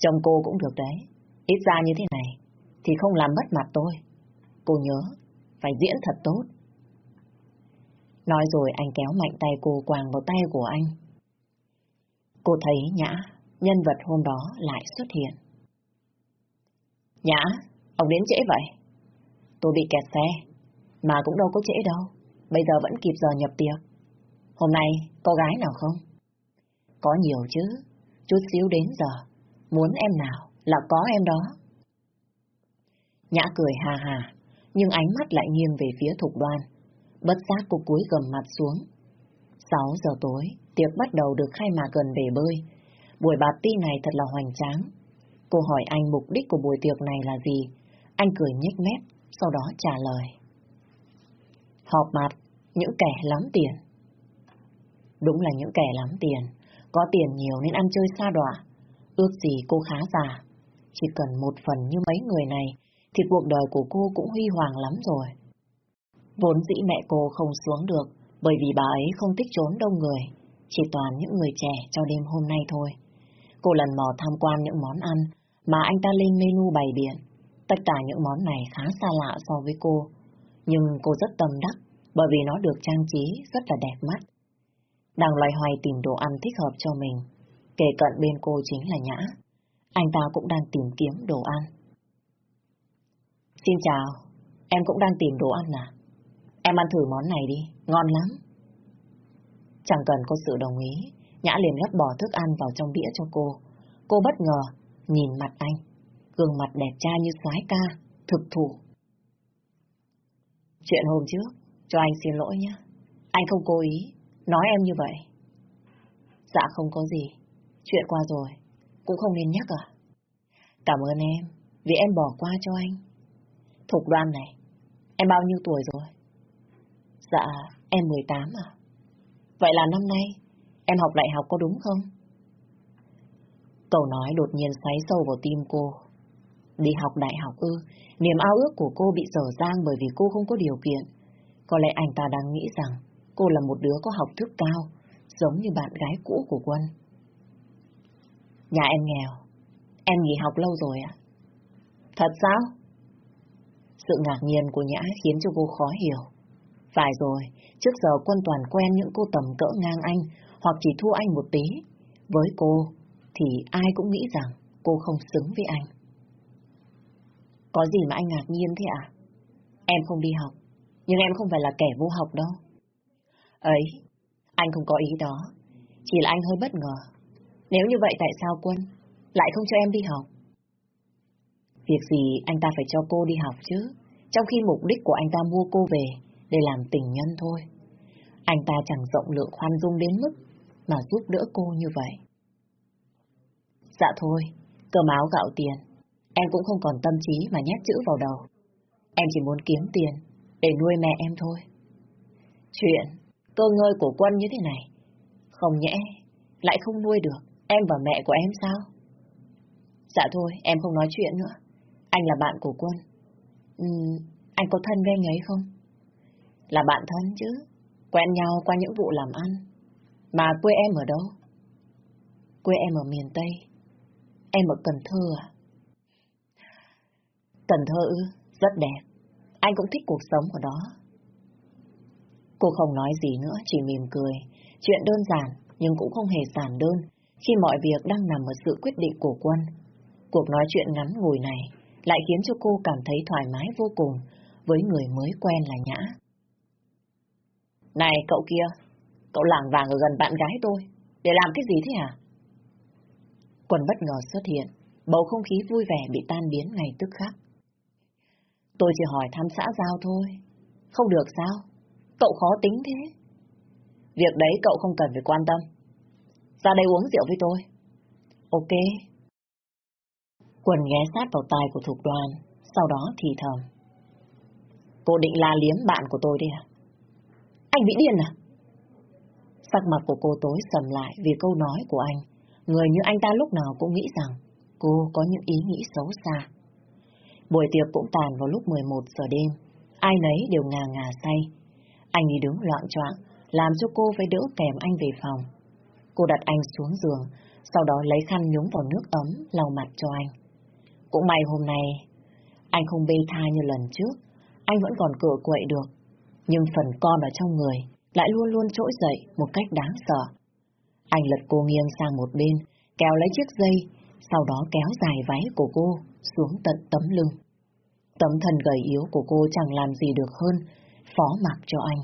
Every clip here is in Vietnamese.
Chồng cô cũng được đấy. Ít ra như thế này, thì không làm mất mặt tôi. Cô nhớ, phải diễn thật tốt. Nói rồi anh kéo mạnh tay cô quàng vào tay của anh. Cô thấy Nhã, nhân vật hôm đó lại xuất hiện. Nhã, ông đến trễ vậy? Tôi bị kẹt xe, mà cũng đâu có trễ đâu. Bây giờ vẫn kịp giờ nhập tiệc. Hôm nay có gái nào không? Có nhiều chứ, chút xíu đến giờ. Muốn em nào là có em đó. Nhã cười hà hà, nhưng ánh mắt lại nghiêng về phía thục đoan. Bất giác cô cúi gầm mặt xuống. 6 giờ tối, tiệc bắt đầu được khai mạc gần về bơi. Buổi bạt ti này thật là hoành tráng. Cô hỏi anh mục đích của buổi tiệc này là gì? Anh cười nhếch mép, sau đó trả lời. Họp mặt, những kẻ lắm tiền. Đúng là những kẻ lắm tiền. Có tiền nhiều nên ăn chơi xa đọa. Ước gì cô khá già. Chỉ cần một phần như mấy người này, thì cuộc đời của cô cũng huy hoàng lắm rồi. Vốn dĩ mẹ cô không xuống được, bởi vì bà ấy không thích trốn đông người, chỉ toàn những người trẻ cho đêm hôm nay thôi. Cô lần mò tham quan những món ăn mà anh ta lên menu bày biện. Tất cả những món này khá xa lạ so với cô, nhưng cô rất tâm đắc bởi vì nó được trang trí rất là đẹp mắt. Đang loay hoay tìm đồ ăn thích hợp cho mình, kể cận bên cô chính là Nhã. Anh ta cũng đang tìm kiếm đồ ăn. Xin chào, em cũng đang tìm đồ ăn à? Em ăn thử món này đi, ngon lắm. Chẳng cần có sự đồng ý, Nhã liền gấp bỏ thức ăn vào trong đĩa cho cô. Cô bất ngờ, nhìn mặt anh, gương mặt đẹp trai như soái ca, thực thụ. Chuyện hôm trước, cho anh xin lỗi nhé. Anh không cố ý, nói em như vậy. Dạ không có gì, chuyện qua rồi, cũng không nên nhắc à. Cảm ơn em, vì em bỏ qua cho anh. Thục đoan này, em bao nhiêu tuổi rồi? Dạ, em 18 à. Vậy là năm nay, em học đại học có đúng không? Cậu nói đột nhiên xoáy sâu vào tim cô. Đi học đại học ư, niềm ao ước của cô bị dở dang bởi vì cô không có điều kiện. Có lẽ anh ta đang nghĩ rằng cô là một đứa có học thức cao, giống như bạn gái cũ của Quân. Nhà em nghèo, em nghỉ học lâu rồi à? Thật sao? Sự ngạc nhiên của Nhã khiến cho cô khó hiểu. Phải rồi, trước giờ quân toàn quen những cô tầm cỡ ngang anh, hoặc chỉ thua anh một tí. Với cô, thì ai cũng nghĩ rằng cô không xứng với anh. Có gì mà anh ngạc nhiên thế à? Em không đi học, nhưng em không phải là kẻ vô học đâu. Ấy, anh không có ý đó, chỉ là anh hơi bất ngờ. Nếu như vậy tại sao quân lại không cho em đi học? Việc gì anh ta phải cho cô đi học chứ? Trong khi mục đích của anh ta mua cô về để làm tình nhân thôi. Anh ta chẳng rộng lượng khoan dung đến mức mà giúp đỡ cô như vậy. Dạ thôi, cơm áo gạo tiền, em cũng không còn tâm trí mà nhét chữ vào đầu. Em chỉ muốn kiếm tiền để nuôi mẹ em thôi. Chuyện cơ ngơi của quân như thế này, không nhẽ lại không nuôi được em và mẹ của em sao? Dạ thôi, em không nói chuyện nữa. Anh là bạn của quân. Ừ, anh có thân với anh ấy không? Là bạn thân chứ. Quen nhau qua những vụ làm ăn. Mà quê em ở đâu? Quê em ở miền Tây. Em ở Cần Thơ à? Cần Thơ ư? Rất đẹp. Anh cũng thích cuộc sống ở đó. Cô không nói gì nữa, chỉ mỉm cười. Chuyện đơn giản, nhưng cũng không hề giản đơn, khi mọi việc đang nằm ở sự quyết định của quân. Cuộc nói chuyện ngắn ngủi này lại khiến cho cô cảm thấy thoải mái vô cùng với người mới quen là Nhã. Này cậu kia, cậu lảng vàng ở gần bạn gái tôi, để làm cái gì thế hả? Quân bất ngờ xuất hiện, bầu không khí vui vẻ bị tan biến ngay tức khắc. Tôi chỉ hỏi thăm xã giao thôi. Không được sao? Cậu khó tính thế. Việc đấy cậu không cần phải quan tâm. Ra đây uống rượu với tôi. Ok. Quần ghé sát vào tai của thục đoàn, sau đó thì thầm. Cô định la liếm bạn của tôi đi à? Anh bị điên à? Sắc mặt của cô tối sầm lại vì câu nói của anh. Người như anh ta lúc nào cũng nghĩ rằng cô có những ý nghĩ xấu xa. Buổi tiệc cũng tàn vào lúc 11 giờ đêm. Ai nấy đều ngà ngà say. Anh đi đứng loạn choạng, làm cho cô phải đỡ kèm anh về phòng. Cô đặt anh xuống giường, sau đó lấy khăn nhúng vào nước ấm lau mặt cho anh. Cũng may hôm nay, anh không bê tha như lần trước, anh vẫn còn cựa quậy được, nhưng phần con ở trong người lại luôn luôn trỗi dậy một cách đáng sợ. Anh lật cô nghiêng sang một bên, kéo lấy chiếc dây, sau đó kéo dài váy của cô xuống tận tấm lưng. Tấm thân gầy yếu của cô chẳng làm gì được hơn, phó mặc cho anh.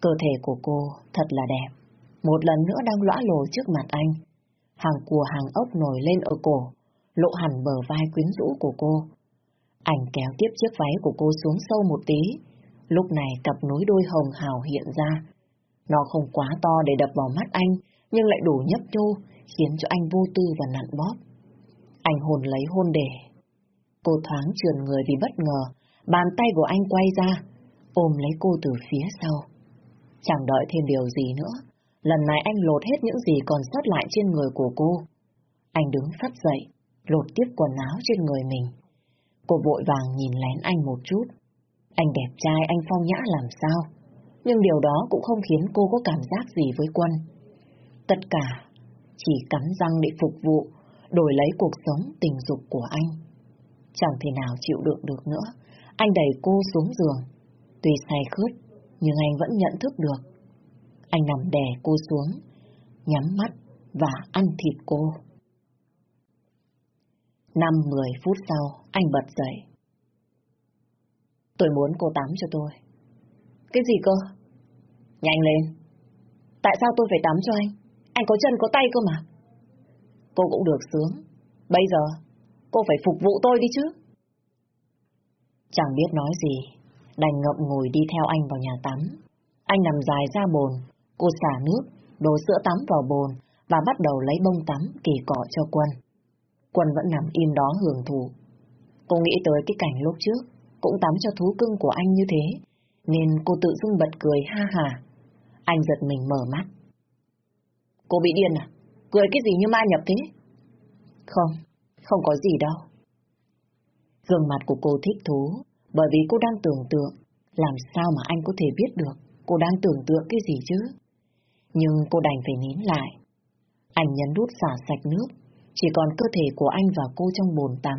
Cơ thể của cô thật là đẹp, một lần nữa đang lõa lồ trước mặt anh. Hàng của hàng ốc nổi lên ở cổ, lộ hẳn bờ vai quyến rũ của cô. Anh kéo tiếp chiếc váy của cô xuống sâu một tí, lúc này cặp núi đôi hồng hào hiện ra. Nó không quá to để đập vào mắt anh, nhưng lại đủ nhấp nhô, khiến cho anh vô tư và nặn bóp. Anh hồn lấy hôn để Cô thoáng trườn người vì bất ngờ, bàn tay của anh quay ra, ôm lấy cô từ phía sau. Chẳng đợi thêm điều gì nữa, lần này anh lột hết những gì còn sót lại trên người của cô. Anh đứng phát dậy, lột tiếp quần áo trên người mình. Cô vội vàng nhìn lén anh một chút. Anh đẹp trai, anh phong nhã làm sao? Nhưng điều đó cũng không khiến cô có cảm giác gì với quân. Tất cả chỉ cắn răng để phục vụ, đổi lấy cuộc sống tình dục của anh. Chẳng thể nào chịu đựng được nữa, anh đẩy cô xuống giường. Tuy say khướt, nhưng anh vẫn nhận thức được. Anh nằm đè cô xuống, nhắm mắt và ăn thịt cô. Năm mười phút sau, anh bật dậy. Tôi muốn cô tắm cho tôi. Cái gì cơ? Nhanh lên. Tại sao tôi phải tắm cho anh? Anh có chân có tay cơ mà. Cô cũng được sướng. Bây giờ, cô phải phục vụ tôi đi chứ. Chẳng biết nói gì, đành ngậm ngùi đi theo anh vào nhà tắm. Anh nằm dài ra bồn, cô xả nước, đổ sữa tắm vào bồn và bắt đầu lấy bông tắm kỳ cọ cho Quân. Quân vẫn nằm im đó hưởng thụ. Cô nghĩ tới cái cảnh lúc trước, cũng tắm cho thú cưng của anh như thế, nên cô tự dưng bật cười ha hà. Anh giật mình mở mắt. Cô bị điên à? Cười cái gì như ma nhập thế? Không, không có gì đâu. Gương mặt của cô thích thú, bởi vì cô đang tưởng tượng, làm sao mà anh có thể biết được cô đang tưởng tượng cái gì chứ? Nhưng cô đành phải nín lại. Anh nhấn nút xả sạch nước, chỉ còn cơ thể của anh và cô trong bồn tắm,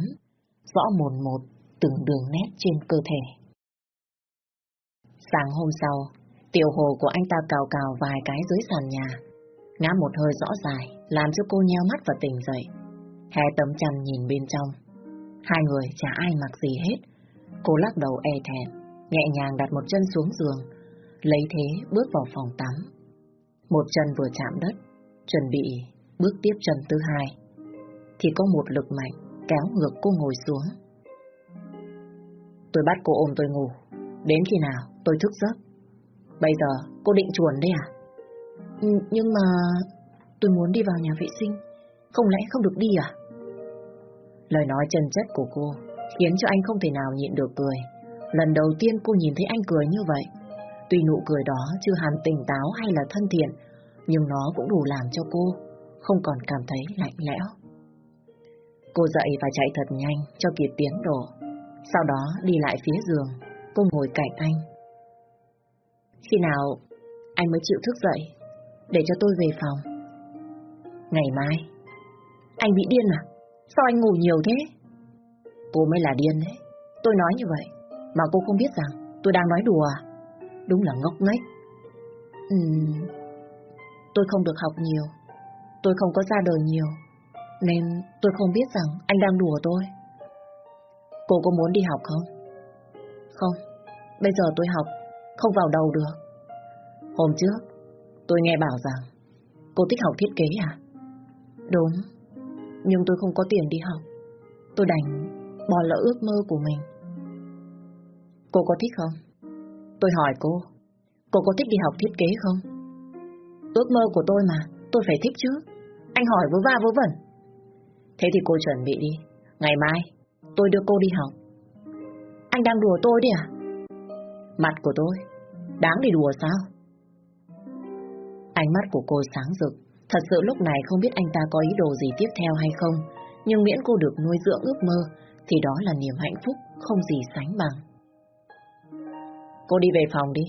rõ mồn một từng đường nét trên cơ thể. Sáng hôm sau, tiểu hồ của anh ta cào cào vài cái dưới sàn nhà, ngã một hơi rõ dài, làm cho cô nheo mắt và tỉnh dậy. Hé tấm chăn nhìn bên trong. Hai người chả ai mặc gì hết. Cô lắc đầu e thẹn, nhẹ nhàng đặt một chân xuống giường, lấy thế bước vào phòng tắm. Một chân vừa chạm đất, chuẩn bị bước tiếp chân thứ hai, thì có một lực mạnh kéo ngược cô ngồi xuống. Tôi bắt cô ôm tôi ngủ, đến khi nào tôi thức giấc. Bây giờ cô định chuồn đấy à? Ừ, nhưng mà tôi muốn đi vào nhà vệ sinh, không lẽ không được đi à? Lời nói chân chất của cô khiến cho anh không thể nào nhịn được cười. Lần đầu tiên cô nhìn thấy anh cười như vậy. Tuy nụ cười đó chưa hẳn tỉnh táo hay là thân thiện, nhưng nó cũng đủ làm cho cô không còn cảm thấy lạnh lẽo. Cô dậy và chạy thật nhanh cho kịp tiếng đổ. Sau đó đi lại phía giường, cô ngồi cạnh anh. Khi nào anh mới chịu thức dậy để cho tôi về phòng? Ngày mai. Anh bị điên à? Sao anh ngủ nhiều thế? Cô mới là điên đấy. Tôi nói như vậy, mà cô không biết rằng tôi đang nói đùa à? Đúng là ngốc nghếch. Ừm, tôi không được học nhiều. Tôi không có ra đời nhiều. Nên tôi không biết rằng anh đang đùa tôi. Cô có muốn đi học không? Không, bây giờ tôi học, không vào đầu được. Hôm trước, tôi nghe bảo rằng cô thích học thiết kế à? Đúng, nhưng tôi không có tiền đi học. Tôi đành bỏ lỡ ước mơ của mình. Cô có thích không? Tôi hỏi cô, cô có thích đi học thiết kế không? Ước mơ của tôi mà, tôi phải thích chứ. Anh hỏi vớ va vớ vẩn. Thế thì cô chuẩn bị đi. Ngày mai, tôi đưa cô đi học. Anh đang đùa tôi đi à? Mặt của tôi, đáng để đùa sao? Ánh mắt của cô sáng rực. Thật sự lúc này không biết anh ta có ý đồ gì tiếp theo hay không, nhưng miễn cô được nuôi dưỡng ước mơ, thì đó là niềm hạnh phúc không gì sánh bằng. Cô đi về phòng đi.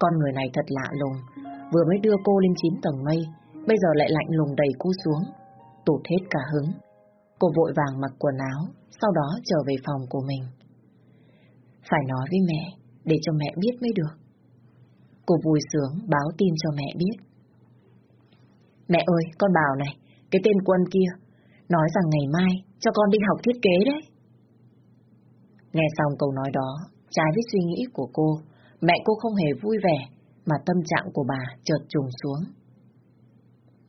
Con người này thật lạ lùng, vừa mới đưa cô lên chín tầng mây, bây giờ lại lạnh lùng đẩy cô xuống, tụt hết cả hứng. Cô vội vàng mặc quần áo, sau đó trở về phòng của mình. Phải nói với mẹ, để cho mẹ biết mới được. Cô vui sướng báo tin cho mẹ biết. Mẹ ơi, con bảo này, cái tên quân kia, nói rằng ngày mai cho con đi học thiết kế đấy. Nghe xong câu nói đó, trái với suy nghĩ của cô, mẹ cô không hề vui vẻ, mà tâm trạng của bà chợt trùng xuống.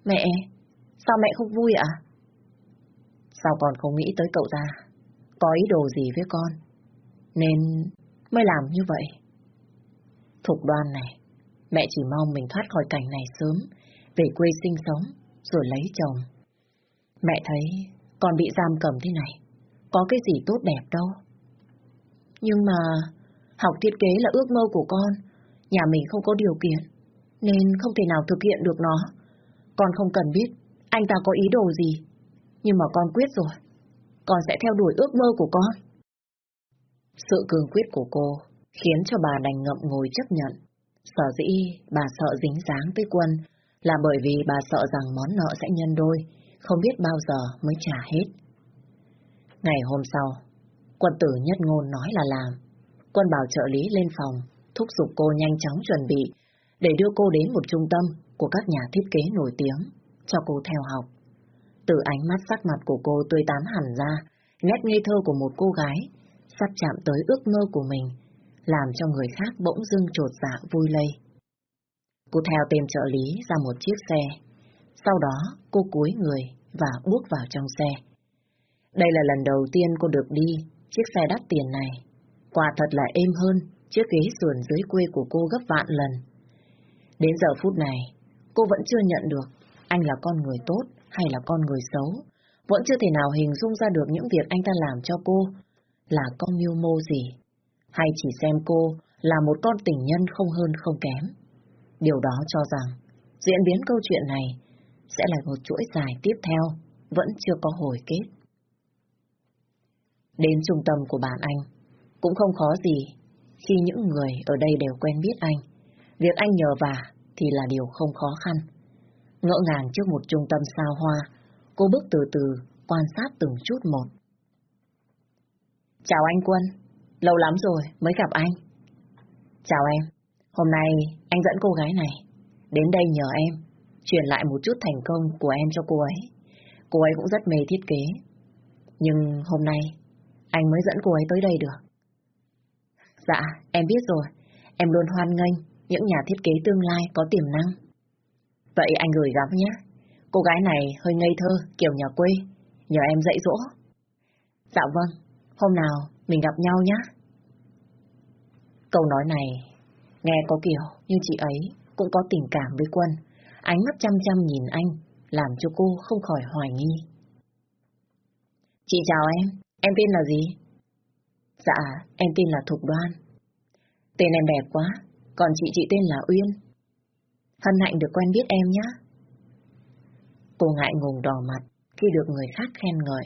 Mẹ, sao mẹ không vui ạ? Sao con không nghĩ tới cậu ta? Có ý đồ gì với con? Nên mới làm như vậy. Thục đoan này, mẹ chỉ mong mình thoát khỏi cảnh này sớm, về quê sinh sống, rồi lấy chồng. Mẹ thấy con bị giam cầm thế này, có cái gì tốt đẹp đâu. Nhưng mà học thiết kế là ước mơ của con, nhà mình không có điều kiện, nên không thể nào thực hiện được nó. Con không cần biết anh ta có ý đồ gì, nhưng mà con quyết rồi, con sẽ theo đuổi ước mơ của con. Sự cường quyết của cô khiến cho bà đành ngậm ngồi chấp nhận. Sở dĩ bà sợ dính dáng với quân là bởi vì bà sợ rằng món nợ sẽ nhân đôi, không biết bao giờ mới trả hết. Ngày hôm sau, quân tử nhất ngôn nói là làm. Quân bảo trợ lý lên phòng, thúc giục cô nhanh chóng chuẩn bị để đưa cô đến một trung tâm của các nhà thiết kế nổi tiếng, cho cô theo học. Từ ánh mắt sắc mặt của cô tươi tán hẳn ra, nét ngây thơ của một cô gái, sắp chạm tới ước mơ của mình, làm cho người khác bỗng dưng trột dạ vui lây. Cô theo tên trợ lý ra một chiếc xe, sau đó cô cúi người và bước vào trong xe. Đây là lần đầu tiên cô được đi chiếc xe đắt tiền này. Quả thật là êm hơn chiếc ghế sườn dưới quê của cô gấp vạn lần. Đến giờ phút này, cô vẫn chưa nhận được anh là con người tốt hay là con người xấu. Vẫn chưa thể nào hình dung ra được những việc anh ta làm cho cô là con mưu mô gì. Hay chỉ xem cô là một con tình nhân không hơn không kém. Điều đó cho rằng diễn biến câu chuyện này sẽ là một chuỗi dài tiếp theo, vẫn chưa có hồi kết. Đến trung tâm của bạn anh, cũng không khó gì khi những người ở đây đều quen biết anh. Việc anh nhờ vả thì là điều không khó khăn. Ngỡ ngàng trước một trung tâm sao hoa, cô bước từ từ, quan sát từng chút một. Chào anh Quân, lâu lắm rồi mới gặp anh. Chào em, hôm nay anh dẫn cô gái này đến đây nhờ em truyền lại một chút thành công của em cho cô ấy. Cô ấy cũng rất mê thiết kế. Nhưng hôm nay anh mới dẫn cô ấy tới đây được. Dạ, em biết rồi. Em luôn hoan nghênh những nhà thiết kế tương lai có tiềm năng. Vậy anh gửi gắm nhé. Cô gái này hơi ngây thơ, kiểu nhà quê. Nhờ em dạy dỗ. Dạ vâng, hôm nào mình gặp nhau nhé. Câu nói này, nghe có kiểu như chị ấy cũng có tình cảm với Quân. Ánh mắt chăm chăm nhìn anh, làm cho cô không khỏi hoài nghi. Chị chào em, em tên là gì? Dạ, em tên là Thục Đoan. Tên em đẹp quá, còn chị chị tên là Uyên. Hân hạnh được quen biết em nhé. Cô ngại ngùng đỏ mặt khi được người khác khen ngợi.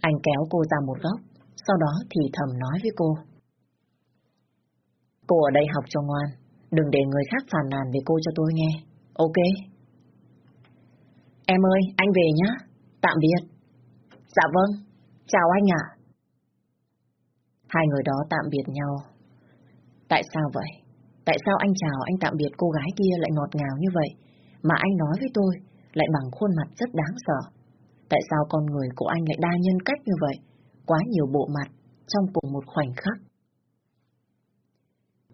Anh kéo cô ra một góc, sau đó thì thầm nói với cô. Cô ở đây học cho ngoan, đừng để người khác phàn nàn về cô cho tôi nghe, ok? Em ơi, anh về nhá, tạm biệt. Dạ vâng, chào anh ạ. Hai người đó tạm biệt nhau. Tại sao vậy? Tại sao anh chào anh tạm biệt cô gái kia lại ngọt ngào như vậy, mà anh nói với tôi lại bằng khuôn mặt rất đáng sợ? Tại sao con người của anh lại đa nhân cách như vậy? Quá nhiều bộ mặt trong cùng một khoảnh khắc.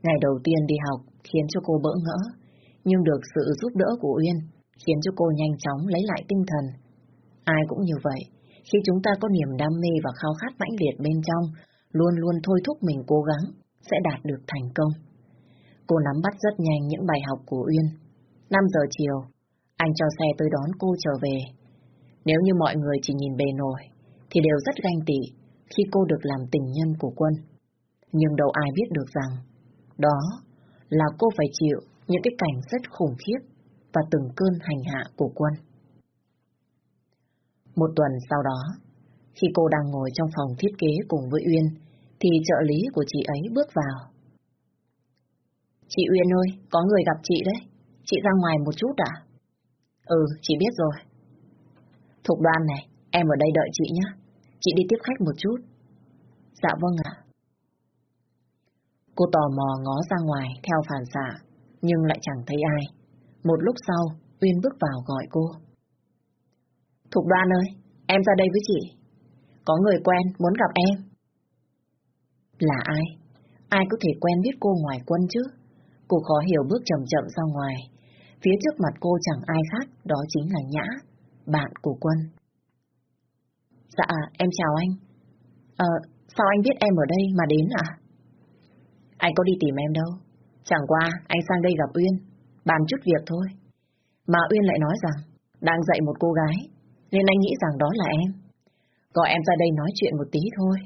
Ngày đầu tiên đi học khiến cho cô bỡ ngỡ, nhưng được sự giúp đỡ của Uyên khiến cho cô nhanh chóng lấy lại tinh thần. Ai cũng như vậy, khi chúng ta có niềm đam mê và khao khát mãnh liệt bên trong, luôn luôn thôi thúc mình cố gắng, sẽ đạt được thành công. Cô nắm bắt rất nhanh những bài học của Uyên. 5 giờ chiều, anh cho xe tới đón cô trở về. Nếu như mọi người chỉ nhìn bề nổi, thì đều rất ganh tị khi cô được làm tình nhân của quân. Nhưng đâu ai biết được rằng, đó là cô phải chịu những cái cảnh rất khủng khiếp và từng cơn hành hạ của quân. Một tuần sau đó, khi cô đang ngồi trong phòng thiết kế cùng với Uyên, thì trợ lý của chị ấy bước vào. Chị Uyên ơi, có người gặp chị đấy. Chị ra ngoài một chút à? Ừ, chị biết rồi. Thục đoan này, em ở đây đợi chị nhé. Chị đi tiếp khách một chút. Dạ vâng ạ. Cô tò mò ngó ra ngoài theo phản xạ, nhưng lại chẳng thấy ai. Một lúc sau, Uyên bước vào gọi cô. Thục đoan ơi, em ra đây với chị. Có người quen muốn gặp em. Là ai? Ai có thể quen biết cô ngoài quân chứ? Cô khó hiểu bước chậm chậm ra ngoài. Phía trước mặt cô chẳng ai khác, đó chính là Nhã, bạn của quân. Dạ, em chào anh. Ờ, sao anh biết em ở đây mà đến à? Anh có đi tìm em đâu. Chẳng qua, anh sang đây gặp Uyên, bàn chút việc thôi. Mà Uyên lại nói rằng, đang dạy một cô gái, nên anh nghĩ rằng đó là em. Gọi em ra đây nói chuyện một tí thôi.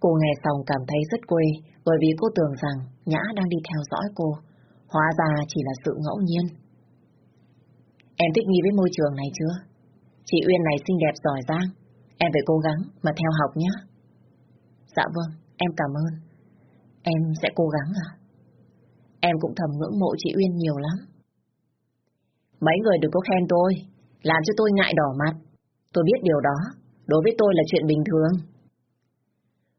Cô nghe xong cảm thấy rất quê, bởi vì cô tưởng rằng Nhã đang đi theo dõi cô. Hóa ra chỉ là sự ngẫu nhiên. Em thích nghi với môi trường này chưa? Chị Uyên này xinh đẹp giỏi giang. Em phải cố gắng mà theo học nhé. Dạ vâng, em cảm ơn. Em sẽ cố gắng à? Em cũng thầm ngưỡng mộ chị Uyên nhiều lắm. Mấy người đừng có khen tôi, làm cho tôi ngại đỏ mặt. Tôi biết điều đó, đối với tôi là chuyện bình thường.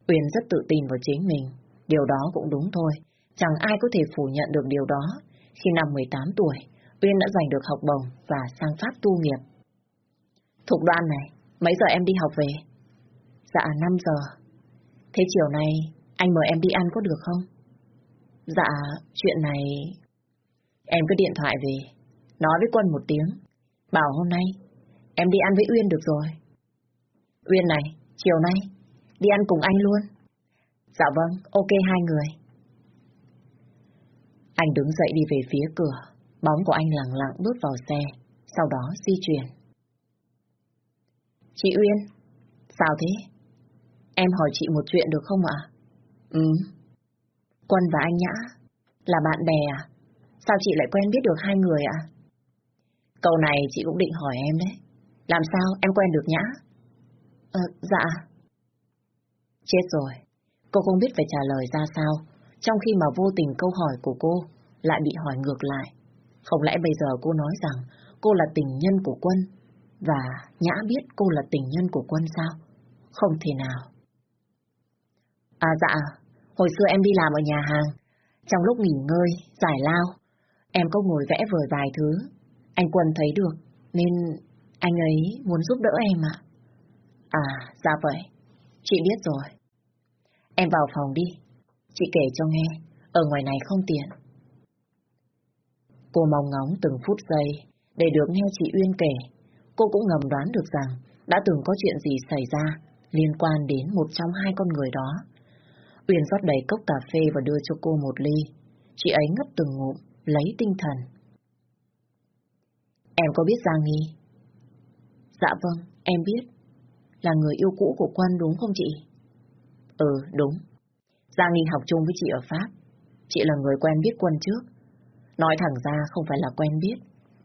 Uyên rất tự tin vào chính mình, điều đó cũng đúng thôi. Chẳng ai có thể phủ nhận được điều đó. Khi năm 18 tuổi, Uyên đã giành được học bổng và sang Pháp tu nghiệp. Thục đoan này, mấy giờ em đi học về? Dạ 5 giờ. Thế chiều nay anh mời em đi ăn có được không? Dạ, chuyện này... Em cứ điện thoại về, nói với Quân một tiếng. Bảo hôm nay, em đi ăn với Uyên được rồi. Uyên này, chiều nay, đi ăn cùng anh luôn. Dạ vâng, ok hai người. Anh đứng dậy đi về phía cửa, bóng của anh lặng lặng bước vào xe, sau đó di chuyển. Chị Uyên, sao thế? Em hỏi chị một chuyện được không ạ? Ừ. Quân và anh Nhã, là bạn bè à? Sao chị lại quen biết được hai người ạ? Câu này chị cũng định hỏi em đấy. Làm sao em quen được Nhã? Ờ, dạ. Chết rồi. Cô không biết phải trả lời ra sao, trong khi mà vô tình câu hỏi của cô lại bị hỏi ngược lại. Không lẽ bây giờ cô nói rằng cô là tình nhân của quân, và Nhã biết cô là tình nhân của quân sao? Không thể nào. À dạ, hồi xưa em đi làm ở nhà hàng. Trong lúc nghỉ ngơi, giải lao, em có ngồi vẽ vời vài thứ. Anh Quân thấy được, nên anh ấy muốn giúp đỡ em ạ. À, dạ vậy. Chị biết rồi. Em vào phòng đi. Chị kể cho nghe, ở ngoài này không tiện. Cô mong ngóng từng phút giây để được nghe chị Uyên kể. Cô cũng ngầm đoán được rằng đã từng có chuyện gì xảy ra liên quan đến một trong hai con người đó. Uyên rót đầy cốc cà phê và đưa cho cô một ly. Chị ấy ngấp từng ngụm, lấy tinh thần. Em có biết Giang Nghi? Dạ vâng, em biết. Là người yêu cũ của Quân đúng không chị? Ừ, đúng. Giang Nghi học chung với chị ở Pháp. Chị là người quen biết Quân trước. Nói thẳng ra không phải là quen biết,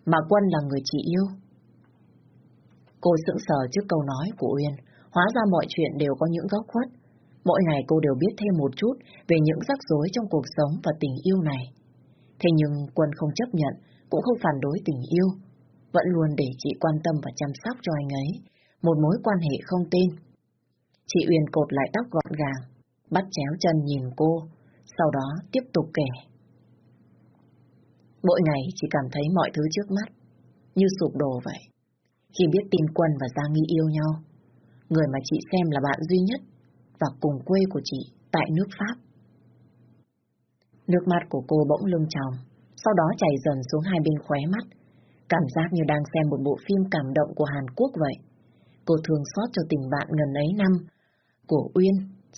mà Quân là người chị yêu. Cô sững sờ trước câu nói của Uyên, hóa ra mọi chuyện đều có những góc khuất. Mỗi ngày cô đều biết thêm một chút về những rắc rối trong cuộc sống và tình yêu này. Thế nhưng Quân không chấp nhận, cũng không phản đối tình yêu, vẫn luôn để chị quan tâm và chăm sóc cho anh ấy, một mối quan hệ không tin Chị Uyên cột lại tóc gọn gàng, bắt chéo chân nhìn cô, sau đó tiếp tục kể. Mỗi ngày chị cảm thấy mọi thứ trước mắt, như sụp đổ vậy. Khi biết tin Quân và Giang Nghi yêu nhau, người mà chị xem là bạn duy nhất và cùng quê của chị tại nước Pháp. Nước mắt của cô bỗng lưng tròng, sau đó chảy dần xuống hai bên khóe mắt, cảm giác như đang xem một bộ phim cảm động của Hàn Quốc vậy. Cô thường xót cho tình bạn ngần ấy năm của Uyên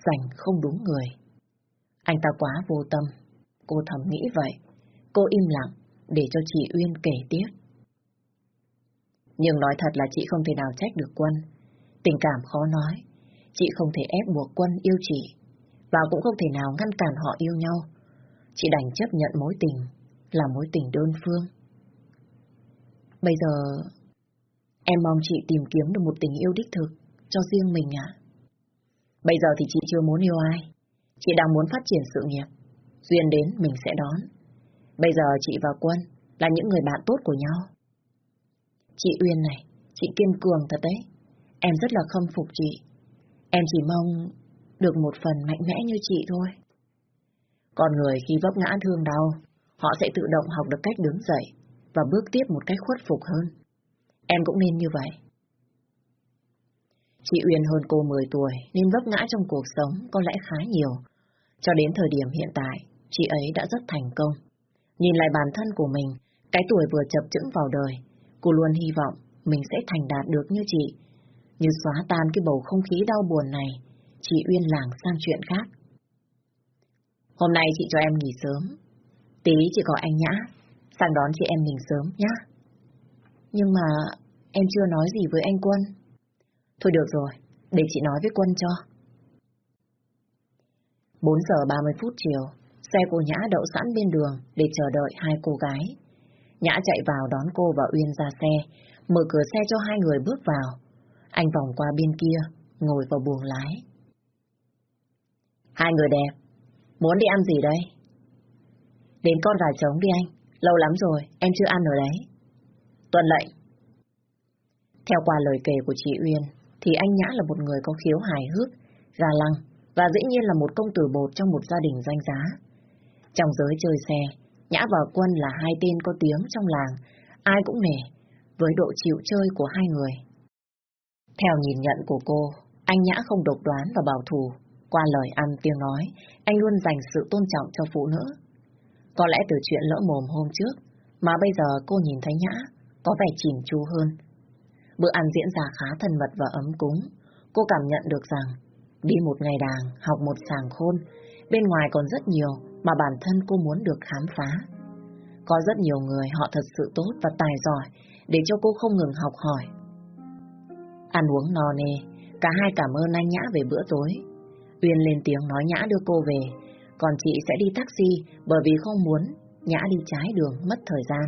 dành không đúng người. Anh ta quá vô tâm, cô thầm nghĩ vậy. Cô im lặng để cho chị Uyên kể tiếp. Nhưng nói thật là chị không thể nào trách được Quân. Tình cảm khó nói. Chị không thể ép buộc Quân yêu chị. Và cũng không thể nào ngăn cản họ yêu nhau. Chị đành chấp nhận mối tình là mối tình đơn phương. Bây giờ, em mong chị tìm kiếm được một tình yêu đích thực cho riêng mình ạ. Bây giờ thì chị chưa muốn yêu ai. Chị đang muốn phát triển sự nghiệp. Duyên đến mình sẽ đón. Bây giờ chị và Quân là những người bạn tốt của nhau. Chị Uyên này, chị kiên cường thật đấy. Em rất là khâm phục chị. Em chỉ mong được một phần mạnh mẽ như chị thôi. Con người khi vấp ngã thương đau, họ sẽ tự động học được cách đứng dậy và bước tiếp một cách khuất phục hơn. Em cũng nên như vậy. Chị Uyên hơn cô 10 tuổi nên vấp ngã trong cuộc sống có lẽ khá nhiều. Cho đến thời điểm hiện tại, chị ấy đã rất thành công. Nhìn lại bản thân của mình, cái tuổi vừa chập chững vào đời, cô luôn hy vọng mình sẽ thành đạt được như chị. Như xóa tan cái bầu không khí đau buồn này, chị Uyên làng sang chuyện khác. Hôm nay chị cho em nghỉ sớm. Tí chỉ có anh Nhã, sang đón chị em mình sớm nhá. Nhưng mà em chưa nói gì với anh Quân. Thôi được rồi, để chị nói với Quân cho. 4 giờ 30 phút chiều, xe của Nhã đậu sẵn bên đường để chờ đợi hai cô gái. Nhã chạy vào đón cô và Uyên ra xe, mở cửa xe cho hai người bước vào. Anh vòng qua bên kia, ngồi vào buồng lái. Hai người đẹp, muốn đi ăn gì đây? Đến con gà trống đi anh, lâu lắm rồi, em chưa ăn ở đấy. tuần lệnh. Theo qua lời kể của chị Uyên, thì anh Nhã là một người có khiếu hài hước, ga lăng, và dĩ nhiên là một công tử bột trong một gia đình danh giá. Trong giới chơi xe, Nhã và Quân là hai tên có tiếng trong làng, ai cũng nể, với độ chịu chơi của hai người. Theo nhìn nhận của cô, anh Nhã không độc đoán và bảo thủ. Qua lời ăn tiếng nói, anh luôn dành sự tôn trọng cho phụ nữ. Có lẽ từ chuyện lỡ mồm hôm trước, mà bây giờ cô nhìn thấy Nhã, có vẻ chìm chu hơn. Bữa ăn diễn ra khá thân mật và ấm cúng. Cô cảm nhận được rằng, đi một ngày đàng, học một sàng khôn, bên ngoài còn rất nhiều mà bản thân cô muốn được khám phá. Có rất nhiều người họ thật sự tốt và tài giỏi để cho cô không ngừng học hỏi. Ăn uống no nê, cả hai cảm ơn anh Nhã về bữa tối. Uyên lên tiếng nói Nhã đưa cô về, còn chị sẽ đi taxi bởi vì không muốn Nhã đi trái đường mất thời gian.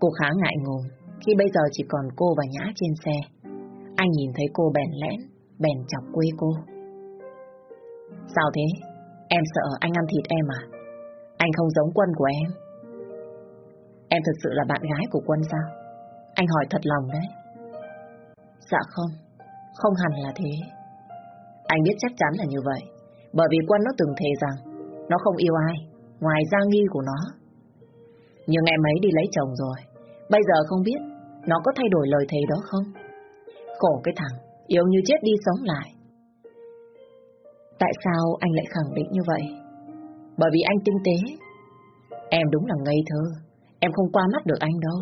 Cô khá ngại ngùng khi bây giờ chỉ còn cô và Nhã trên xe. Anh nhìn thấy cô bèn lẽn, bèn chọc quê cô. Sao thế? Em sợ anh ăn thịt em à? Anh không giống quân của em. Em thực sự là bạn gái của quân sao? Anh hỏi thật lòng đấy. Dạ không, không hẳn là thế. Anh biết chắc chắn là như vậy, bởi vì quân nó từng thề rằng nó không yêu ai, ngoài gia nghi của nó. Nhưng em ấy đi lấy chồng rồi, bây giờ không biết nó có thay đổi lời thề đó không? Khổ cái thằng, yêu như chết đi sống lại. Tại sao anh lại khẳng định như vậy? Bởi vì anh tinh tế. Em đúng là ngây thơ, em không qua mắt được anh đâu.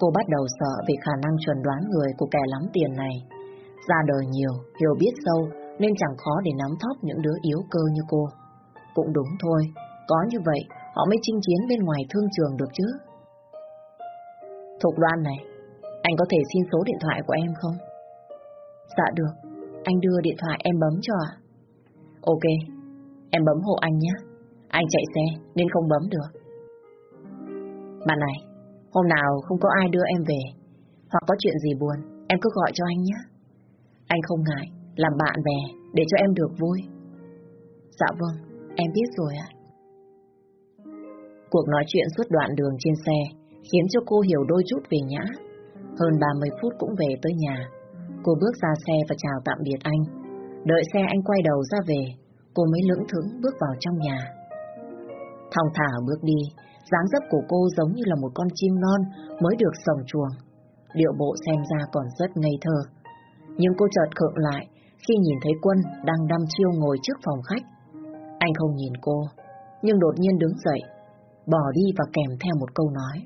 Cô bắt đầu sợ về khả năng chuẩn đoán người của kẻ lắm tiền này. Ra đời nhiều, hiểu biết sâu, nên chẳng khó để nắm thóp những đứa yếu cơ như cô. Cũng đúng thôi, có như vậy họ mới chinh chiến bên ngoài thương trường được chứ. Thục Loan này, anh có thể xin số điện thoại của em không? Dạ được, anh đưa điện thoại em bấm cho ạ. Ok, em bấm hộ anh nhé. Anh chạy xe nên không bấm được. Bạn này, hôm nào không có ai đưa em về, hoặc có chuyện gì buồn, em cứ gọi cho anh nhé. Anh không ngại, làm bạn về để cho em được vui. Dạ vâng, em biết rồi ạ. Cuộc nói chuyện suốt đoạn đường trên xe khiến cho cô hiểu đôi chút về Nhã. Hơn 30 phút cũng về tới nhà. Cô bước ra xe và chào tạm biệt anh. Đợi xe anh quay đầu ra về, cô mới lưỡng thững bước vào trong nhà. Thong thả bước đi, dáng dấp của cô giống như là một con chim non mới được sồng chuồng. Điệu bộ xem ra còn rất ngây thơ. Nhưng cô chợt khựng lại khi nhìn thấy Quân đang đăm chiêu ngồi trước phòng khách. Anh không nhìn cô, nhưng đột nhiên đứng dậy, bỏ đi và kèm theo một câu nói.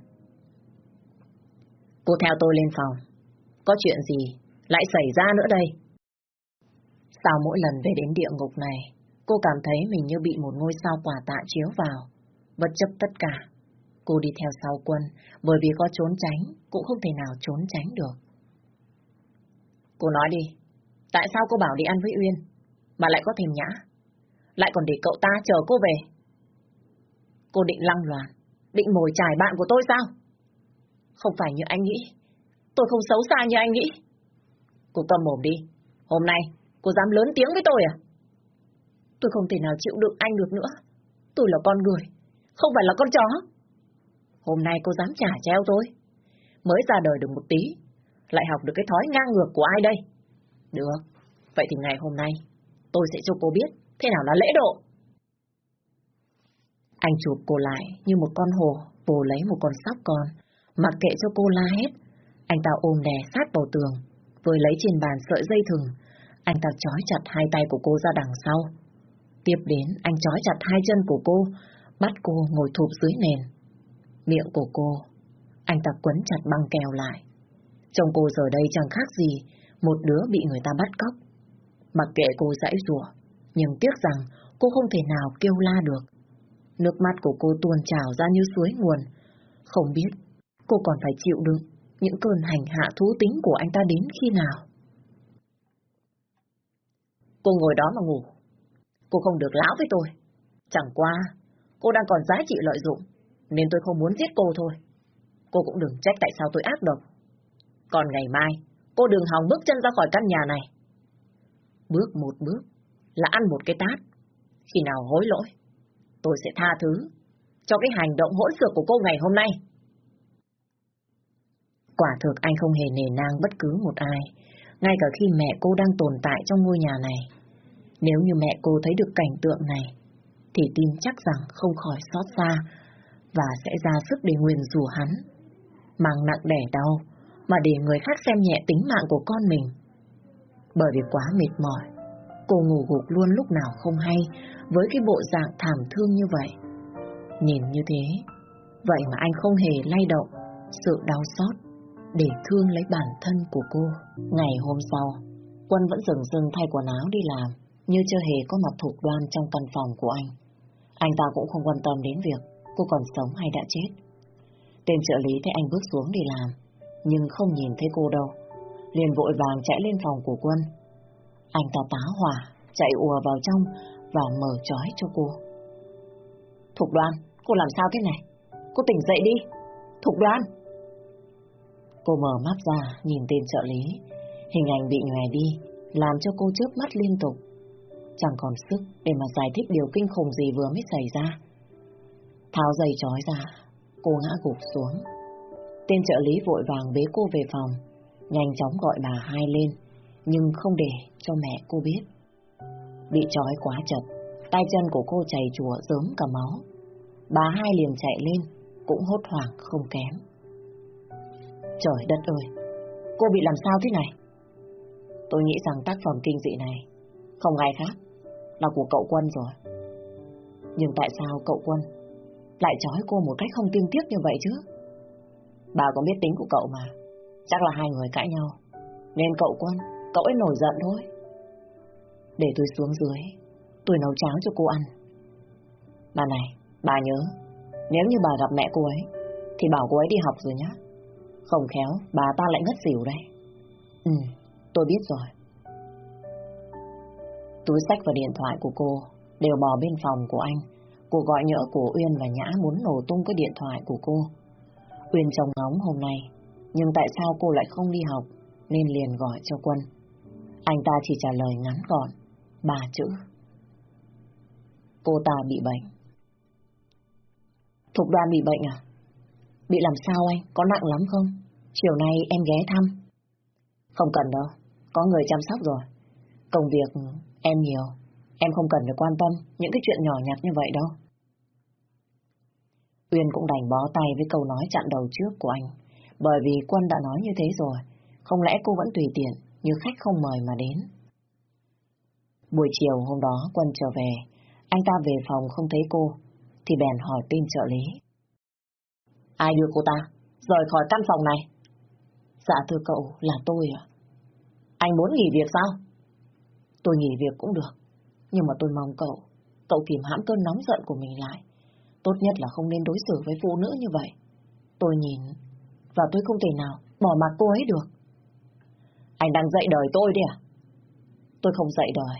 Cô theo tôi lên phòng. Có chuyện gì lại xảy ra nữa đây? Sau mỗi lần về đến địa ngục này, cô cảm thấy mình như bị một ngôi sao quả tạ chiếu vào, bất chấp tất cả. Cô đi theo sau quân, bởi vì có trốn tránh, cũng không thể nào trốn tránh được. Cô nói đi, tại sao cô bảo đi ăn với Uyên, mà lại có thêm nhã? Lại còn để cậu ta chờ cô về. Cô định lăng loàn, định mồi chài bạn của tôi sao? Không phải như anh nghĩ. Tôi không xấu xa như anh nghĩ. Cô cầm mồm đi. Hôm nay, cô dám lớn tiếng với tôi à? Tôi không thể nào chịu đựng anh được nữa. Tôi là con người, không phải là con chó. hôm nay cô dám trả treo tôi. Mới ra đời được một tí, lại học được cái thói ngang ngược của ai đây? Được, vậy thì ngày hôm nay, tôi sẽ cho cô biết thế nào là lễ độ. Anh chụp cô lại như một con hồ, vồ lấy một con sóc con, mặc kệ cho cô la hết. Anh ta ôm đè sát vào tường, vừa lấy trên bàn sợi dây thừng. Anh ta trói chặt hai tay của cô ra đằng sau. Tiếp đến, anh trói chặt hai chân của cô, bắt cô ngồi thụp dưới nền. Miệng của cô, anh ta quấn chặt băng keo lại. Trông cô giờ đây chẳng khác gì một đứa bị người ta bắt cóc. Mặc kệ cô dãy rủa, nhưng tiếc rằng cô không thể nào kêu la được. Nước mắt của cô tuôn trào ra như suối nguồn. Không biết cô còn phải chịu đựng những cơn hành hạ thú tính của anh ta đến khi nào. Cô ngồi đó mà ngủ. Cô không được lão với tôi. Chẳng qua, cô đang còn giá trị lợi dụng, nên tôi không muốn giết cô thôi. Cô cũng đừng trách tại sao tôi ác độc. Còn ngày mai, cô đừng hòng bước chân ra khỏi căn nhà này. Bước một bước là ăn một cái tát. Khi nào hối lỗi, tôi sẽ tha thứ cho cái hành động hỗn xược của cô ngày hôm nay. Quả thực anh không hề nề nang bất cứ một ai, ngay cả khi mẹ cô đang tồn tại trong ngôi nhà này. Nếu như mẹ cô thấy được cảnh tượng này, thì tin chắc rằng không khỏi xót xa và sẽ ra sức để nguyền rủa hắn. Mang nặng đẻ đau, mà để người khác xem nhẹ tính mạng của con mình. Bởi vì quá mệt mỏi, cô ngủ gục luôn lúc nào không hay với cái bộ dạng thảm thương như vậy. Nhìn như thế, vậy mà anh không hề lay động sự đau xót để thương lấy bản thân của cô. Ngày hôm sau, Quân vẫn dừng dừng thay quần áo đi làm, như chưa hề có mặt thục đoan trong căn phòng của anh. Anh ta cũng không quan tâm đến việc cô còn sống hay đã chết. Tên trợ lý thấy anh bước xuống để làm, nhưng không nhìn thấy cô đâu. Liền vội vàng chạy lên phòng của quân. Anh ta tá hỏa, chạy ùa vào trong và mở trói cho cô. Thục đoan, cô làm sao thế này? Cô tỉnh dậy đi. Thục đoan! Cô mở mắt ra, nhìn tên trợ lý. Hình ảnh bị nhòe đi, làm cho cô chớp mắt liên tục. Chẳng còn sức để mà giải thích điều kinh khủng gì vừa mới xảy ra. Tháo dây trói ra, cô ngã gục xuống. Tên trợ lý vội vàng bế cô về phòng, nhanh chóng gọi bà hai lên, nhưng không để cho mẹ cô biết. Bị trói quá chật, tay chân của cô chảy chùa sớm cả máu. Bà hai liền chạy lên, cũng hốt hoảng không kém. Trời đất ơi, cô bị làm sao thế này? Tôi nghĩ rằng tác phẩm kinh dị này không ai khác là của cậu Quân rồi. Nhưng tại sao cậu Quân lại trói cô một cách không tiên tiếc như vậy chứ? Bà cũng biết tính của cậu mà. Chắc là hai người cãi nhau. Nên cậu Quân, cậu ấy nổi giận thôi. Để tôi xuống dưới, tôi nấu cháo cho cô ăn. Bà này, bà nhớ, nếu như bà gặp mẹ cô ấy, thì bảo cô ấy đi học rồi nhá. Không khéo, bà ta lại ngất xỉu đây. Ừ, tôi biết rồi. Túi sách và điện thoại của cô đều bỏ bên phòng của anh. Cuộc gọi nhỡ của Uyên và Nhã muốn nổ tung cái điện thoại của cô. Uyên trông ngóng hôm nay, nhưng tại sao cô lại không đi học, nên liền gọi cho Quân. Anh ta chỉ trả lời ngắn gọn, ba chữ. Cô ta bị bệnh. Thục đoan bị bệnh à? Bị làm sao anh? Có nặng lắm không? Chiều nay em ghé thăm. Không cần đâu, có người chăm sóc rồi. Công việc em nhiều, em không cần phải quan tâm những cái chuyện nhỏ nhặt như vậy đâu. Uyên cũng đành bó tay với câu nói chặn đầu trước của anh, bởi vì Quân đã nói như thế rồi, không lẽ cô vẫn tùy tiện như khách không mời mà đến. Buổi chiều hôm đó Quân trở về, anh ta về phòng không thấy cô, thì bèn hỏi tên trợ lý. Ai đưa cô ta rời khỏi căn phòng này? Dạ thưa cậu, là tôi ạ. Anh muốn nghỉ việc sao? Tôi nghỉ việc cũng được, nhưng mà tôi mong cậu, cậu kìm hãm cơn nóng giận của mình lại. Tốt nhất là không nên đối xử với phụ nữ như vậy. Tôi nhìn, và tôi không thể nào bỏ mặc cô ấy được. Anh đang dạy đời tôi đấy à? Tôi không dạy đời,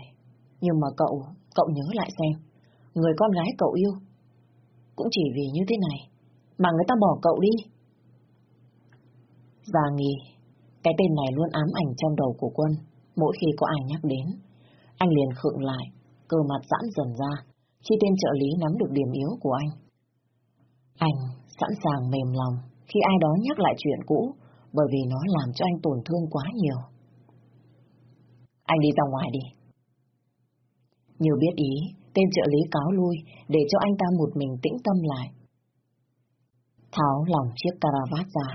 nhưng mà cậu, cậu nhớ lại xem, người con gái cậu yêu, cũng chỉ vì như thế này, mà người ta bỏ cậu đi. Già nghỉ, cái tên này luôn ám ảnh trong đầu của quân, mỗi khi có ai nhắc đến. Anh liền khựng lại, cơ mặt giãn dần ra, khi tên trợ lý nắm được điểm yếu của anh. Anh sẵn sàng mềm lòng khi ai đó nhắc lại chuyện cũ bởi vì nó làm cho anh tổn thương quá nhiều. Anh đi ra ngoài đi. Như biết ý, tên trợ lý cáo lui để cho anh ta một mình tĩnh tâm lại. Tháo lòng chiếc caravat ra,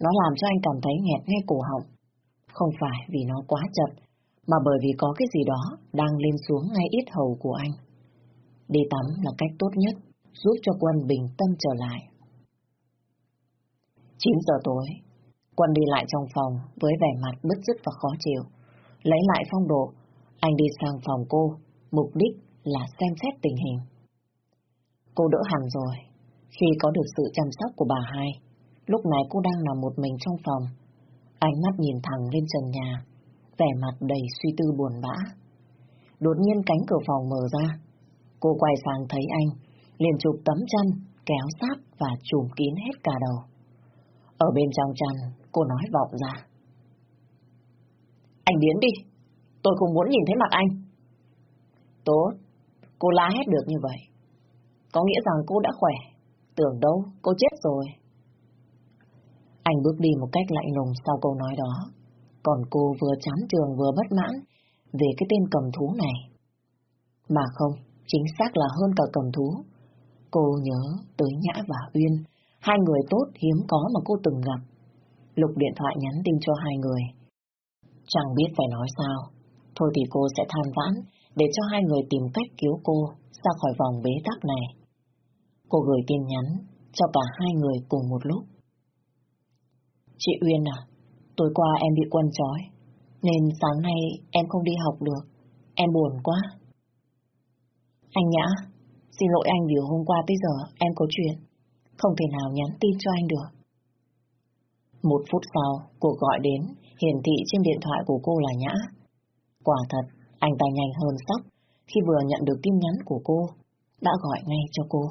nó làm cho anh cảm thấy nghẹt ngay cổ họng. Không phải vì nó quá chật, mà bởi vì có cái gì đó đang lên xuống ngay ít hầu của anh. Đi tắm là cách tốt nhất, giúp cho Quân bình tâm trở lại. 9 giờ tối, Quân đi lại trong phòng với vẻ mặt bứt rứt và khó chịu. Lấy lại phong độ, anh đi sang phòng cô, mục đích là xem xét tình hình. Cô đỡ hẳn rồi, khi có được sự chăm sóc của bà hai. Lúc này cô đang nằm một mình trong phòng, ánh mắt nhìn thẳng lên trần nhà, vẻ mặt đầy suy tư buồn bã. Đột nhiên cánh cửa phòng mở ra, cô quay sang thấy anh, liền chụp tấm chăn, kéo sát và trùm kín hết cả đầu. Ở bên trong chăn, cô nói vọng ra. Anh biến đi, tôi không muốn nhìn thấy mặt anh. Tốt, cô la hết được như vậy. Có nghĩa rằng cô đã khỏe, tưởng đâu cô chết rồi. Anh bước đi một cách lạnh lùng sau câu nói đó. Còn cô vừa chán trường vừa bất mãn về cái tên cầm thú này. Mà không, chính xác là hơn cả cầm thú. Cô nhớ tới Nhã và Uyên, hai người tốt hiếm có mà cô từng gặp. Lục điện thoại nhắn tin cho hai người. Chẳng biết phải nói sao, thôi thì cô sẽ than vãn để cho hai người tìm cách cứu cô ra khỏi vòng bế tắc này. Cô gửi tin nhắn cho cả hai người cùng một lúc. Chị Uyên à, tối qua em bị quân trói, nên sáng nay em không đi học được. Em buồn quá. Anh Nhã, xin lỗi anh vì hôm qua tới giờ em có chuyện. Không thể nào nhắn tin cho anh được. Một phút sau, cuộc gọi đến, hiển thị trên điện thoại của cô là Nhã. Quả thật, anh ta nhanh hơn sóc khi vừa nhận được tin nhắn của cô, đã gọi ngay cho cô.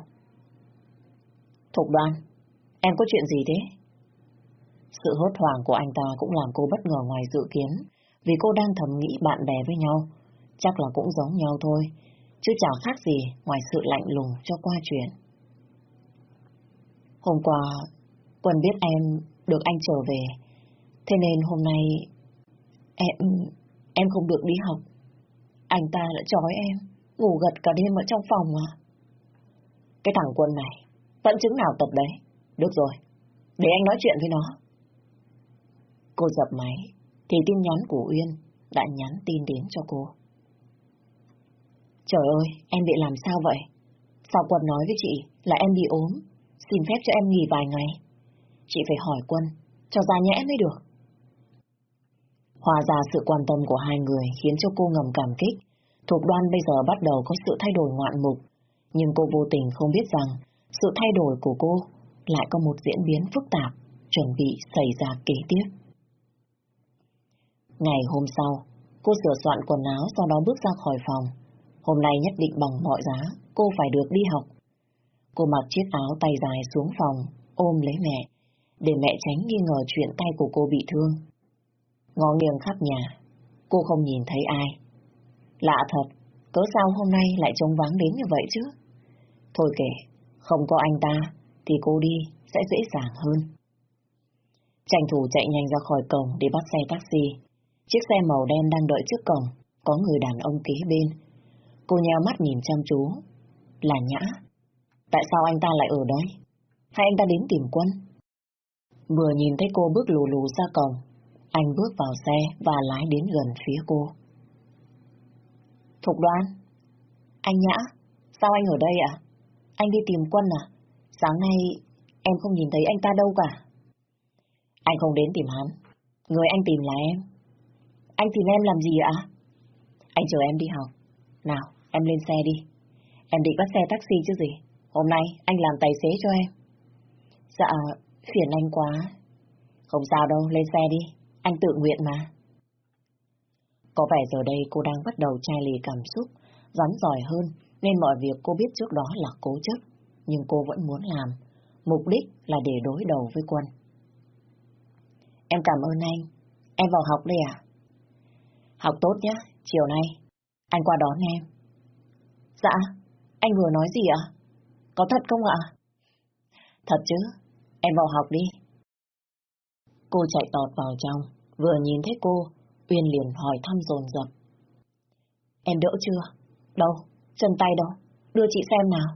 Thục đoan, em có chuyện gì thế? Sự hốt hoảng của anh ta cũng làm cô bất ngờ ngoài dự kiến, vì cô đang thầm nghĩ bạn bè với nhau, chắc là cũng giống nhau thôi, chứ chẳng khác gì ngoài sự lạnh lùng cho qua chuyện. Hôm qua, Quân biết em được anh trở về, thế nên hôm nay em em không được đi học. Anh ta đã trói em, ngủ gật cả đêm ở trong phòng à. Cái thằng Quân này, tận chứng nào tập đấy. Được rồi, để anh nói chuyện với nó. Cô dập máy, thì tin nhắn của Uyên đã nhắn tin đến cho cô. Trời ơi, em bị làm sao vậy? Sao Quân nói với chị là em bị ốm, xin phép cho em nghỉ vài ngày. Chị phải hỏi Quân, cho ra nhẽ mới được. Hòa ra sự quan tâm của hai người khiến cho cô ngầm cảm kích. Thục đoan bây giờ bắt đầu có sự thay đổi ngoạn mục, nhưng cô vô tình không biết rằng sự thay đổi của cô lại có một diễn biến phức tạp, chuẩn bị xảy ra kế tiếp. Ngày hôm sau, cô sửa soạn quần áo sau đó bước ra khỏi phòng. Hôm nay nhất định bằng mọi giá, cô phải được đi học. Cô mặc chiếc áo tay dài xuống phòng, ôm lấy mẹ, để mẹ tránh nghi ngờ chuyện tay của cô bị thương. Ngó nghiêng khắp nhà, cô không nhìn thấy ai. Lạ thật, cớ sao hôm nay lại trông vắng đến như vậy chứ? Thôi kể, không có anh ta, thì cô đi sẽ dễ dàng hơn. Tranh thủ chạy nhanh ra khỏi cổng để bắt xe taxi. Chiếc xe màu đen đang đợi trước cổng, có người đàn ông kế bên. Cô nheo mắt nhìn chăm chú. Là Nhã. Tại sao anh ta lại ở đây? Hay anh ta đến tìm quân? Vừa nhìn thấy cô bước lù lù ra cổng, anh bước vào xe và lái đến gần phía cô. Thục đoan, anh Nhã, sao anh ở đây ạ? Anh đi tìm quân à? Sáng nay em không nhìn thấy anh ta đâu cả. Anh không đến tìm hắn, người anh tìm là em. Anh tìm em làm gì ạ? Anh chờ em đi học. Nào, em lên xe đi. Em định bắt xe taxi chứ gì. Hôm nay anh làm tài xế cho em. Dạ, phiền anh quá. Không sao đâu, lên xe đi. Anh tự nguyện mà. Có vẻ giờ đây cô đang bắt đầu chai lì cảm xúc, rắn giỏi hơn, nên mọi việc cô biết trước đó là cố chấp, nhưng cô vẫn muốn làm. Mục đích là để đối đầu với quân. Em cảm ơn anh. Em vào học đây à? Học tốt nhé, chiều nay. Anh qua đón em. Dạ, anh vừa nói gì ạ? Có thật không ạ? Thật chứ, em vào học đi. Cô chạy tọt vào trong, vừa nhìn thấy cô, Uyên liền hỏi thăm dồn dập. Em đỡ chưa? Đâu? Chân tay đâu? Đưa chị xem nào.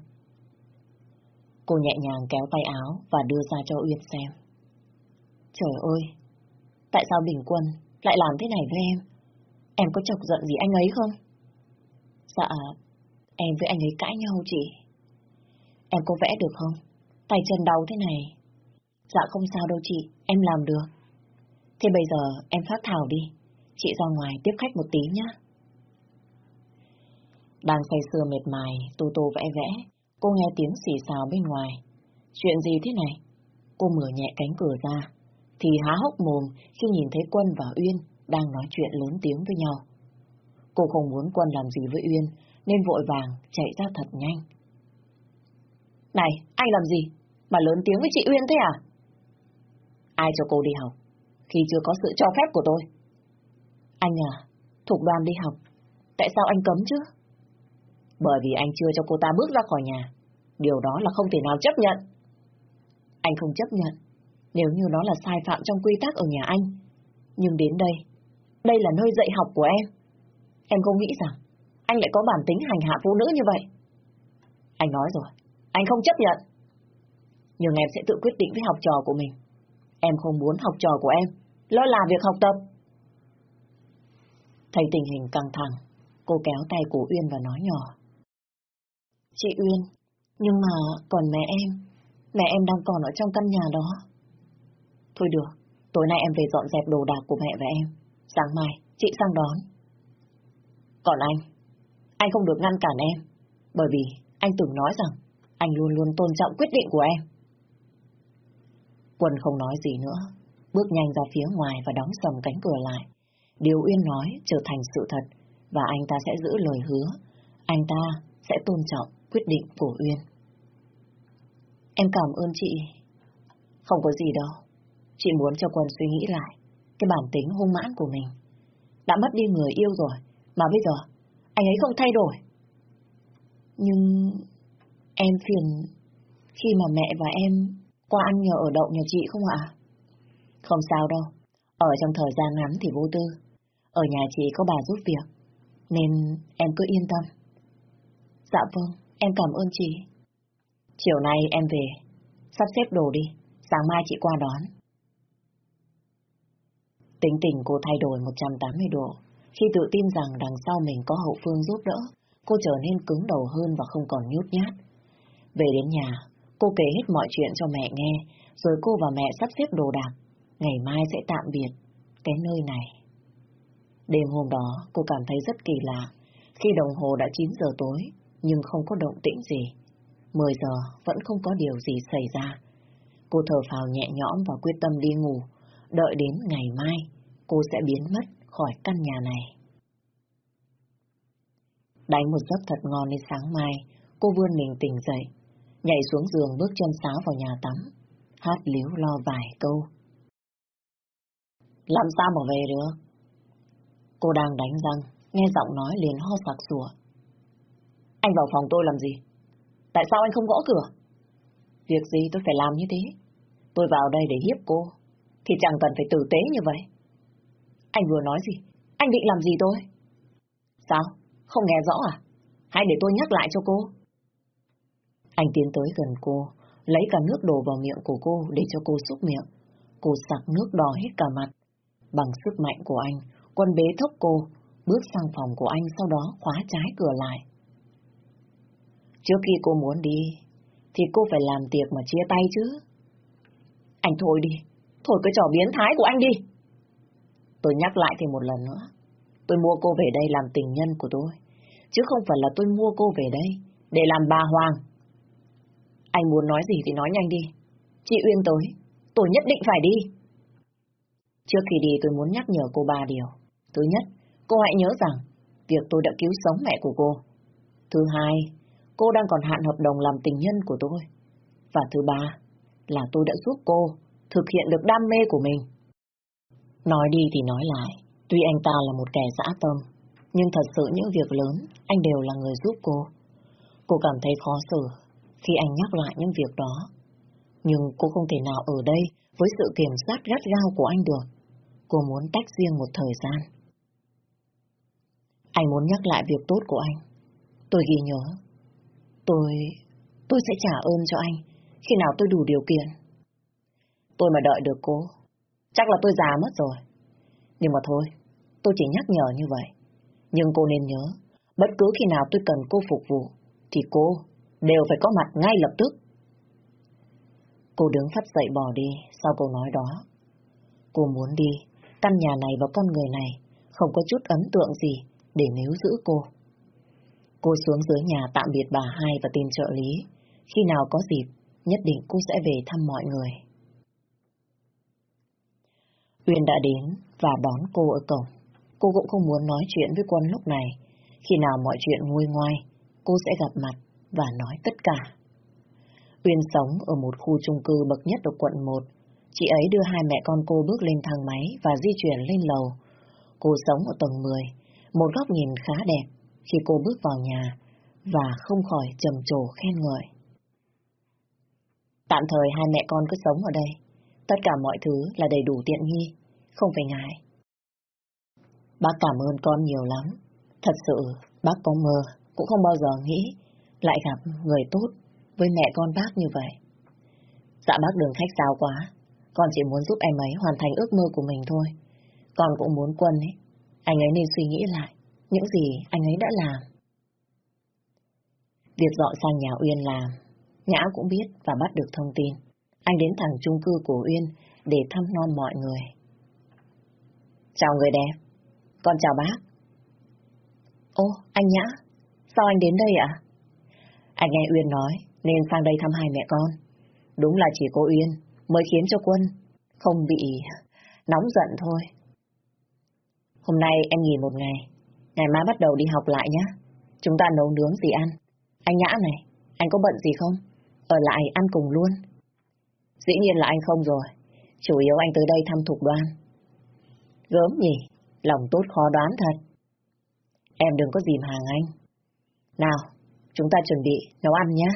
Cô nhẹ nhàng kéo tay áo và đưa ra cho Uyên xem. Trời ơi, tại sao Bình Quân lại làm thế này với em? Em có chọc giận gì anh ấy không? Dạ, em với anh ấy cãi nhau chị. Em có vẽ được không? Tay chân đau thế này. Dạ không sao đâu chị, em làm được. Thế bây giờ em phát thảo đi. Chị ra ngoài tiếp khách một tí nhá Đang say sưa mệt mài, tô tô vẽ vẽ, cô nghe tiếng xì xào bên ngoài. Chuyện gì thế này? Cô mở nhẹ cánh cửa ra, thì há hốc mồm khi nhìn thấy Quân và Uyên đang nói chuyện lớn tiếng với nhau. Cô không muốn Quân làm gì với Uyên, nên vội vàng chạy ra thật nhanh. Này, anh làm gì? Mà lớn tiếng với chị Uyên thế à? Ai cho cô đi học? Khi chưa có sự cho phép của tôi. Anh à, thuộc đoàn đi học. Tại sao anh cấm chứ? Bởi vì anh chưa cho cô ta bước ra khỏi nhà. Điều đó là không thể nào chấp nhận. Anh không chấp nhận. Nếu như nó là sai phạm trong quy tắc ở nhà anh. Nhưng đến đây, đây là nơi dạy học của em. Em không nghĩ rằng anh lại có bản tính hành hạ phụ nữ như vậy. Anh nói rồi, anh không chấp nhận. Nhưng em sẽ tự quyết định với học trò của mình. Em không muốn học trò của em lo là việc học tập. Thấy tình hình căng thẳng, cô kéo tay của Uyên và nói nhỏ. Chị Uyên, nhưng mà còn mẹ em, mẹ em đang còn ở trong căn nhà đó. Thôi được, tối nay em về dọn dẹp đồ đạc của mẹ và em. Sáng mai, chị sang đón. Còn anh, anh không được ngăn cản em, bởi vì anh từng nói rằng anh luôn luôn tôn trọng quyết định của em. Quân không nói gì nữa, bước nhanh ra phía ngoài và đóng sầm cánh cửa lại. Điều Uyên nói trở thành sự thật, và anh ta sẽ giữ lời hứa. Anh ta sẽ tôn trọng quyết định của Uyên. Em cảm ơn chị. Không có gì đâu. Chị muốn cho Quân suy nghĩ lại cái bản tính hung mãn của mình. Đã mất đi người yêu rồi, mà bây giờ anh ấy không thay đổi. Nhưng em phiền khi mà mẹ và em qua ăn nhờ ở đậu nhà chị không ạ? Không sao đâu, ở trong thời gian ngắn thì vô tư. Ở nhà chị có bà giúp việc, nên em cứ yên tâm. Dạ vâng, em cảm ơn chị. Chiều nay em về, sắp xếp đồ đi, sáng mai chị qua đón. Tính tình cô thay đổi 180 độ. Khi tự tin rằng đằng sau mình có hậu phương giúp đỡ, cô trở nên cứng đầu hơn và không còn nhút nhát. Về đến nhà, cô kể hết mọi chuyện cho mẹ nghe, rồi cô và mẹ sắp xếp đồ đạc. Ngày mai sẽ tạm biệt cái nơi này. Đêm hôm đó, cô cảm thấy rất kỳ lạ. Khi đồng hồ đã 9 giờ tối, nhưng không có động tĩnh gì. 10 giờ vẫn không có điều gì xảy ra. Cô thở phào nhẹ nhõm và quyết tâm đi ngủ, đợi đến ngày mai, cô sẽ biến mất khỏi căn nhà này. Đánh một giấc thật ngon đến sáng mai, cô vươn mình tỉnh dậy, nhảy xuống giường bước chân sáo vào nhà tắm, hát líu lo vài câu. Làm sao mà về được? Cô đang đánh răng, nghe giọng nói liền ho sặc sủa. Anh vào phòng tôi làm gì? Tại sao anh không gõ cửa? Việc gì tôi phải làm như thế? Tôi vào đây để hiếp cô, thì chẳng cần phải tử tế như vậy. Anh vừa nói gì? Anh định làm gì tôi? Sao? Không nghe rõ à? Hãy để tôi nhắc lại cho cô. Anh tiến tới gần cô, lấy cả nước đổ vào miệng của cô để cho cô xúc miệng. Cô sặc nước đỏ hết cả mặt. Bằng sức mạnh của anh, quân bế thốc cô, bước sang phòng của anh sau đó khóa trái cửa lại. Trước khi cô muốn đi, thì cô phải làm tiệc mà chia tay chứ. Anh thôi đi, thôi cái trò biến thái của anh đi. Tôi nhắc lại thêm một lần nữa, tôi mua cô về đây làm tình nhân của tôi, chứ không phải là tôi mua cô về đây để làm bà Hoàng. Anh muốn nói gì thì nói nhanh đi. Chị Uyên tới, tôi nhất định phải đi. Trước khi đi tôi muốn nhắc nhở cô ba điều. Thứ nhất, cô hãy nhớ rằng việc tôi đã cứu sống mẹ của cô. Thứ hai, cô đang còn hạn hợp đồng làm tình nhân của tôi. Và thứ ba, là tôi đã giúp cô thực hiện được đam mê của mình. Nói đi thì nói lại, tuy anh ta là một kẻ dã tâm, nhưng thật sự những việc lớn anh đều là người giúp cô. Cô cảm thấy khó xử khi anh nhắc lại những việc đó. Nhưng cô không thể nào ở đây với sự kiểm soát gắt gao của anh được. Cô muốn tách riêng một thời gian. Anh muốn nhắc lại việc tốt của anh. Tôi ghi nhớ. Tôi... tôi sẽ trả ơn cho anh khi nào tôi đủ điều kiện. Tôi mà đợi được cô, chắc là tôi già mất rồi. Nhưng mà thôi, tôi chỉ nhắc nhở như vậy. Nhưng cô nên nhớ, bất cứ khi nào tôi cần cô phục vụ, thì cô đều phải có mặt ngay lập tức. Cô đứng phát dậy bỏ đi sau câu nói đó. Cô muốn đi, căn nhà này và con người này không có chút ấn tượng gì để níu giữ cô. Cô xuống dưới nhà tạm biệt bà hai và tìm trợ lý. Khi nào có dịp, nhất định cô sẽ về thăm mọi người. Uyên đã đến và đón cô ở cổng. Cô cũng không muốn nói chuyện với Quân lúc này. Khi nào mọi chuyện nguôi ngoai, cô sẽ gặp mặt và nói tất cả. Uyên sống ở một khu chung cư bậc nhất ở quận 1. Chị ấy đưa hai mẹ con cô bước lên thang máy và di chuyển lên lầu. Cô sống ở tầng 10, một góc nhìn khá đẹp khi cô bước vào nhà và không khỏi trầm trồ khen ngợi. Tạm thời hai mẹ con cứ sống ở đây. Tất cả mọi thứ là đầy đủ tiện nghi, không phải ngại. Bác cảm ơn con nhiều lắm. Thật sự, bác có mơ, cũng không bao giờ nghĩ lại gặp người tốt với mẹ con bác như vậy. Dạ bác đừng khách sáo quá, con chỉ muốn giúp em ấy hoàn thành ước mơ của mình thôi. Con cũng muốn quân ấy, anh ấy nên suy nghĩ lại những gì anh ấy đã làm. Việc dọn sang nhà Uyên làm, Nhã cũng biết và bắt được thông tin. Anh đến thẳng chung cư của Uyên để thăm non mọi người. Chào người đẹp, con chào bác. Ô, anh Nhã, sao anh đến đây ạ? Anh nghe Uyên nói nên sang đây thăm hai mẹ con. Đúng là chỉ cô Uyên mới khiến cho Quân không bị nóng giận thôi. Hôm nay em nghỉ một ngày, ngày mai bắt đầu đi học lại nhé. Chúng ta nấu nướng gì ăn. Anh Nhã này, anh có bận gì không? Ở lại ăn cùng luôn. Dĩ nhiên là anh không rồi. Chủ yếu anh tới đây thăm Thục Đoan. Gớm nhỉ, lòng tốt khó đoán thật. Em đừng có dìm hàng anh. Nào, chúng ta chuẩn bị nấu ăn nhé.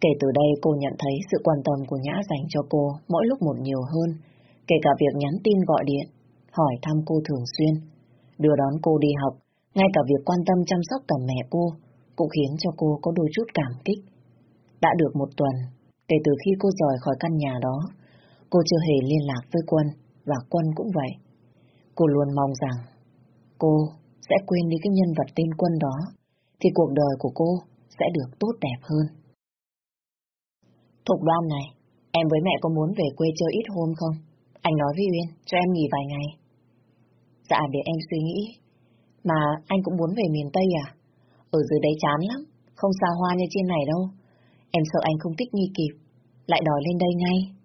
Kể từ đây cô nhận thấy sự quan tâm của Nhã dành cho cô mỗi lúc một nhiều hơn, kể cả việc nhắn tin gọi điện, hỏi thăm cô thường xuyên, đưa đón cô đi học, ngay cả việc quan tâm chăm sóc tầm mẹ cô cũng khiến cho cô có đôi chút cảm kích. Đã được một tuần, kể từ khi cô rời khỏi căn nhà đó, cô chưa hề liên lạc với Quân, và Quân cũng vậy. Cô luôn mong rằng cô sẽ quên đi cái nhân vật tên Quân đó, thì cuộc đời của cô sẽ được tốt đẹp hơn. Thục đoan này, em với mẹ có muốn về quê chơi ít hôm không? Anh nói với Uyên, cho em nghỉ vài ngày. Dạ, để em suy nghĩ. Mà anh cũng muốn về miền Tây à? Ở dưới đấy chán lắm, không xa hoa như trên này đâu. Em sợ anh không thích nghi kịp, lại đòi lên đây ngay.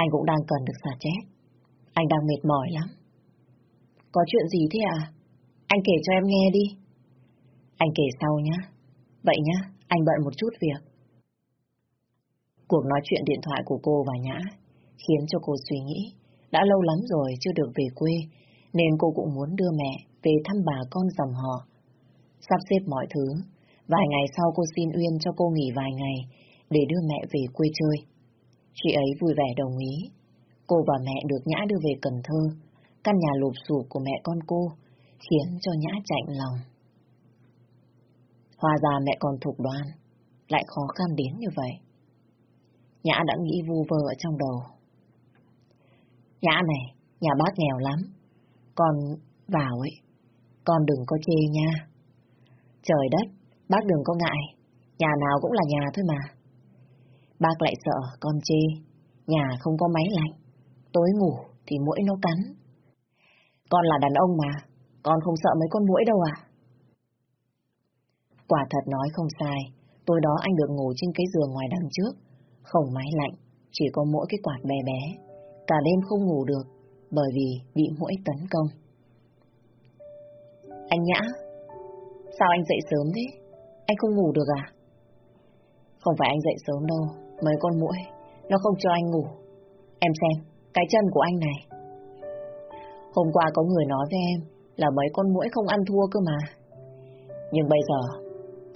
Anh cũng đang cần được xả chết. Anh đang mệt mỏi lắm. Có chuyện gì thế à? Anh kể cho em nghe đi. Anh kể sau nhá. Vậy nhá, anh bận một chút việc. Cuộc nói chuyện điện thoại của cô và Nhã khiến cho cô suy nghĩ. Đã lâu lắm rồi chưa được về quê, nên cô cũng muốn đưa mẹ về thăm bà con dòng họ. Sắp xếp mọi thứ, vài ngày sau cô xin Uyên cho cô nghỉ vài ngày để đưa mẹ về quê chơi. Chị ấy vui vẻ đồng ý. Cô và mẹ được Nhã đưa về Cần Thơ, căn nhà lụp sụp của mẹ con cô, khiến cho Nhã chạnh lòng. Hòa ra mẹ còn thục đoan, lại khó khăn đến như vậy. Nhã đã nghĩ vu vơ ở trong đầu. Nhã này, nhà bác nghèo lắm. Con vào ấy, con đừng có chê nha. Trời đất, bác đừng có ngại, nhà nào cũng là nhà thôi mà. Bác lại sợ con chê, nhà không có máy lạnh, tối ngủ thì mũi nó cắn. Con là đàn ông mà, con không sợ mấy con mũi đâu à? Quả thật nói không sai, tối đó anh được ngủ trên cái giường ngoài đằng trước, không máy lạnh, chỉ có mỗi cái quạt bé bé. Cả đêm không ngủ được, bởi vì bị mũi tấn công. Anh Nhã, sao anh dậy sớm thế? Anh không ngủ được à? Không phải anh dậy sớm đâu, mấy con mũi, nó không cho anh ngủ. Em xem, cái chân của anh này. Hôm qua có người nói với em là mấy con mũi không ăn thua cơ mà. Nhưng bây giờ,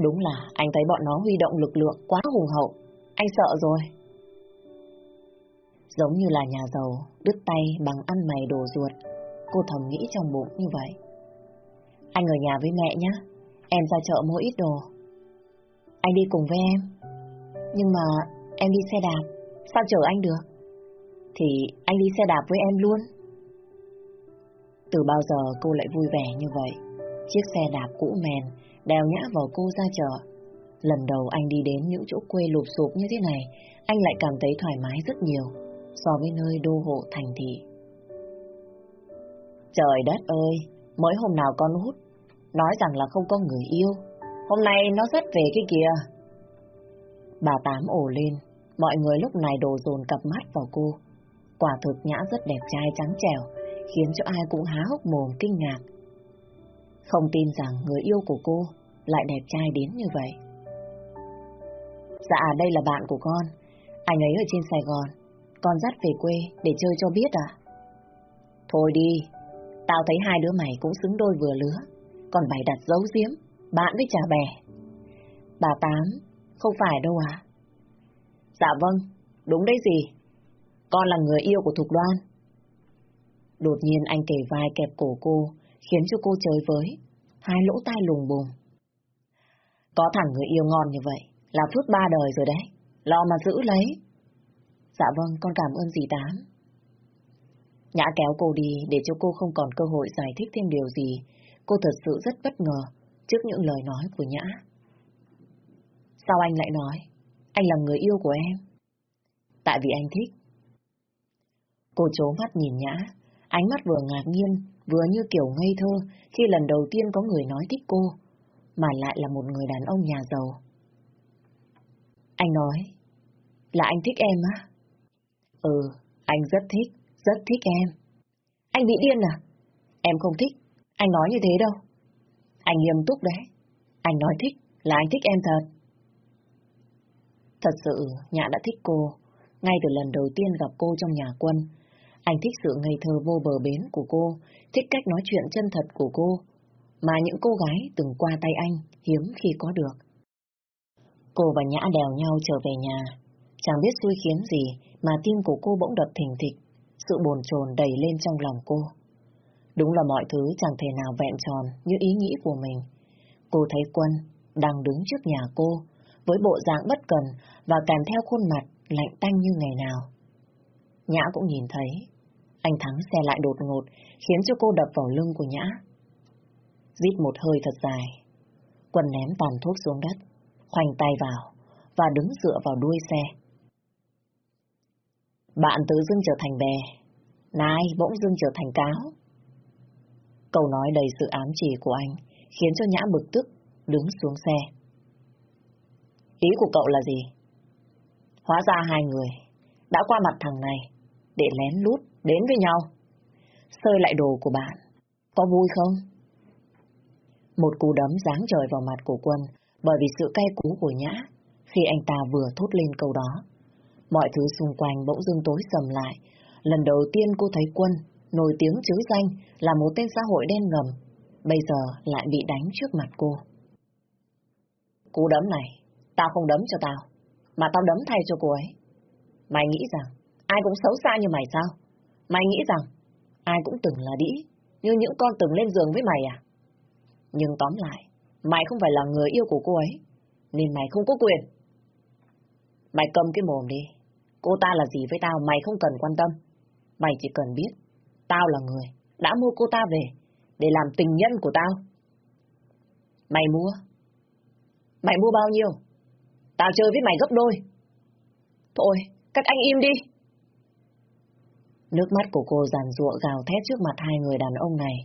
đúng là anh thấy bọn nó huy động lực lượng quá hùng hậu anh sợ rồi. Giống như là nhà giàu, đứt tay bằng ăn mày đồ ruột. Cô thầm nghĩ trong bụng như vậy. Anh ở nhà với mẹ nhé, em ra chợ mua ít đồ. Anh đi cùng với em. Nhưng mà em đi xe đạp, sao chở anh được? Thì anh đi xe đạp với em luôn. Từ bao giờ cô lại vui vẻ như vậy? Chiếc xe đạp cũ mèn đèo nhã vào cô ra chợ. Lần đầu anh đi đến những chỗ quê lụp sụp như thế này, anh lại cảm thấy thoải mái rất nhiều so với nơi đô hộ thành thị. Trời đất ơi, mới hôm nào con hút, nói rằng là không có người yêu. Hôm nay nó rất về cái kìa. Bà Tám ổ lên, mọi người lúc này đổ dồn cặp mắt vào cô. Quả thực Nhã rất đẹp trai trắng trẻo, khiến cho ai cũng há hốc mồm kinh ngạc. Không tin rằng người yêu của cô lại đẹp trai đến như vậy. Dạ, đây là bạn của con. Anh ấy ở trên Sài Gòn. Con dắt về quê để chơi cho biết à? Thôi đi, tao thấy hai đứa mày cũng xứng đôi vừa lứa. Còn bày đặt dấu diếm, bạn với trà bè. Bà Tám, không phải đâu à? Dạ vâng, đúng đấy gì. Con là người yêu của Thục Đoan. Đột nhiên anh kể vai kẹp cổ cô, khiến cho cô chơi với, hai lỗ tai lùng bùng. Có thằng người yêu ngon như vậy, là phước ba đời rồi đấy, lo mà giữ lấy. Dạ vâng, con cảm ơn dì Tám. Nhã kéo cô đi để cho cô không còn cơ hội giải thích thêm điều gì. Cô thật sự rất bất ngờ trước những lời nói của Nhã. Sao anh lại nói? Anh là người yêu của em. Tại vì anh thích. Cô chố mắt nhìn Nhã, ánh mắt vừa ngạc nhiên, vừa như kiểu ngây thơ khi lần đầu tiên có người nói thích cô, mà lại là một người đàn ông nhà giàu. Anh nói, là anh thích em á? Ừ, anh rất thích, rất thích em. Anh bị điên à? Em không thích, anh nói như thế đâu. Anh nghiêm túc đấy. Anh nói thích là anh thích em thật. Thật sự, Nhã đã thích cô. Ngay từ lần đầu tiên gặp cô trong nhà quân, anh thích sự ngây thơ vô bờ bến của cô, thích cách nói chuyện chân thật của cô, mà những cô gái từng qua tay anh hiếm khi có được. Cô và Nhã đèo nhau trở về nhà. Chẳng biết xui khiến gì mà tim của cô bỗng đập thình thịch, sự bồn chồn đầy lên trong lòng cô. Đúng là mọi thứ chẳng thể nào vẹn tròn như ý nghĩ của mình. Cô thấy Quân đang đứng trước nhà cô, với bộ dạng bất cần và kèm theo khuôn mặt lạnh tanh như ngày nào. Nhã cũng nhìn thấy, anh Thắng xe lại đột ngột, khiến cho cô đập vào lưng của Nhã. Rít một hơi thật dài, quần ném tàn thuốc xuống đất, khoanh tay vào và đứng dựa vào đuôi xe. Bạn tự dưng trở thành bè, nai bỗng dưng trở thành cáo. Câu nói đầy sự ám chỉ của anh khiến cho Nhã bực tức, đứng xuống xe. Ý của cậu là gì? Hóa ra hai người đã qua mặt thằng này để lén lút đến với nhau. Sơi lại đồ của bạn, có vui không? Một cú đấm giáng trời vào mặt của quân bởi vì sự cay cú của Nhã khi anh ta vừa thốt lên câu đó. Mọi thứ xung quanh bỗng dưng tối sầm lại. Lần đầu tiên cô thấy quân nổi tiếng chữ danh là một tên xã hội đen ngầm, bây giờ lại bị đánh trước mặt cô. Cú đấm này, tao không đấm cho tao, mà tao đấm thay cho cô ấy. Mày nghĩ rằng ai cũng xấu xa như mày sao? Mày nghĩ rằng ai cũng từng là đĩ, như những con từng lên giường với mày à? Nhưng tóm lại, mày không phải là người yêu của cô ấy, nên mày không có quyền. Mày cầm cái mồm đi. Cô ta là gì với tao mày không cần quan tâm. Mày chỉ cần biết, tao là người đã mua cô ta về để làm tình nhân của tao. Mày mua? Mày mua bao nhiêu? Tao chơi với mày gấp đôi. Thôi, các anh im đi. Nước mắt của cô giàn ruộng gào thét trước mặt hai người đàn ông này.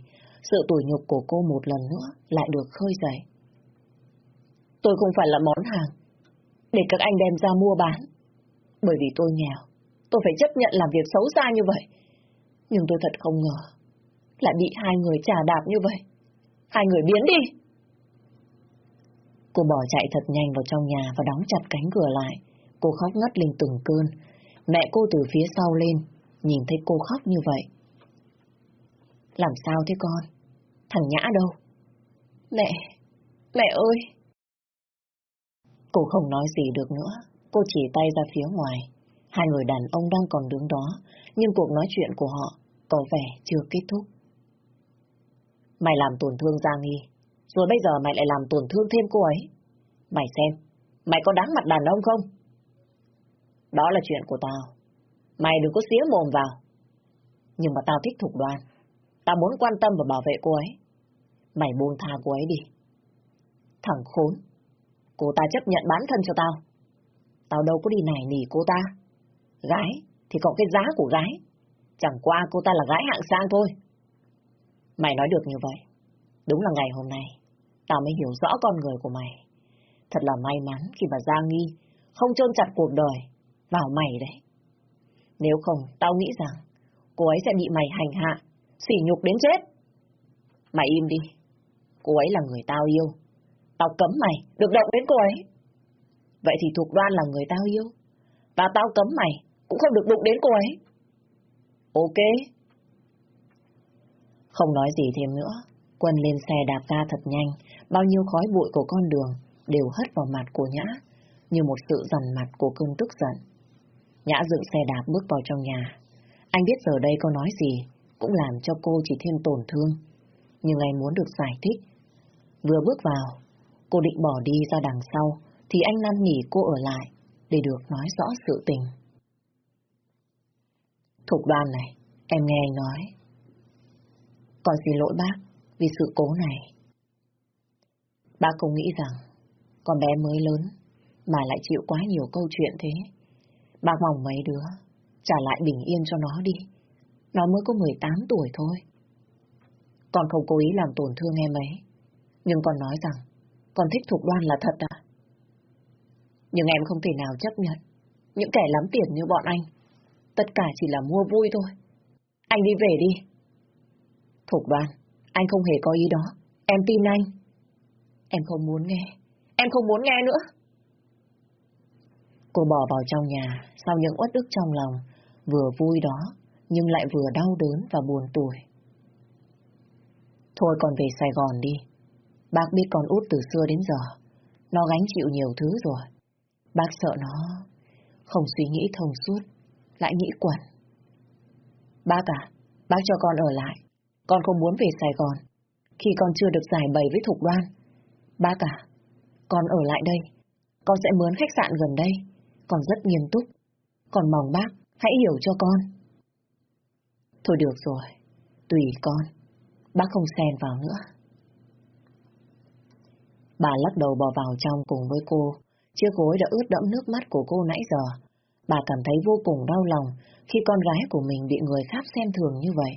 Sự tủi nhục của cô một lần nữa lại được khơi dậy. Tôi không phải là món hàng để các anh đem ra mua bán. Bởi vì tôi nghèo, tôi phải chấp nhận làm việc xấu xa như vậy. Nhưng tôi thật không ngờ, lại bị hai người trả đạp như vậy. Hai người biến đi. Cô bỏ chạy thật nhanh vào trong nhà và đóng chặt cánh cửa lại. Cô khóc ngất lên từng cơn. Mẹ cô từ phía sau lên, nhìn thấy cô khóc như vậy. Làm sao thế con? Thằng Nhã đâu? Mẹ, mẹ ơi! Cô không nói gì được nữa, Cô chỉ tay ra phía ngoài. Hai người đàn ông đang còn đứng đó, nhưng cuộc nói chuyện của họ có vẻ chưa kết thúc. Mày làm tổn thương Giang Nghi, rồi bây giờ mày lại làm tổn thương thêm cô ấy. Mày xem, mày có đáng mặt đàn ông không? Đó là chuyện của tao. Mày đừng có xía mồm vào. Nhưng mà tao thích thục đoan. Tao muốn quan tâm và bảo vệ cô ấy. Mày buông tha cô ấy đi. Thằng khốn. Cô ta chấp nhận bán thân cho tao. Tao đâu có đi nài nỉ cô ta. Gái thì có cái giá của gái. Chẳng qua cô ta là gái hạng sang thôi. Mày nói được như vậy. Đúng là ngày hôm nay, tao mới hiểu rõ con người của mày. Thật là may mắn khi mà Giang Nghi không trôn chặt cuộc đời vào mày đấy. Nếu không, tao nghĩ rằng cô ấy sẽ bị mày hành hạ, sỉ nhục đến chết. Mày im đi. Cô ấy là người tao yêu. Tao cấm mày được động đến cô ấy. Vậy thì thuộc đoan là người tao yêu. Và tao cấm mày cũng không được đụng đến cô ấy. Ok. Không nói gì thêm nữa, Quân lên xe đạp ga thật nhanh, bao nhiêu khói bụi của con đường đều hất vào mặt của Nhã, như một sự dằn mặt của cơn tức giận. Nhã dựng xe đạp bước vào trong nhà. Anh biết giờ đây có nói gì, cũng làm cho cô chỉ thêm tổn thương. Nhưng anh muốn được giải thích. Vừa bước vào, cô định bỏ đi ra đằng sau, thì anh năn nỉ cô ở lại, để được nói rõ sự tình. Thục đoan này, em nghe anh nói. Còn xin lỗi bác vì sự cố này. Bác không nghĩ rằng con bé mới lớn mà lại chịu quá nhiều câu chuyện thế. Bác mong mấy đứa trả lại bình yên cho nó đi. Nó mới có 18 tuổi thôi. Con không cố ý làm tổn thương em ấy. Nhưng con nói rằng con thích Thục Đoan là thật à? Nhưng em không thể nào chấp nhận những kẻ lắm tiền như bọn anh. Tất cả chỉ là mua vui thôi. Anh đi về đi. Thục Đoan, anh không hề có ý đó. Em tin anh. Em không muốn nghe. Em không muốn nghe nữa. Cô bỏ vào trong nhà, sau những uất ức trong lòng, vừa vui đó, nhưng lại vừa đau đớn và buồn tuổi. Thôi còn về Sài Gòn đi. Bác biết con út từ xưa đến giờ. Nó gánh chịu nhiều thứ rồi. Bác sợ nó không suy nghĩ thông suốt, lại nghĩ quẩn. Bác à, bác cho con ở lại. Con không muốn về Sài Gòn. Khi con chưa được giải bày với Thục Đoan. Bác à, con ở lại đây. Con sẽ mướn khách sạn gần đây. Con rất nghiêm túc. Còn mong bác, hãy hiểu cho con. Thôi được rồi, tùy con. Bác không xen vào nữa. Bà lắc đầu bò vào trong cùng với cô. Chiếc gối đã ướt đẫm nước mắt của cô nãy giờ. Bà cảm thấy vô cùng đau lòng khi con gái của mình bị người khác xem thường như vậy.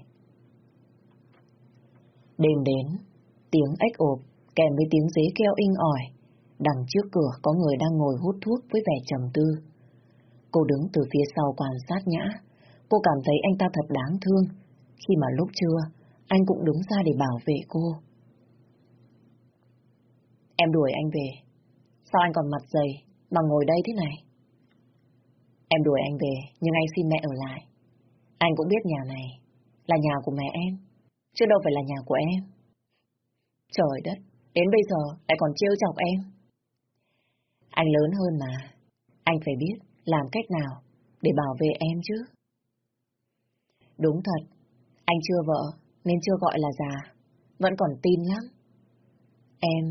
Đêm đến, tiếng ếch ộp kèm với tiếng dế keo inh ỏi. Đằng trước cửa có người đang ngồi hút thuốc với vẻ trầm tư. Cô đứng từ phía sau quan sát nhã. Cô cảm thấy anh ta thật đáng thương. Khi mà lúc trưa, anh cũng đứng ra để bảo vệ cô. Em đuổi anh về. Sao anh còn mặt dày mà ngồi đây thế này? Em đuổi anh về, nhưng anh xin mẹ ở lại. Anh cũng biết nhà này là nhà của mẹ em chứ đâu phải là nhà của em. Trời đất, đến bây giờ lại còn trêu chọc em. Anh lớn hơn mà, anh phải biết làm cách nào để bảo vệ em chứ. Đúng thật, anh chưa vợ nên chưa gọi là già, vẫn còn tin lắm. Em...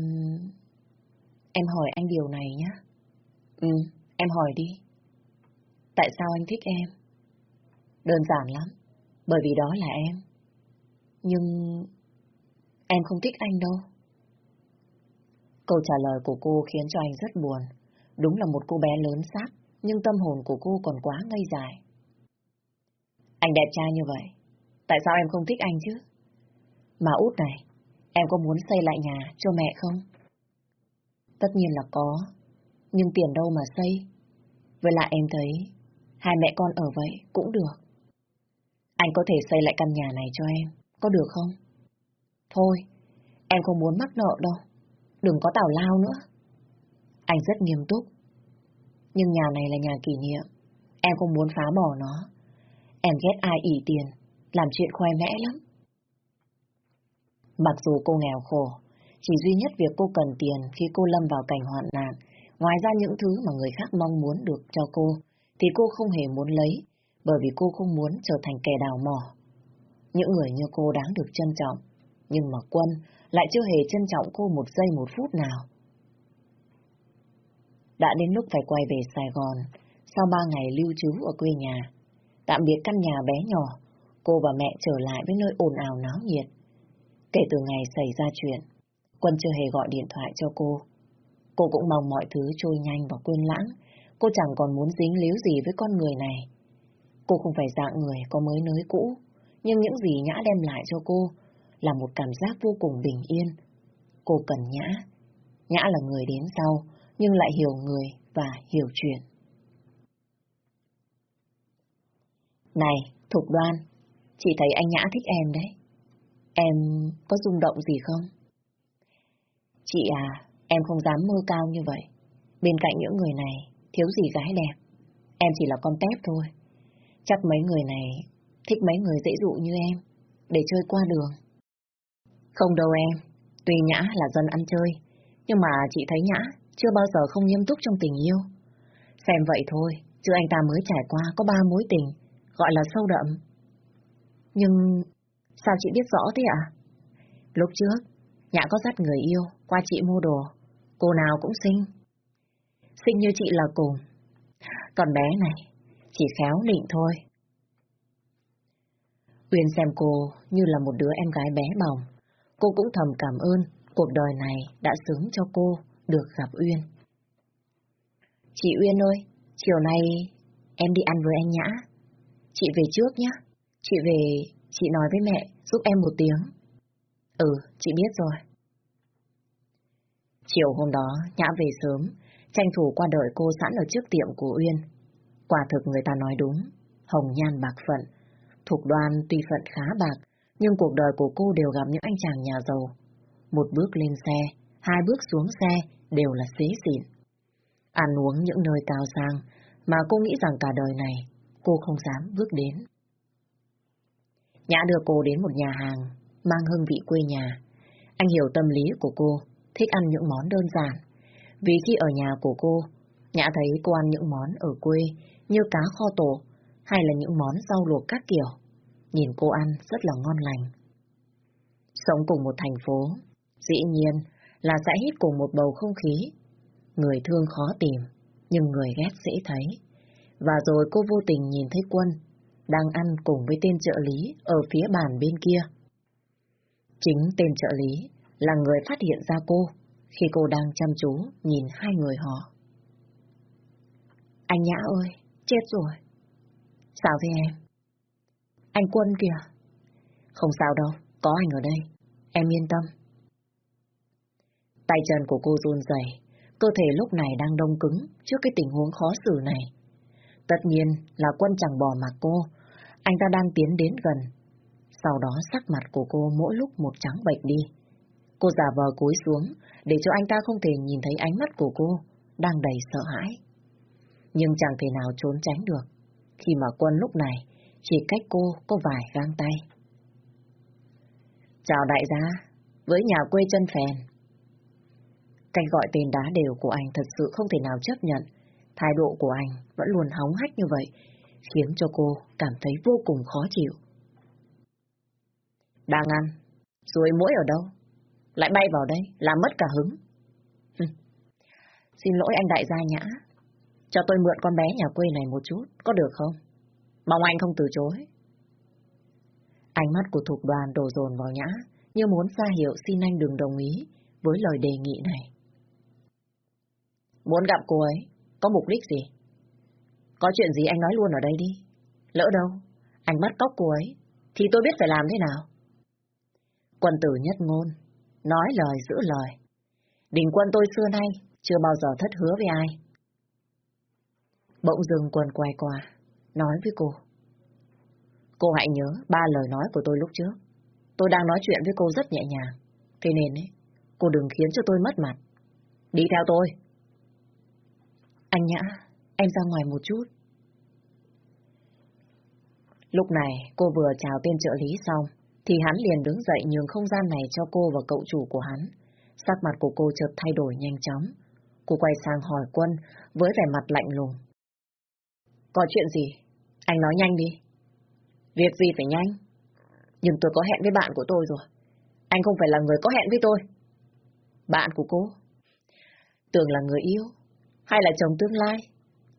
em hỏi anh điều này nhé. Ừ, em hỏi đi. Tại sao anh thích em? Đơn giản lắm, bởi vì đó là em. Nhưng... Em không thích anh đâu. Câu trả lời của cô khiến cho anh rất buồn. Đúng là một cô bé lớn xác, nhưng tâm hồn của cô còn quá ngây dài. Anh đẹp trai như vậy, tại sao em không thích anh chứ? Mà út này, em có muốn xây lại nhà cho mẹ không? Tất nhiên là có, nhưng tiền đâu mà xây. Với lại em thấy, hai mẹ con ở vậy cũng được. Anh có thể xây lại căn nhà này cho em, có được không? Thôi, em không muốn mắc nợ đâu. Đừng có tào lao nữa. Anh rất nghiêm túc. Nhưng nhà này là nhà kỷ niệm. Em không muốn phá bỏ nó. Em ghét ai ỉ tiền, làm chuyện khoe mẽ lắm. Mặc dù cô nghèo khổ, chỉ duy nhất việc cô cần tiền khi cô lâm vào cảnh hoạn nạn, Ngoài ra những thứ mà người khác mong muốn được cho cô, thì cô không hề muốn lấy, bởi vì cô không muốn trở thành kẻ đào mỏ. Những người như cô đáng được trân trọng, nhưng mà Quân lại chưa hề trân trọng cô một giây một phút nào. Đã đến lúc phải quay về Sài Gòn, sau ba ngày lưu trú ở quê nhà. Tạm biệt căn nhà bé nhỏ, cô và mẹ trở lại với nơi ồn ào náo nhiệt. Kể từ ngày xảy ra chuyện, Quân chưa hề gọi điện thoại cho cô. Cô cũng mong mọi thứ trôi nhanh và quên lãng. Cô chẳng còn muốn dính líu gì với con người này. Cô không phải dạng người có mới nới cũ, nhưng những gì Nhã đem lại cho cô là một cảm giác vô cùng bình yên. Cô cần Nhã. Nhã là người đến sau, nhưng lại hiểu người và hiểu chuyện. Này, Thục Đoan, chị thấy anh Nhã thích em đấy. Em có rung động gì không? Chị à, em không dám mơ cao như vậy. Bên cạnh những người này, thiếu gì gái đẹp. Em chỉ là con tép thôi. Chắc mấy người này thích mấy người dễ dụ như em, để chơi qua đường. Không đâu em, tuy Nhã là dân ăn chơi, nhưng mà chị thấy Nhã chưa bao giờ không nghiêm túc trong tình yêu. Xem vậy thôi, chứ anh ta mới trải qua có ba mối tình, gọi là sâu đậm. Nhưng sao chị biết rõ thế ạ? Lúc trước, Nhã có dắt người yêu qua chị mua đồ, cô nào cũng xinh. Xinh như chị là cùng. Còn bé này, chỉ khéo định thôi. Uyên xem cô như là một đứa em gái bé bỏng. Cô cũng thầm cảm ơn cuộc đời này đã sướng cho cô được gặp Uyên. Chị Uyên ơi, chiều nay em đi ăn với anh Nhã. Chị về trước nhé. Chị về, chị nói với mẹ giúp em một tiếng. Ừ, chị biết rồi. Chiều hôm đó, Nhã về sớm, tranh thủ qua đợi cô sẵn ở trước tiệm của Uyên. Quả thực người ta nói đúng, hồng nhan bạc phận. Thục đoan tuy phận khá bạc, nhưng cuộc đời của cô đều gặp những anh chàng nhà giàu. Một bước lên xe, hai bước xuống xe đều là xế xịn. Ăn uống những nơi cao sang mà cô nghĩ rằng cả đời này cô không dám bước đến. Nhã đưa cô đến một nhà hàng, mang hương vị quê nhà. Anh hiểu tâm lý của cô, thích ăn những món đơn giản. Vì khi ở nhà của cô, Nhã thấy cô ăn những món ở quê như cá kho tổ hay là những món rau luộc các kiểu. Nhìn cô ăn rất là ngon lành. Sống cùng một thành phố, dĩ nhiên là sẽ hít cùng một bầu không khí. Người thương khó tìm, nhưng người ghét dễ thấy. Và rồi cô vô tình nhìn thấy Quân đang ăn cùng với tên trợ lý ở phía bàn bên kia. Chính tên trợ lý là người phát hiện ra cô khi cô đang chăm chú nhìn hai người họ. Anh Nhã ơi, chết rồi. Sao thế em? Anh Quân kìa. Không sao đâu, có anh ở đây. Em yên tâm. Tay chân của cô run rẩy, cơ thể lúc này đang đông cứng trước cái tình huống khó xử này. Tất nhiên là Quân chẳng bỏ mặc cô, anh ta đang tiến đến gần. Sau đó sắc mặt của cô mỗi lúc một trắng bệch đi. Cô giả vờ cúi xuống để cho anh ta không thể nhìn thấy ánh mắt của cô đang đầy sợ hãi. Nhưng chẳng thể nào trốn tránh được khi mà Quân lúc này chỉ cách cô có vài gang tay. Chào đại gia, với nhà quê chân phèn. Cách gọi tên đá đều của anh thật sự không thể nào chấp nhận. Thái độ của anh vẫn luôn hóng hách như vậy, khiến cho cô cảm thấy vô cùng khó chịu. Đang ăn, rồi mũi ở đâu? Lại bay vào đây, làm mất cả hứng. Xin lỗi anh đại gia nhã, cho tôi mượn con bé nhà quê này một chút, có được không? Mong anh không từ chối. Ánh mắt của thuộc đoàn đổ dồn vào nhã, như muốn ra hiệu xin anh đừng đồng ý với lời đề nghị này. Muốn gặp cô ấy, có mục đích gì? Có chuyện gì anh nói luôn ở đây đi. Lỡ đâu, anh bắt cóc cô ấy, thì tôi biết phải làm thế nào. Quân tử nhất ngôn, nói lời giữ lời. Đình quân tôi xưa nay chưa bao giờ thất hứa với ai. Bỗng dừng quần quay qua, nói với cô. Cô hãy nhớ ba lời nói của tôi lúc trước. Tôi đang nói chuyện với cô rất nhẹ nhàng. Thế nên ấy, cô đừng khiến cho tôi mất mặt. Đi theo tôi. Anh Nhã, em ra ngoài một chút. Lúc này, cô vừa chào tên trợ lý xong, thì hắn liền đứng dậy nhường không gian này cho cô và cậu chủ của hắn. Sắc mặt của cô chợt thay đổi nhanh chóng. Cô quay sang hỏi Quân với vẻ mặt lạnh lùng. Có chuyện gì? Anh nói nhanh đi. Việc gì phải nhanh? Nhưng tôi có hẹn với bạn của tôi rồi. Anh không phải là người có hẹn với tôi. Bạn của cô? Tưởng là người yêu? Hay là chồng tương lai?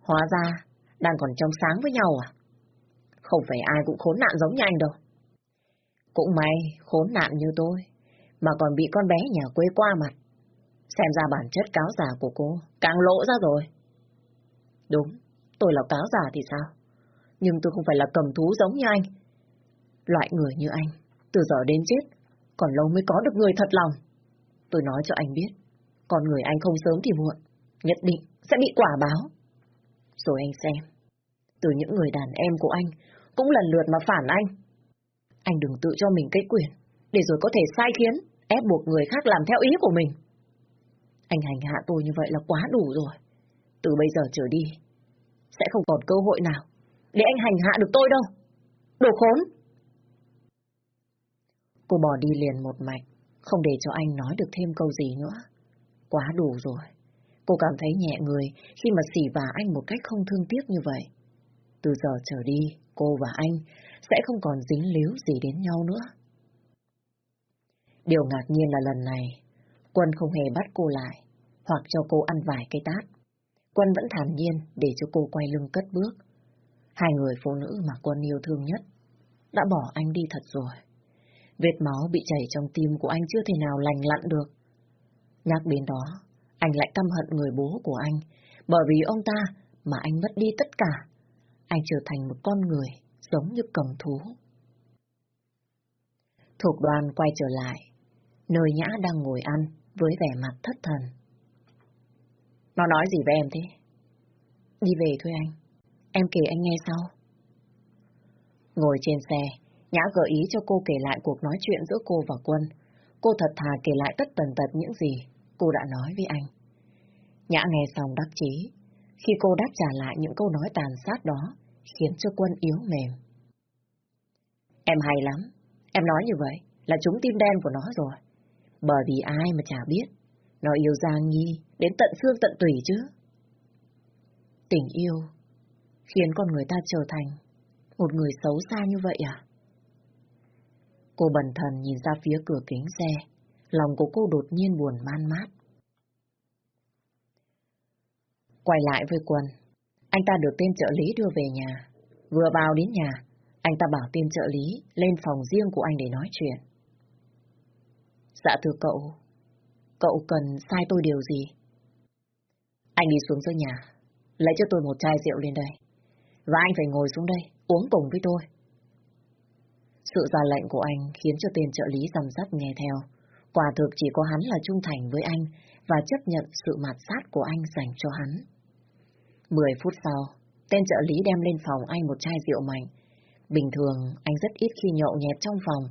Hóa ra, đang còn trong sáng với nhau à? Không phải ai cũng khốn nạn giống như anh đâu. Cũng may, khốn nạn như tôi, mà còn bị con bé nhà quê qua mặt. Xem ra bản chất cáo giả của cô càng lộ ra rồi. Đúng, tôi là cáo giả thì sao? Nhưng tôi không phải là cầm thú giống như anh. Loại người như anh, từ giờ đến chết, còn lâu mới có được người thật lòng. Tôi nói cho anh biết, con người anh không sớm thì muộn, nhất định sẽ bị quả báo. Rồi anh xem, từ những người đàn em của anh cũng lần lượt mà phản anh. Anh đừng tự cho mình cái quyền, để rồi có thể sai khiến, ép buộc người khác làm theo ý của mình. Anh hành hạ tôi như vậy là quá đủ rồi. Từ bây giờ trở đi, sẽ không còn cơ hội nào để anh hành hạ được tôi đâu. Đồ khốn! Cô bỏ đi liền một mạch, không để cho anh nói được thêm câu gì nữa. Quá đủ rồi. Cô cảm thấy nhẹ người khi mà xỉ vả anh một cách không thương tiếc như vậy. Từ giờ trở đi, cô và anh sẽ không còn dính líu gì đến nhau nữa. Điều ngạc nhiên là lần này, Quân không hề bắt cô lại, hoặc cho cô ăn vài cây tát. Quân vẫn thản nhiên để cho cô quay lưng cất bước. Hai người phụ nữ mà Quân yêu thương nhất đã bỏ anh đi thật rồi. Vết máu bị chảy trong tim của anh chưa thể nào lành lặn được. Nhắc đến đó, anh lại căm hận người bố của anh, bởi vì ông ta mà anh mất đi tất cả. Anh trở thành một con người giống như cầm thú. Thuộc đoàn quay trở lại, nơi Nhã đang ngồi ăn với vẻ mặt thất thần. Nó nói gì với em thế? Đi về thôi anh, em kể anh nghe sau. Ngồi trên xe, Nhã gợi ý cho cô kể lại cuộc nói chuyện giữa cô và Quân. Cô thật thà kể lại tất tần tật những gì cô đã nói với anh. Nhã nghe xong đắc chí, khi cô đáp trả lại những câu nói tàn sát đó, khiến cho Quân yếu mềm. Em hay lắm, em nói như vậy là trúng tim đen của nó rồi. Bởi vì ai mà chả biết, nó yêu Giang Nhi đến tận xương tận tủy chứ. Tình yêu khiến con người ta trở thành một người xấu xa như vậy à? Cô bần thần nhìn ra phía cửa kính xe, lòng của cô đột nhiên buồn man mát. Quay lại với Quân, anh ta được tên trợ lý đưa về nhà. Vừa vào đến nhà, anh ta bảo tên trợ lý lên phòng riêng của anh để nói chuyện. Dạ thưa cậu, cậu cần sai tôi điều gì? Anh đi xuống dưới nhà, lấy cho tôi một chai rượu lên đây. Và anh phải ngồi xuống đây, uống cùng với tôi. Sự ra lệnh của anh khiến cho tên trợ lý rằm rắp nghe theo. Quả thực chỉ có hắn là trung thành với anh và chấp nhận sự mạt sát của anh dành cho hắn. Mười phút sau, tên trợ lý đem lên phòng anh một chai rượu mạnh. Bình thường, anh rất ít khi nhậu nhẹt trong phòng,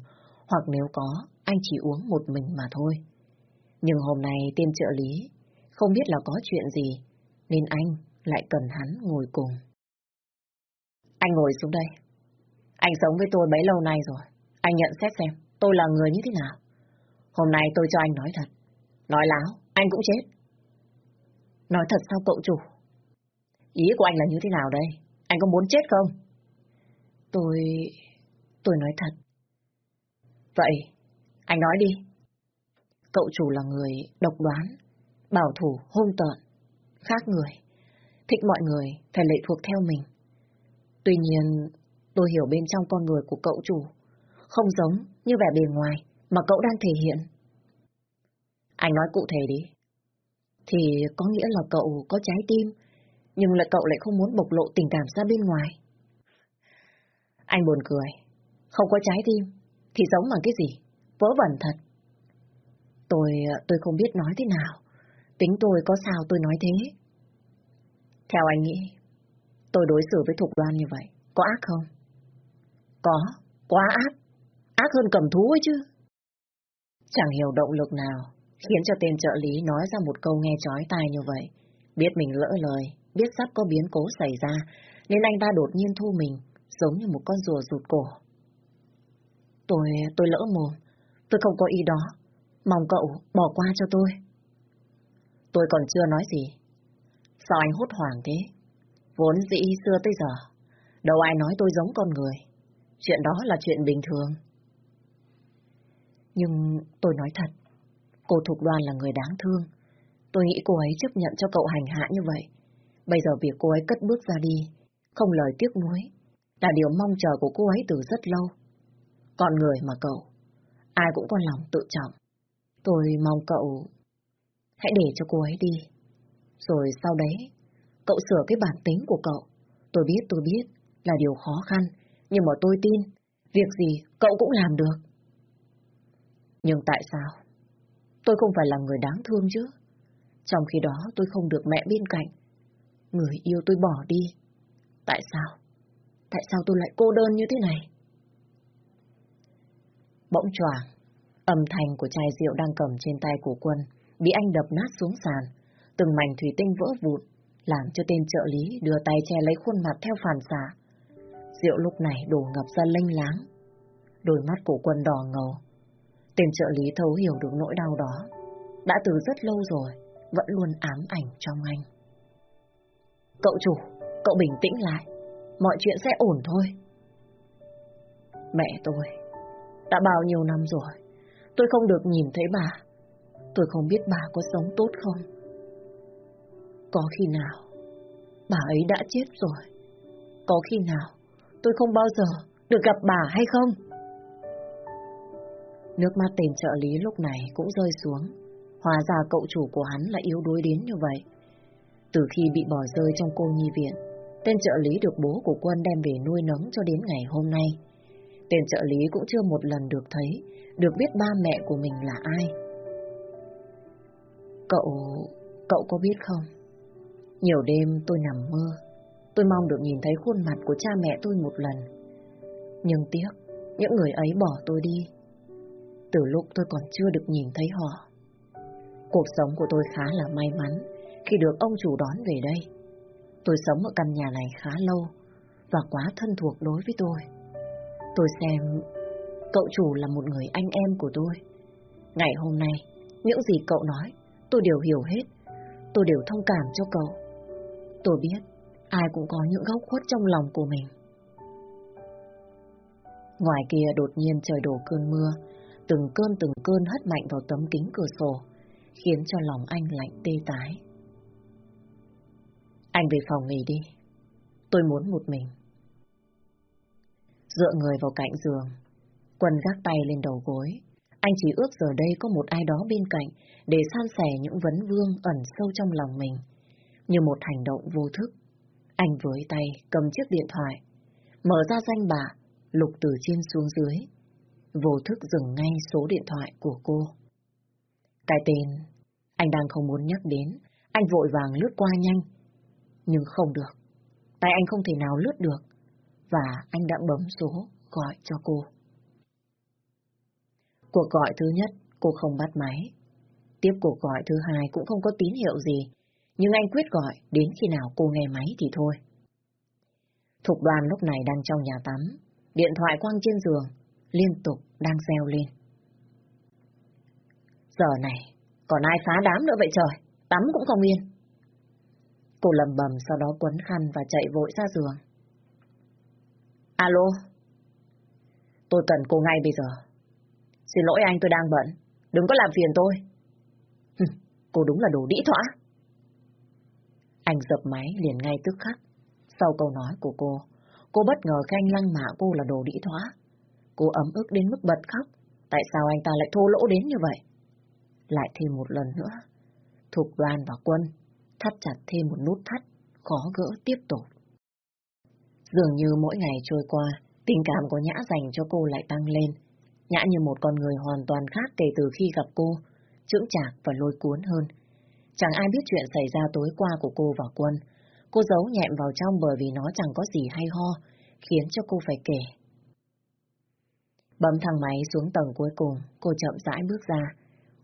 hoặc nếu có, anh chỉ uống một mình mà thôi. Nhưng hôm nay tên trợ lý không biết là có chuyện gì, nên anh lại cần hắn ngồi cùng. Anh ngồi xuống đây. Anh sống với tôi bấy lâu nay rồi. Anh nhận xét xem, tôi là người như thế nào. Hôm nay tôi cho anh nói thật. Nói láo, anh cũng chết. Nói thật sao cậu chủ? Ý của anh là như thế nào đây? Anh có muốn chết không? Tôi... tôi nói thật. Vậy, anh nói đi. Cậu chủ là người độc đoán, bảo thủ, hung tợn, khác người, thích mọi người phải lệ thuộc theo mình. Tuy nhiên, tôi hiểu bên trong con người của cậu chủ, không giống như vẻ bề ngoài mà cậu đang thể hiện. Anh nói cụ thể đi. Thì có nghĩa là cậu có trái tim, nhưng lại cậu lại không muốn bộc lộ tình cảm ra bên ngoài. Anh buồn cười. Không có trái tim, thì giống bằng cái gì? Vớ vẩn thật. Tôi, tôi không biết nói thế nào. Tính tôi có sao tôi nói thế. Theo anh nghĩ, tôi đối xử với Thục Đoan như vậy, có ác không? Có, quá ác. Ác hơn cầm thú ấy chứ. Chẳng hiểu động lực nào, khiến cho tên trợ lý nói ra một câu nghe chói tai như vậy. Biết mình lỡ lời, biết sắp có biến cố xảy ra, nên anh ta đột nhiên thu mình, giống như một con rùa rụt cổ. Tôi, tôi lỡ mồm, tôi không có ý đó, mong cậu bỏ qua cho tôi. Tôi còn chưa nói gì. Sao anh hốt hoảng thế? Vốn dĩ xưa tới giờ, đâu ai nói tôi giống con người. Chuyện đó là chuyện bình thường. Nhưng tôi nói thật, cô Thục Đoan là người đáng thương. Tôi nghĩ cô ấy chấp nhận cho cậu hành hạ như vậy. Bây giờ việc cô ấy cất bước ra đi, không lời tiếc nuối, là điều mong chờ của cô ấy từ rất lâu. Con người mà cậu, ai cũng có lòng tự trọng. Tôi mong cậu hãy để cho cô ấy đi. Rồi sau đấy, cậu sửa cái bản tính của cậu. Tôi biết, tôi biết là điều khó khăn, nhưng mà tôi tin, việc gì cậu cũng làm được. Nhưng tại sao? Tôi không phải là người đáng thương chứ. Trong khi đó tôi không được mẹ bên cạnh. Người yêu tôi bỏ đi. Tại sao? Tại sao tôi lại cô đơn như thế này? Bỗng choàng, âm thanh của chai rượu đang cầm trên tay của quân bị anh đập nát xuống sàn. Từng mảnh thủy tinh vỡ vụn, làm cho tên trợ lý đưa tay che lấy khuôn mặt theo phản xạ. Rượu lúc này đổ ngập ra lênh láng. Đôi mắt của quân đỏ ngầu. Tên trợ lý thấu hiểu được nỗi đau đó. Đã từ rất lâu rồi, vẫn luôn ám ảnh trong anh. Cậu chủ, cậu bình tĩnh lại. Mọi chuyện sẽ ổn thôi. Mẹ tôi, đã bao nhiêu năm rồi, tôi không được nhìn thấy bà. Tôi không biết bà có sống tốt không. Có khi nào, bà ấy đã chết rồi. Có khi nào, tôi không bao giờ được gặp bà hay không? Nước mắt tên trợ lý lúc này cũng rơi xuống. Hóa ra cậu chủ của hắn là yếu đuối đến như vậy. Từ khi bị bỏ rơi trong cô nhi viện, tên trợ lý được bố của quân đem về nuôi nấng cho đến ngày hôm nay. Tên trợ lý cũng chưa một lần được thấy, được biết ba mẹ của mình là ai. Cậu... cậu có biết không? Nhiều đêm tôi nằm mơ, tôi mong được nhìn thấy khuôn mặt của cha mẹ tôi một lần. Nhưng tiếc, những người ấy bỏ tôi đi. Từ lúc tôi còn chưa được nhìn thấy họ. Cuộc sống của tôi khá là may mắn khi được ông chủ đón về đây. Tôi sống ở căn nhà này khá lâu và quá thân thuộc đối với tôi. Tôi xem cậu chủ là một người anh em của tôi. Ngày hôm nay, những gì cậu nói, tôi đều hiểu hết. Tôi đều thông cảm cho cậu. Tôi biết, ai cũng có những góc khuất trong lòng của mình. Ngoài kia đột nhiên trời đổ cơn mưa, từng cơn từng cơn hất mạnh vào tấm kính cửa sổ, khiến cho lòng anh lạnh tê tái. Anh về phòng nghỉ đi. Tôi muốn một mình. Dựa người vào cạnh giường, quần gác tay lên đầu gối. Anh chỉ ước giờ đây có một ai đó bên cạnh để san sẻ những vấn vương ẩn sâu trong lòng mình. Như một hành động vô thức, anh với tay cầm chiếc điện thoại, mở ra danh bạ, lục từ trên xuống dưới. Vô thức dừng ngay số điện thoại của cô. Cái tên anh đang không muốn nhắc đến, anh vội vàng lướt qua nhanh. Nhưng không được, tay anh không thể nào lướt được, và anh đã bấm số gọi cho cô. Cuộc gọi thứ nhất, cô không bắt máy. Tiếp cuộc gọi thứ hai cũng không có tín hiệu gì, nhưng anh quyết gọi đến khi nào cô nghe máy thì thôi. Thục đoàn lúc này đang trong nhà tắm, điện thoại quăng trên giường, liên tục đang reo lên. Giờ này, còn ai phá đám nữa vậy trời, tắm cũng không yên. Cô lầm bầm sau đó quấn khăn và chạy vội ra giường. Alo? Tôi cần cô ngay bây giờ. Xin lỗi anh tôi đang bận. Đừng có làm phiền tôi. cô đúng là đồ đĩ thỏa. Anh dập máy liền ngay tức khắc. Sau câu nói của cô, cô bất ngờ khanh lăng mạ cô là đồ đĩ thỏa. Cô ấm ức đến mức bật khóc. Tại sao anh ta lại thô lỗ đến như vậy? Lại thêm một lần nữa. Thục đoàn và quân thắt chặt thêm một nút thắt, khó gỡ tiếp tục. Dường như mỗi ngày trôi qua, tình cảm của Nhã dành cho cô lại tăng lên. Nhã như một con người hoàn toàn khác kể từ khi gặp cô, trưởng chạc và lôi cuốn hơn. Chẳng ai biết chuyện xảy ra tối qua của cô và Quân. Cô giấu nhẹm vào trong bởi vì nó chẳng có gì hay ho, khiến cho cô phải kể. Bấm thang máy xuống tầng cuối cùng, cô chậm rãi bước ra.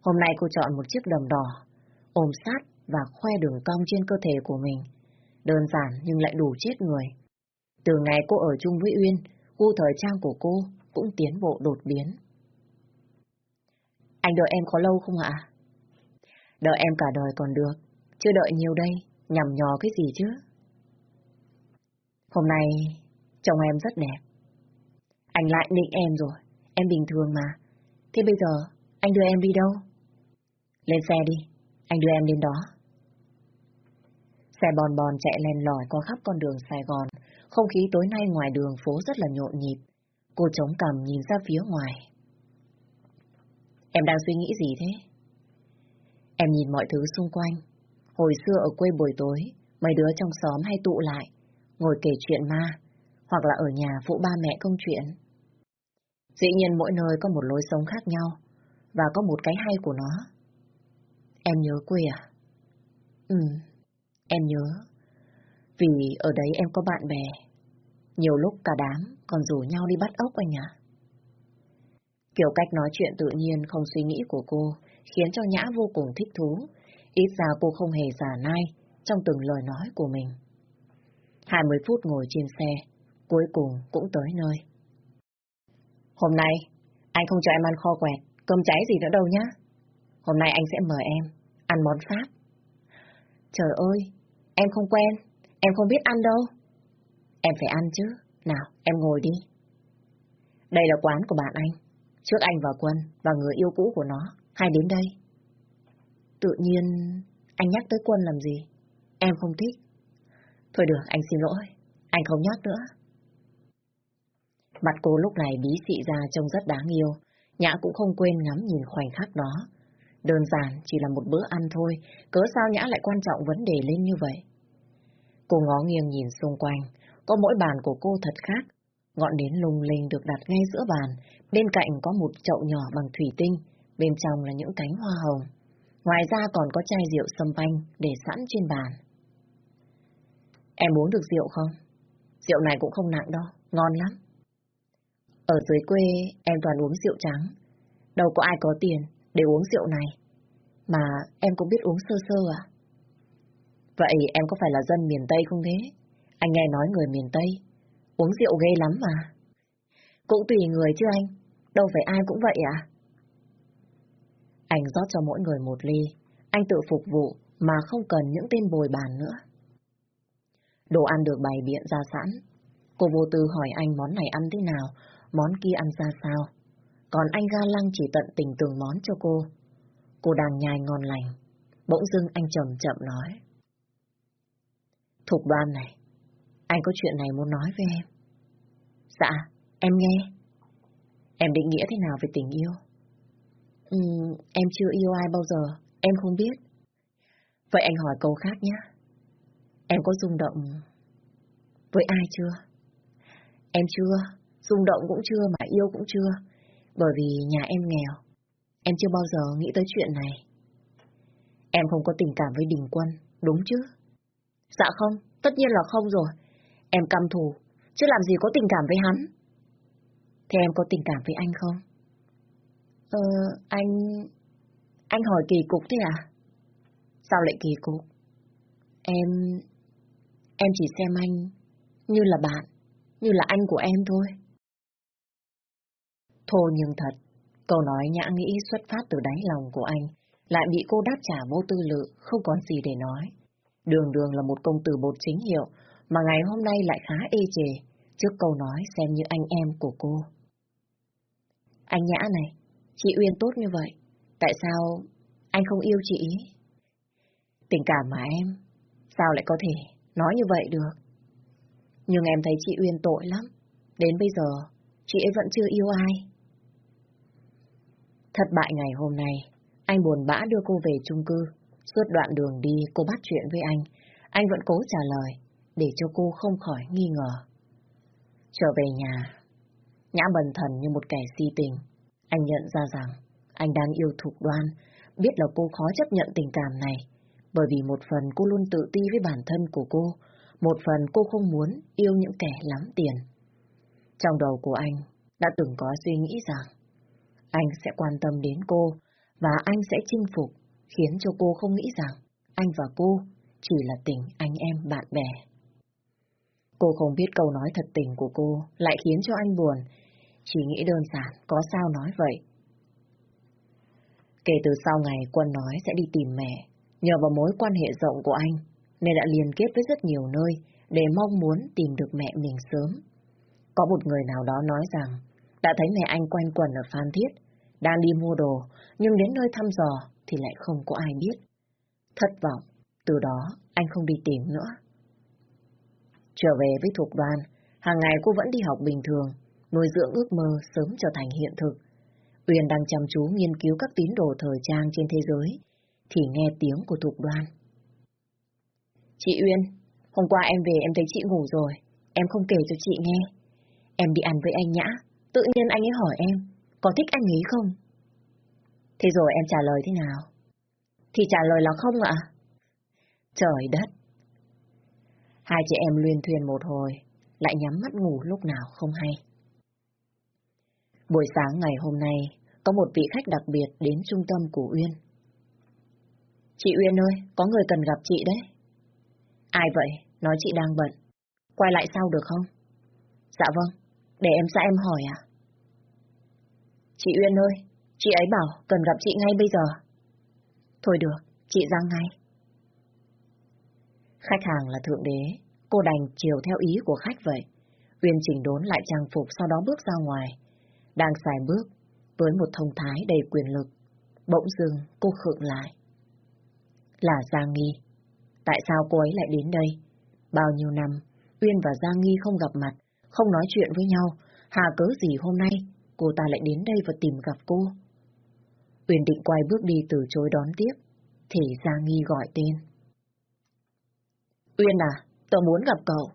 Hôm nay cô chọn một chiếc đầm đỏ, ôm sát và khoe đường cong trên cơ thể của mình. Đơn giản nhưng lại đủ chết người. Từ ngày cô ở chung với Uyên, gu thời trang của cô cũng tiến bộ đột biến. Anh đợi em có lâu không ạ? Đợi em cả đời còn được, chưa đợi nhiều đây, nhằm nhò cái gì chứ. Hôm nay, chồng em rất đẹp. Anh lại định em rồi, em bình thường mà. Thế bây giờ, anh đưa em đi đâu? Lên xe đi, anh đưa em đến đó. Xe bòn bòn chạy len lỏi qua khắp con đường Sài Gòn, không khí tối nay ngoài đường phố rất là nhộn nhịp. Cô chống cằm nhìn ra phía ngoài. Em đang suy nghĩ gì thế? Em nhìn mọi thứ xung quanh. Hồi xưa ở quê buổi tối, mấy đứa trong xóm hay tụ lại, ngồi kể chuyện ma, hoặc là ở nhà phụ ba mẹ công chuyện. Dĩ nhiên mỗi nơi có một lối sống khác nhau, và có một cái hay của nó. Em nhớ quê à? Ừ, em nhớ. Vì ở đấy em có bạn bè. Nhiều lúc cả đám còn rủ nhau đi bắt ốc anh ạ. Kiểu cách nói chuyện tự nhiên không suy nghĩ của cô khiến cho Nhã vô cùng thích thú. Ít ra cô không hề giả nai trong từng lời nói của mình. 20 phút ngồi trên xe, cuối cùng cũng tới nơi. Hôm nay, anh không cho em ăn kho quẹt, cơm cháy gì nữa đâu nhá. Hôm nay anh sẽ mời em ăn món Pháp. Trời ơi, em không quen, em không biết ăn đâu. Em phải ăn chứ. Nào, em ngồi đi. Đây là quán của bạn anh. Trước anh và Quân và người yêu cũ của nó, hay đến đây. Tự nhiên, anh nhắc tới Quân làm gì? Em không thích. Thôi được, anh xin lỗi. Anh không nhắc nữa. Mặt cô lúc này bí xị ra trông rất đáng yêu. Nhã cũng không quên ngắm nhìn khoảnh khắc đó. Đơn giản chỉ là một bữa ăn thôi, cớ sao Nhã lại quan trọng vấn đề lên như vậy? Cô ngó nghiêng nhìn xung quanh, có mỗi bàn của cô thật khác. Ngọn nến lung linh được đặt ngay giữa bàn, bên cạnh có một chậu nhỏ bằng thủy tinh, bên trong là những cánh hoa hồng. Ngoài ra còn có chai rượu sâm banh để sẵn trên bàn. Em uống được rượu không? Rượu này cũng không nặng đâu, ngon lắm. Ở dưới quê em toàn uống rượu trắng, đâu có ai có tiền để uống rượu này. Mà em cũng biết uống sơ sơ à? Vậy em có phải là dân miền Tây không thế? Anh nghe nói người miền Tây, uống rượu ghê lắm mà. Cũng tùy người chứ anh, đâu phải ai cũng vậy à? Anh rót cho mỗi người một ly, anh tự phục vụ mà không cần những tên bồi bàn nữa. Đồ ăn được bày biện ra sẵn. Cô vô tư hỏi anh món này ăn thế nào, món kia ăn ra sao. Còn anh ga lăng chỉ tận tình từng món cho cô. Cô đang nhai ngon lành. Bỗng dưng anh chậm chậm nói. Thục đoan này, anh có chuyện này muốn nói với em. Dạ, em nghe. Em định nghĩa thế nào về tình yêu? Ừ, em chưa yêu ai bao giờ, em không biết. Vậy anh hỏi câu khác nhé. Em có rung động với ai chưa? Em chưa, rung động cũng chưa mà yêu cũng chưa, bởi vì nhà em nghèo. Em chưa bao giờ nghĩ tới chuyện này. Em không có tình cảm với Đình Quân, đúng chứ? Dạ không, tất nhiên là không rồi. Em căm thù, chứ làm gì có tình cảm với hắn. Thế em có tình cảm với anh không? Ờ, anh... Anh hỏi kỳ cục thế à? Sao lại kỳ cục? Em... Em chỉ xem anh như là bạn, như là anh của em thôi. Thô nhưng thật, câu nói nhã nghĩ xuất phát từ đáy lòng của anh, lại bị cô đáp trả vô tư lự, không còn gì để nói. Đường đường là một công tử bột chính hiệu, mà ngày hôm nay lại khá ê chề, trước câu nói xem như anh em của cô. Anh Nhã này, chị Uyên tốt như vậy, tại sao anh không yêu chị? Tình cảm mà em, sao lại có thể nói như vậy được? Nhưng em thấy chị Uyên tội lắm, đến bây giờ chị ấy vẫn chưa yêu ai. Thất bại ngày hôm nay, anh buồn bã đưa cô về chung cư. Suốt đoạn đường đi cô bắt chuyện với anh, anh vẫn cố trả lời, để cho cô không khỏi nghi ngờ. Trở về nhà, Nhã bần thần như một kẻ si tình. Anh nhận ra rằng anh đang yêu thục đoan, biết là cô khó chấp nhận tình cảm này, bởi vì một phần cô luôn tự ti với bản thân của cô, một phần cô không muốn yêu những kẻ lắm tiền. Trong đầu của anh đã từng có suy nghĩ rằng anh sẽ quan tâm đến cô và anh sẽ chinh phục, khiến cho cô không nghĩ rằng anh và cô chỉ là tình anh em bạn bè. Cô không biết câu nói thật tình của cô lại khiến cho anh buồn, chỉ nghĩ đơn giản có sao nói vậy. Kể từ sau ngày Quân nói sẽ đi tìm mẹ, nhờ vào mối quan hệ rộng của anh, nên đã liên kết với rất nhiều nơi để mong muốn tìm được mẹ mình sớm. Có một người nào đó nói rằng đã thấy mẹ anh quanh quẩn ở Phan Thiết, đang đi mua đồ, nhưng đến nơi thăm dò thì lại không có ai biết. Thất vọng, từ đó anh không đi tìm nữa. Trở về với thuộc đoàn, hàng ngày cô vẫn đi học bình thường, nuôi dưỡng ước mơ sớm trở thành hiện thực. Uyên đang chăm chú nghiên cứu các tín đồ thời trang trên thế giới, thì nghe tiếng của thuộc đoàn. Chị Uyên, hôm qua em về em thấy chị ngủ rồi, em không kể cho chị nghe. Em đi ăn với anh Nhã, tự nhiên anh ấy hỏi em, có thích anh ấy không? Thế rồi em trả lời thế nào? Thì trả lời là không ạ. Trời đất! Hai chị em luyên thuyền một hồi, lại nhắm mắt ngủ lúc nào không hay. Buổi sáng ngày hôm nay, có một vị khách đặc biệt đến trung tâm của Uyên. Chị Uyên ơi, có người cần gặp chị đấy. Ai vậy? Nói chị đang bận. Quay lại sau được không? Dạ vâng, để em ra em hỏi à? Chị Uyên ơi, chị ấy bảo cần gặp chị ngay bây giờ. Thôi được, chị ra ngay. Khách hàng là thượng đế, cô đành chiều theo ý của khách vậy. Uyên chỉnh đốn lại trang phục sau đó bước ra ngoài. Đang xài bước, với một thông thái đầy quyền lực. Bỗng dưng cô khựng lại. Là Giang Nghi. Tại sao cô ấy lại đến đây? Bao nhiêu năm, Uyên và Giang Nghi không gặp mặt, không nói chuyện với nhau. Hà cớ gì hôm nay, cô ta lại đến đây và tìm gặp cô? Uyên định quay bước đi từ chối đón tiếp, thì Giang Nghi gọi tên. Uyên à, tôi muốn gặp cậu.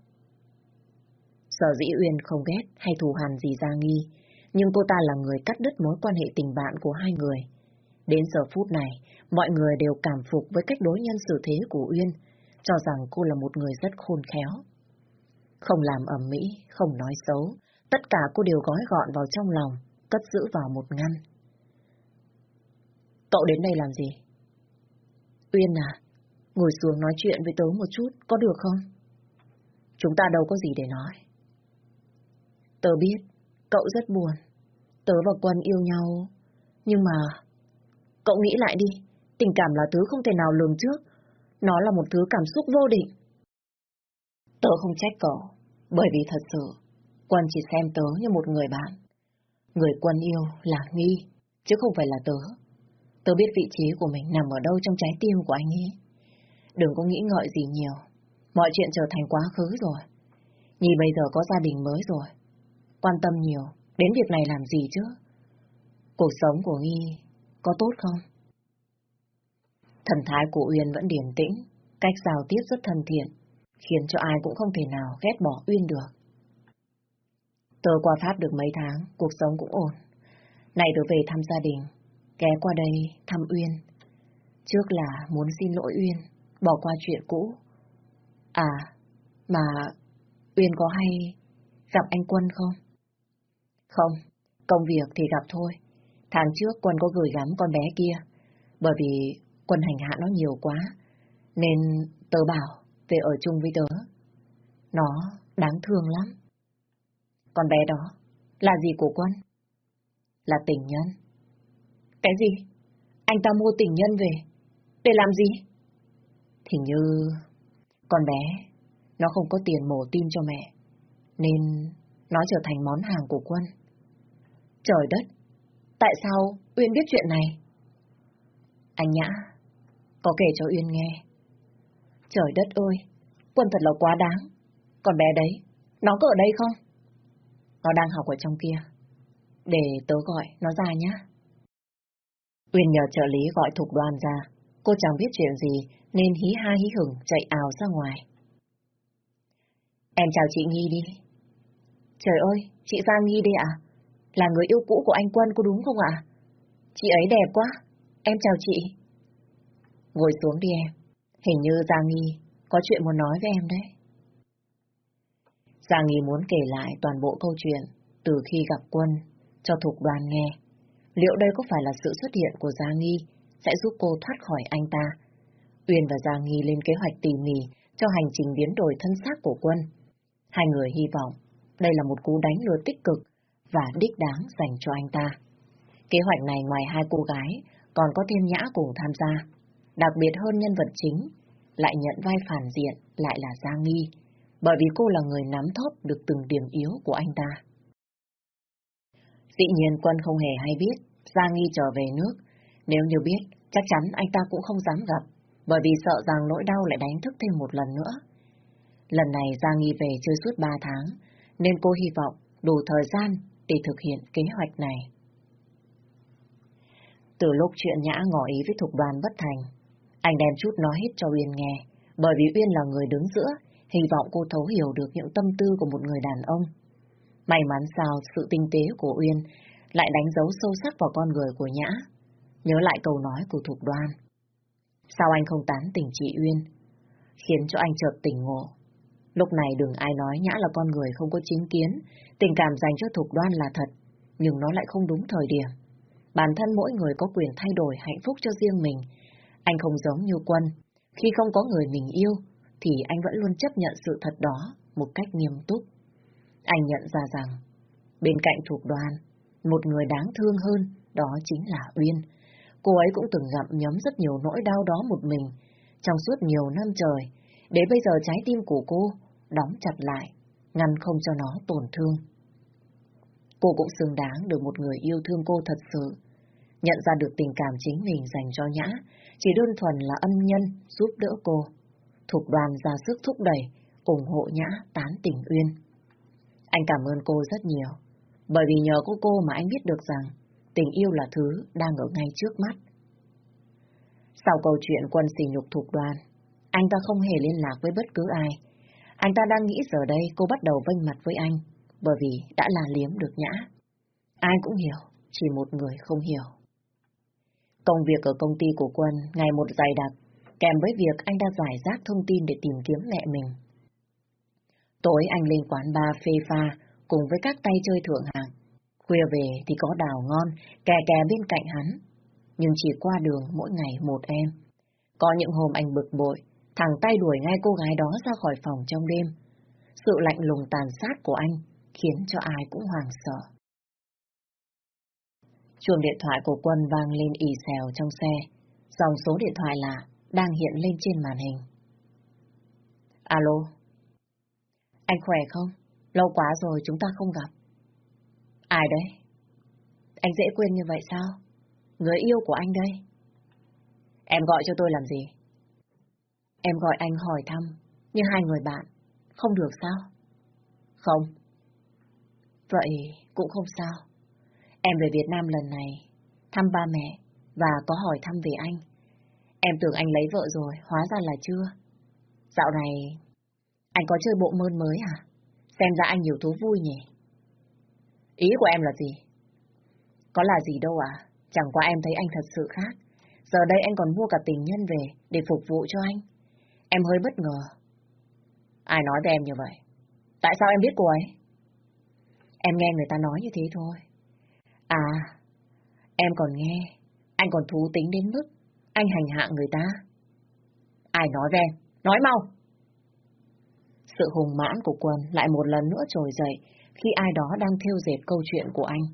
Sở dĩ Uyên không ghét hay thù hằn gì Giang Nghi, nhưng cô ta là người cắt đứt mối quan hệ tình bạn của hai người. Đến giờ phút này, mọi người đều cảm phục với cách đối nhân xử thế của Uyên, cho rằng cô là một người rất khôn khéo. Không làm ẩm mỹ, không nói xấu, tất cả cô đều gói gọn vào trong lòng, cất giữ vào một ngăn. Cậu đến đây làm gì? Uyên à, ngồi xuống nói chuyện với tớ một chút, có được không? Chúng ta đâu có gì để nói. Tớ biết, cậu rất buồn. Tớ và Quân yêu nhau, nhưng mà... Cậu nghĩ lại đi, tình cảm là thứ không thể nào lường trước. Nó là một thứ cảm xúc vô định. Tớ không trách cậu, bởi vì thật sự, Quân chỉ xem tớ như một người bạn. Người Quân yêu là Nghi, chứ không phải là tớ. Tớ biết vị trí của mình nằm ở đâu trong trái tim của anh ấy. Đừng có nghĩ ngợi gì nhiều. Mọi chuyện trở thành quá khứ rồi. Nhi bây giờ có gia đình mới rồi. Quan tâm nhiều, đến việc này làm gì chứ? Cuộc sống của Nghi có tốt không? Thần thái của Uyên vẫn điềm tĩnh, cách giao tiếp rất thân thiện, khiến cho ai cũng không thể nào ghét bỏ Uyên được. Tớ qua Pháp được mấy tháng, cuộc sống cũng ổn. Này tớ về thăm gia đình, ghé qua đây thăm Uyên. Trước là muốn xin lỗi Uyên, bỏ qua chuyện cũ. À, mà Uyên có hay gặp anh Quân không? Không, công việc thì gặp thôi. Tháng trước Quân có gửi gắm con bé kia, bởi vì Quân hành hạ nó nhiều quá, nên tớ bảo về ở chung với tớ. Nó đáng thương lắm. Con bé đó là gì của Quân? Là tình nhân. Cái gì? Anh ta mua tình nhân về. Để làm gì? Thì như... Con bé, nó không có tiền mổ tim cho mẹ. Nên nó trở thành món hàng của Quân. Trời đất! Tại sao Uyên biết chuyện này? Anh Nhã, có kể cho Uyên nghe. Trời đất ơi! Quân thật là quá đáng. Còn bé đấy, nó có ở đây không? Nó đang học ở trong kia. Để tớ gọi nó ra nhá. Uyên nhờ trợ lý gọi thục đoàn ra. Cô chẳng biết chuyện gì nên hí ha hí hửng chạy ảo ra ngoài. Em chào chị Nghi đi. Trời ơi, chị ra Nghi đi ạ. Là người yêu cũ của anh Quân có đúng không ạ? Chị ấy đẹp quá. Em chào chị. Ngồi xuống đi em. Hình như Giang Nghi có chuyện muốn nói với em đấy. Giang Nghi muốn kể lại toàn bộ câu chuyện từ khi gặp Quân cho thuộc Đoàn nghe. Liệu đây có phải là sự xuất hiện của Giang Nghi sẽ giúp cô thoát khỏi anh ta? Uyên và Giang Nghi lên kế hoạch tỉ mỉ cho hành trình biến đổi thân xác của Quân. Hai người hy vọng đây là một cú đánh lừa tích cực và đích đáng dành cho anh ta. Kế hoạch này ngoài hai cô gái còn có thêm Nhã cùng tham gia. Đặc biệt hơn nhân vật chính, lại nhận vai phản diện lại là Giang Nghi, bởi vì cô là người nắm thóp được từng điểm yếu của anh ta. Dĩ nhiên Quân không hề hay biết Giang Nghi trở về nước. Nếu như biết, chắc chắn anh ta cũng không dám gặp, bởi vì sợ rằng nỗi đau lại đánh thức thêm một lần nữa. Lần này Giang Nghi về chơi suốt ba tháng, nên cô hy vọng đủ thời gian để thực hiện kế hoạch này. Từ lúc chuyện Nhã ngỏ ý với Thục đoàn bất thành, anh đem chút nói hết cho Uyên nghe, bởi vì Uyên là người đứng giữa, hy vọng cô thấu hiểu được những tâm tư của một người đàn ông. May mắn sao sự tinh tế của Uyên lại đánh dấu sâu sắc vào con người của Nhã. Nhớ lại câu nói của Thục đoan. Sao anh không tán tỉnh chị Uyên? Khiến cho anh chợt tỉnh ngộ. Lúc này đừng ai nói Nhã là con người không có chính kiến, tình cảm dành cho Thục đoan là thật, nhưng nó lại không đúng thời điểm. Bản thân mỗi người có quyền thay đổi hạnh phúc cho riêng mình. Anh không giống như Quân. Khi không có người mình yêu, thì anh vẫn luôn chấp nhận sự thật đó một cách nghiêm túc. Anh nhận ra rằng, bên cạnh thuộc đoàn, một người đáng thương hơn, đó chính là Uyên. Cô ấy cũng từng gặm nhấm rất nhiều nỗi đau đó một mình, trong suốt nhiều năm trời, để bây giờ trái tim của cô đóng chặt lại, ngăn không cho nó tổn thương. Cô cũng xứng đáng được một người yêu thương cô thật sự. Nhận ra được tình cảm chính mình dành cho Nhã, chỉ đơn thuần là ân nhân giúp đỡ cô. Thục đoàn ra sức thúc đẩy, ủng hộ Nhã tán tình Uyên. Anh cảm ơn cô rất nhiều, bởi vì nhờ cô cô mà anh biết được rằng tình yêu là thứ đang ở ngay trước mắt. Sau câu chuyện quân xỉ nhục thuộc đoàn, anh ta không hề liên lạc với bất cứ ai. Anh ta đang nghĩ giờ đây cô bắt đầu vênh mặt với anh, bởi vì đã là liếm được nhã. Ai cũng hiểu, chỉ một người không hiểu. Công việc ở công ty của quân ngày một dày đặc, kèm với việc anh đã giải rác thông tin để tìm kiếm mẹ mình. Tối anh lên quán bar phê pha cùng với các tay chơi thượng hạng. Khuya về thì có đào ngon, kè kè bên cạnh hắn. Nhưng chỉ qua đường mỗi ngày một em. Có những hôm anh bực bội, thẳng tay đuổi ngay cô gái đó ra khỏi phòng trong đêm. Sự lạnh lùng tàn sát của anh khiến cho ai cũng hoàng sợ. Chuông điện thoại của quân vang lên ì xèo trong xe. Dòng số điện thoại lạ đang hiện lên trên màn hình. Alo. Anh khỏe không? Lâu quá rồi chúng ta không gặp. Ai đấy? Anh dễ quên như vậy sao? Người yêu của anh đây. Em gọi cho tôi làm gì? Em gọi anh hỏi thăm, như hai người bạn. Không được sao? Không. Vậy cũng không sao. Em về Việt Nam lần này, thăm ba mẹ và có hỏi thăm về anh. Em tưởng anh lấy vợ rồi, hóa ra là chưa. Dạo này, anh có chơi bộ môn mới à? Xem ra anh nhiều thú vui nhỉ? Ý của em là gì? Có là gì đâu à? Chẳng qua em thấy anh thật sự khác. Giờ đây anh còn mua cả tình nhân về để phục vụ cho anh. Em hơi bất ngờ. Ai nói với em như vậy? Tại sao em biết cô ấy? Em nghe người ta nói như thế thôi. À, em còn nghe, anh còn thú tính đến mức anh hành hạ người ta. Ai nói với em? Nói mau! Sự hùng mãn của Quân lại một lần nữa trồi dậy khi ai đó đang theo dệt câu chuyện của anh.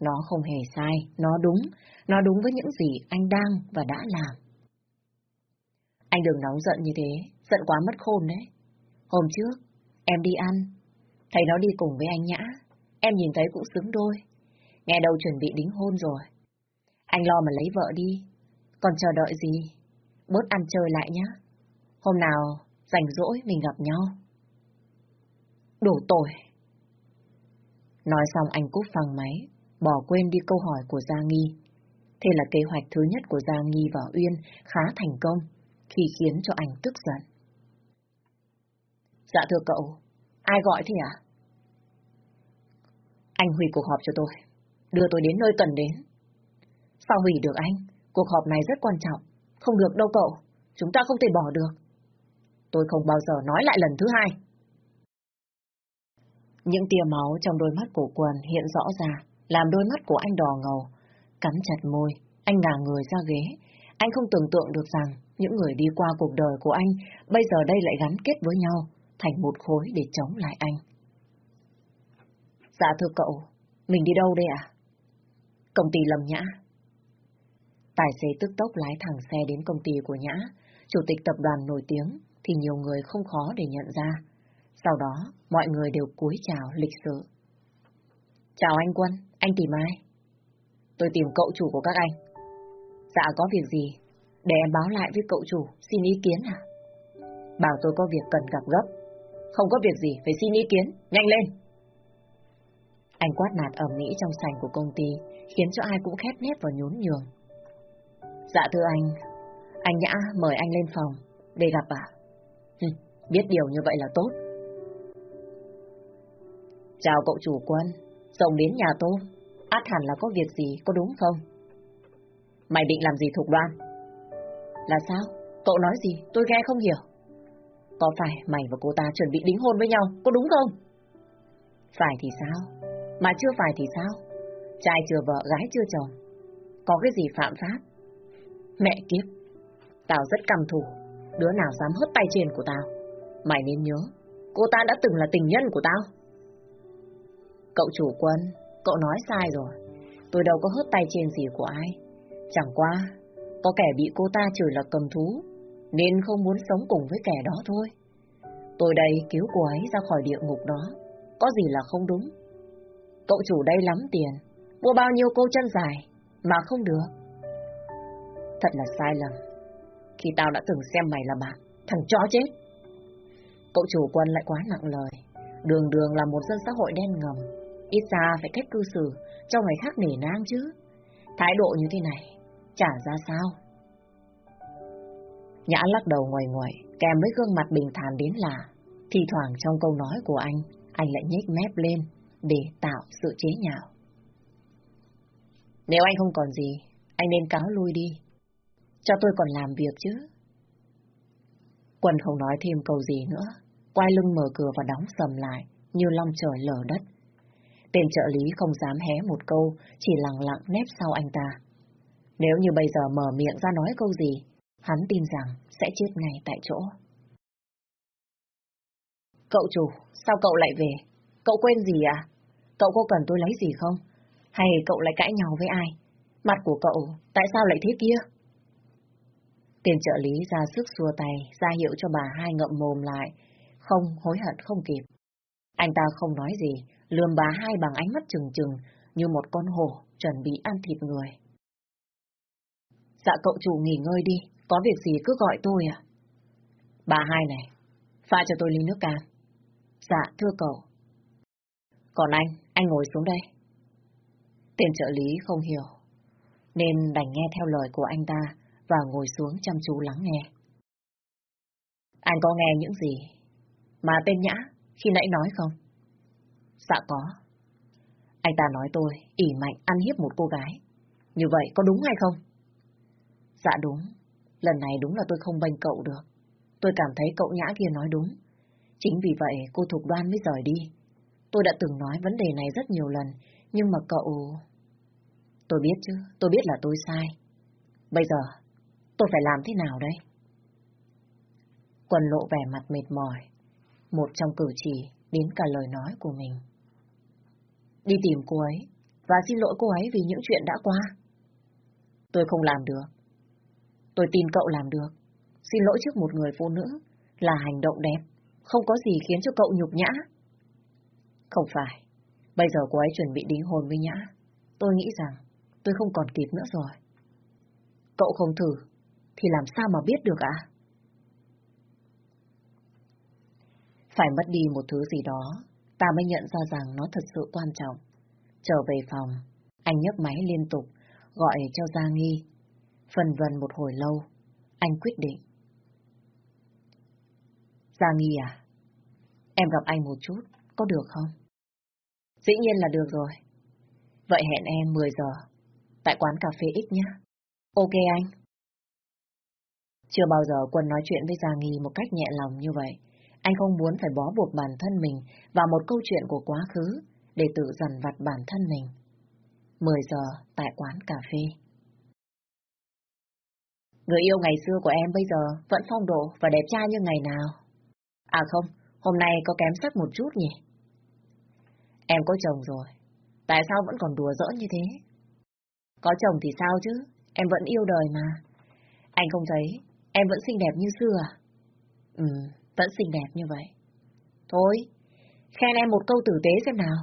Nó không hề sai, nó đúng, nó đúng với những gì anh đang và đã làm. Anh đừng nóng giận như thế, giận quá mất khôn đấy. Hôm trước, em đi ăn, thấy nó đi cùng với anh Nhã, em nhìn thấy cũng xứng đôi. Nghe đầu chuẩn bị đính hôn rồi. Anh lo mà lấy vợ đi, còn chờ đợi gì? Bớt ăn chơi lại nhá. Hôm nào, rảnh rỗi mình gặp nhau. Đủ tội. Nói xong anh cúp phăng máy, bỏ quên đi câu hỏi của Gia Nghi. Thế là kế hoạch thứ nhất của Gia Nghi và Uyên khá thành công, khi khiến cho anh tức giận. Dạ thưa cậu, ai gọi thế à? Anh hủy cuộc họp cho tôi, đưa tôi đến nơi cần đến. Sao hủy được anh? Cuộc họp này rất quan trọng, không được đâu cậu, chúng ta không thể bỏ được. Tôi không bao giờ nói lại lần thứ hai. Những tia máu trong đôi mắt của quần hiện rõ ra, làm đôi mắt của anh đỏ ngầu. Cắn chặt môi, anh ngả người ra ghế. Anh không tưởng tượng được rằng những người đi qua cuộc đời của anh bây giờ đây lại gắn kết với nhau, thành một khối để chống lại anh. Dạ thưa cậu, mình đi đâu đây ạ? Công ty Lâm Nhã. Tài xế tức tốc lái thẳng xe đến công ty của Nhã, chủ tịch tập đoàn nổi tiếng thì nhiều người không khó để nhận ra. Sau đó, mọi người đều cúi chào lịch sự. Chào anh Quân, anh tìm ai? Tôi tìm cậu chủ của các anh. Dạ có việc gì? Để em báo lại với cậu chủ, xin ý kiến à? Bảo tôi có việc cần gặp gấp. Không có việc gì, phải xin ý kiến, nhanh lên! Anh quát nạt ở Mỹ trong sảnh của công ty, khiến cho ai cũng khép nét và nhún nhường. Dạ thưa anh, anh Nhã mời anh lên phòng, để gặp à? Hừ, biết điều như vậy là tốt. Chào cậu chủ quân, rồng đến nhà tôi, át hẳn là có việc gì, có đúng không? Mày định làm gì thục đoan? Là sao? Cậu nói gì? Tôi nghe không hiểu. Có phải mày và cô ta chuẩn bị đính hôn với nhau, có đúng không? Phải thì sao? Mà chưa phải thì sao? Trai chưa vợ, gái chưa chồng. Có cái gì phạm pháp? Mẹ kiếp, tao rất căm thù. Đứa nào dám hất tay trên của tao? Mày nên nhớ, cô ta đã từng là tình nhân của tao. Cậu chủ quân, cậu nói sai rồi. Tôi đâu có hớt tay trên gì của ai. Chẳng qua, có kẻ bị cô ta chửi là cầm thú, nên không muốn sống cùng với kẻ đó thôi. Tôi đây cứu cô ấy ra khỏi địa ngục đó, có gì là không đúng. Cậu chủ đây lắm tiền, mua bao nhiêu cô chân dài, mà không được. Thật là sai lầm, khi tao đã từng xem mày là bạn, thằng chó chết. Cậu chủ quân lại quá nặng lời, đường đường là một dân xã hội đen ngầm, ít ra phải cách cư xử cho người khác nể nang chứ. Thái độ như thế này, chả ra sao. Nhã lắc đầu ngoài ngoài, kèm với gương mặt bình thản đến lạ. Thì thoảng trong câu nói của anh, anh lại nhếch mép lên để tạo sự chế nhạo. Nếu anh không còn gì, anh nên cáo lui đi. Cho tôi còn làm việc chứ. Quân không nói thêm câu gì nữa, quay lưng mở cửa và đóng sầm lại, như long trời lở đất. Tên trợ lý không dám hé một câu, chỉ lặng lặng nép sau anh ta. Nếu như bây giờ mở miệng ra nói câu gì, hắn tin rằng sẽ chết ngay tại chỗ. Cậu chủ, sao cậu lại về? Cậu quên gì à? Cậu có cần tôi lấy gì không? Hay cậu lại cãi nhau với ai? Mặt của cậu, tại sao lại thế kia? Tiền trợ lý ra sức xua tay, ra hiệu cho bà hai ngậm mồm lại, không hối hận không kịp. Anh ta không nói gì, lườm bà hai bằng ánh mắt trừng trừng, như một con hổ chuẩn bị ăn thịt người. Dạ cậu chủ nghỉ ngơi đi, có việc gì cứ gọi tôi à? Bà hai này, pha cho tôi ly nước cam. Dạ, thưa cậu. Còn anh, anh ngồi xuống đây. Tiền trợ lý không hiểu, nên đành nghe theo lời của anh ta và ngồi xuống chăm chú lắng nghe. Anh có nghe những gì mà tên Nhã khi nãy nói không? Dạ có. Anh ta nói tôi ỉ mạnh ăn hiếp một cô gái. Như vậy có đúng hay không? Dạ đúng. Lần này đúng là tôi không bênh cậu được. Tôi cảm thấy cậu Nhã kia nói đúng. Chính vì vậy cô Thục Đoan mới rời đi. Tôi đã từng nói vấn đề này rất nhiều lần, nhưng mà cậu... Tôi biết chứ, tôi biết là tôi sai. Bây giờ, tôi phải làm thế nào đây? Quần lộ vẻ mặt mệt mỏi, một trong cử chỉ đến cả lời nói của mình. Đi tìm cô ấy, và xin lỗi cô ấy vì những chuyện đã qua. Tôi không làm được. Tôi tin cậu làm được. Xin lỗi trước một người phụ nữ là hành động đẹp, không có gì khiến cho cậu nhục nhã. Không phải. Bây giờ cô ấy chuẩn bị đính hôn với Nhã. Tôi nghĩ rằng tôi không còn kịp nữa rồi. Cậu không thử, thì làm sao mà biết được ạ? Phải mất đi một thứ gì đó, ta mới nhận ra rằng nó thật sự quan trọng. Trở về phòng, anh nhấc máy liên tục, gọi cho Gia Nghi. Phần vần một hồi lâu, anh quyết định. Gia Nghi à? Em gặp anh một chút, có được không? Dĩ nhiên là được rồi. Vậy hẹn em 10 giờ, tại quán cà phê X nhé. Ok anh. Chưa bao giờ Quân nói chuyện với Gia Nghi một cách nhẹ lòng như vậy. Anh không muốn phải bó buộc bản thân mình vào một câu chuyện của quá khứ để tự dằn vặt bản thân mình. 10 giờ tại quán cà phê. Người yêu ngày xưa của em bây giờ vẫn phong độ và đẹp trai như ngày nào. À không, hôm nay có kém sắc một chút nhỉ? Em có chồng rồi, tại sao vẫn còn đùa giỡn như thế? Có chồng thì sao chứ, em vẫn yêu đời mà. Anh không thấy em vẫn xinh đẹp như xưa à? Ừ, vẫn xinh đẹp như vậy. Thôi, khen em một câu tử tế xem nào.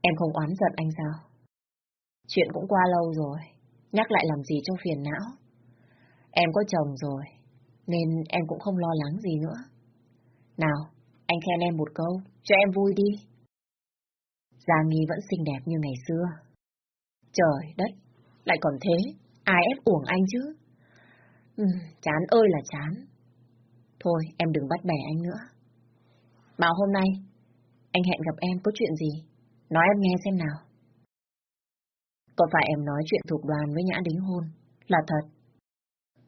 Em không oán giận anh sao? Chuyện cũng qua lâu rồi, nhắc lại làm gì cho phiền não. Em có chồng rồi, nên em cũng không lo lắng gì nữa. Nào, anh khen em một câu, cho em vui đi. Giang Nghi vẫn xinh đẹp như ngày xưa. Trời đất, lại còn thế, ai ép uổng anh chứ? Ừ, chán ơi là chán. Thôi, em đừng bắt bẻ anh nữa. Bảo hôm nay, anh hẹn gặp em có chuyện gì? Nói em nghe xem nào. Có phải em nói chuyện thuộc đoàn với Nhã đính hôn? Là thật.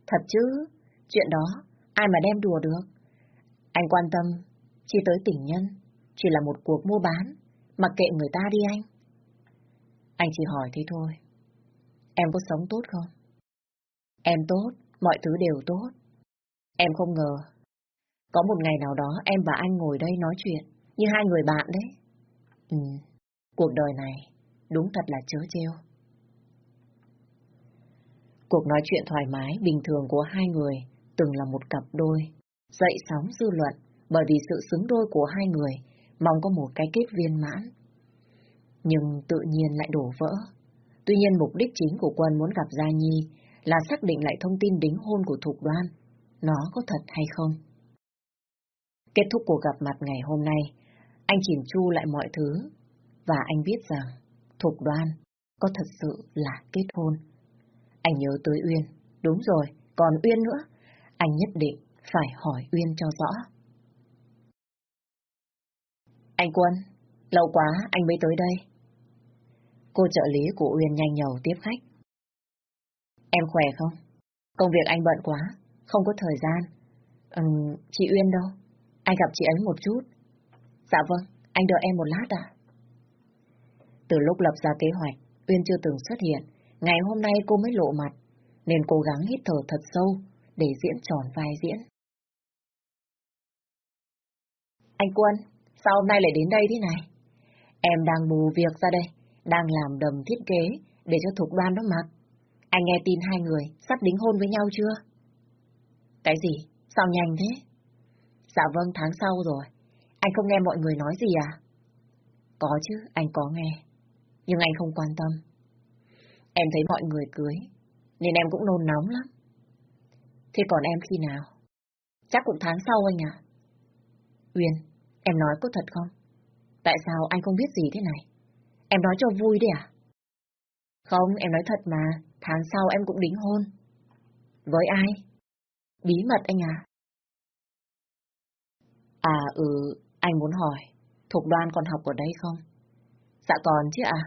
Thật chứ, chuyện đó, ai mà đem đùa được. Anh quan tâm, chỉ tới tình nhân, chỉ là một cuộc mua bán, mặc kệ người ta đi anh. Anh chỉ hỏi thế thôi. Em có sống tốt không? Em tốt, mọi thứ đều tốt. Em không ngờ. Có một ngày nào đó em và anh ngồi đây nói chuyện, như hai người bạn đấy. Ừ, cuộc đời này đúng thật là chớ trêu. Cuộc nói chuyện thoải mái, bình thường của hai người từng là một cặp đôi, dậy sóng dư luận bởi vì sự xứng đôi của hai người mong có một cái kết viên mãn. Nhưng tự nhiên lại đổ vỡ. Tuy nhiên mục đích chính của Quân muốn gặp Gia Nhi là xác định lại thông tin đính hôn của Thục Đoan, nó có thật hay không. Kết thúc cuộc gặp mặt ngày hôm nay, anh chỉn chu lại mọi thứ, và anh biết rằng Thục Đoan có thật sự là kết hôn. Anh nhớ tới Uyên, đúng rồi, còn Uyên nữa, anh nhất định phải hỏi Uyên cho rõ. Anh Quân, lâu quá anh mới tới đây. Cô trợ lý của Uyên nhanh nhầu tiếp khách. Em khỏe không? Công việc anh bận quá, không có thời gian. Ừ, chị Uyên đâu? Anh gặp chị ấy một chút. Dạ vâng, anh đợi em một lát ạ. Từ lúc lập ra kế hoạch, Uyên chưa từng xuất hiện. Ngày hôm nay cô mới lộ mặt, nên cố gắng hít thở thật sâu để diễn tròn vai diễn. Anh Quân, sao hôm nay lại đến đây thế này? Em đang bù việc ra đây, đang làm đầm thiết kế để cho Thục Đoan đó mặc. Anh nghe tin hai người sắp đính hôn với nhau chưa? Cái gì? Sao nhanh thế? Dạ vâng, tháng sau rồi. Anh không nghe mọi người nói gì à? Có chứ, anh có nghe. Nhưng anh không quan tâm. Em thấy mọi người cưới, nên em cũng nôn nóng lắm. Thế còn em khi nào? Chắc cũng tháng sau anh ạ. Uyên, em nói có thật không? Tại sao anh không biết gì thế này? Em nói cho vui đấy à? Không, em nói thật mà, tháng sau em cũng đính hôn. Với ai? Bí mật anh à? À ừ, anh muốn hỏi, Thục Đoan còn học ở đây không? Dạ còn chứ à?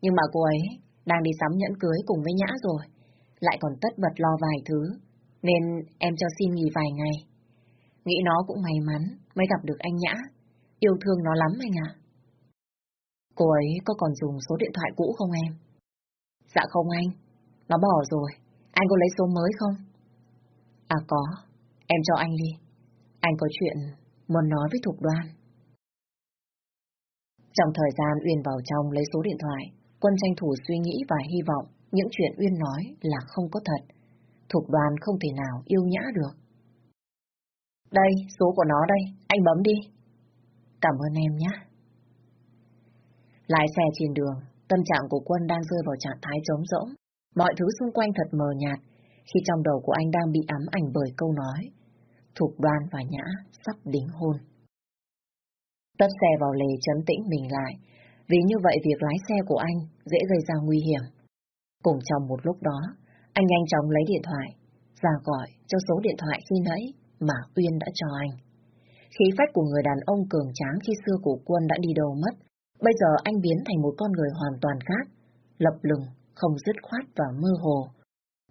Nhưng mà cô ấy đang đi sắm nhẫn cưới cùng với Nhã rồi, lại còn tất bật lo vài thứ, nên em cho xin nghỉ vài ngày. Nghĩ nó cũng may mắn mới gặp được anh Nhã, yêu thương nó lắm anh ạ. Cô ấy có còn dùng số điện thoại cũ không em? Dạ không anh, nó bỏ rồi, anh có lấy số mới không? À có, em cho anh đi, anh có chuyện muốn nói với Thục Đoan. Trong thời gian Uyên vào trong lấy số điện thoại, Quân tranh thủ suy nghĩ và hy vọng những chuyện Uyên nói là không có thật. Thục Đoàn không thể nào yêu nhã được. Đây, số của nó đây, anh bấm đi. Cảm ơn em nhé. Lái xe trên đường, tâm trạng của Quân đang rơi vào trạng thái trống rỗng. Mọi thứ xung quanh thật mờ nhạt, khi trong đầu của anh đang bị ám ảnh bởi câu nói. Thục đoan và nhã sắp đính hôn. Tấp xe vào lề chấn tĩnh mình lại, vì như vậy việc lái xe của anh dễ gây ra nguy hiểm. Cùng trong một lúc đó, anh nhanh chóng lấy điện thoại, ra gọi cho số điện thoại khi nãy mà Uyên đã cho anh. Khí phách của người đàn ông cường tráng khi xưa của quân đã đi đâu mất, bây giờ anh biến thành một con người hoàn toàn khác, lập lừng, không dứt khoát và mơ hồ.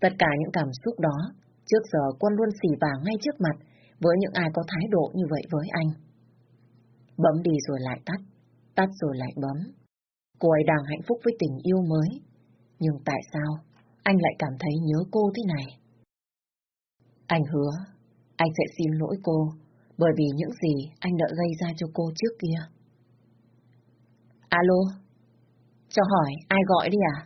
Tất cả những cảm xúc đó, trước giờ quân luôn xỉ vả ngay trước mặt với những ai có thái độ như vậy với anh. Bấm đi rồi lại tắt, tắt rồi lại bấm. Cô ấy đang hạnh phúc với tình yêu mới, nhưng tại sao anh lại cảm thấy nhớ cô thế này? Anh hứa, anh sẽ xin lỗi cô, bởi vì những gì anh đã gây ra cho cô trước kia. Alo, cho hỏi ai gọi đi à?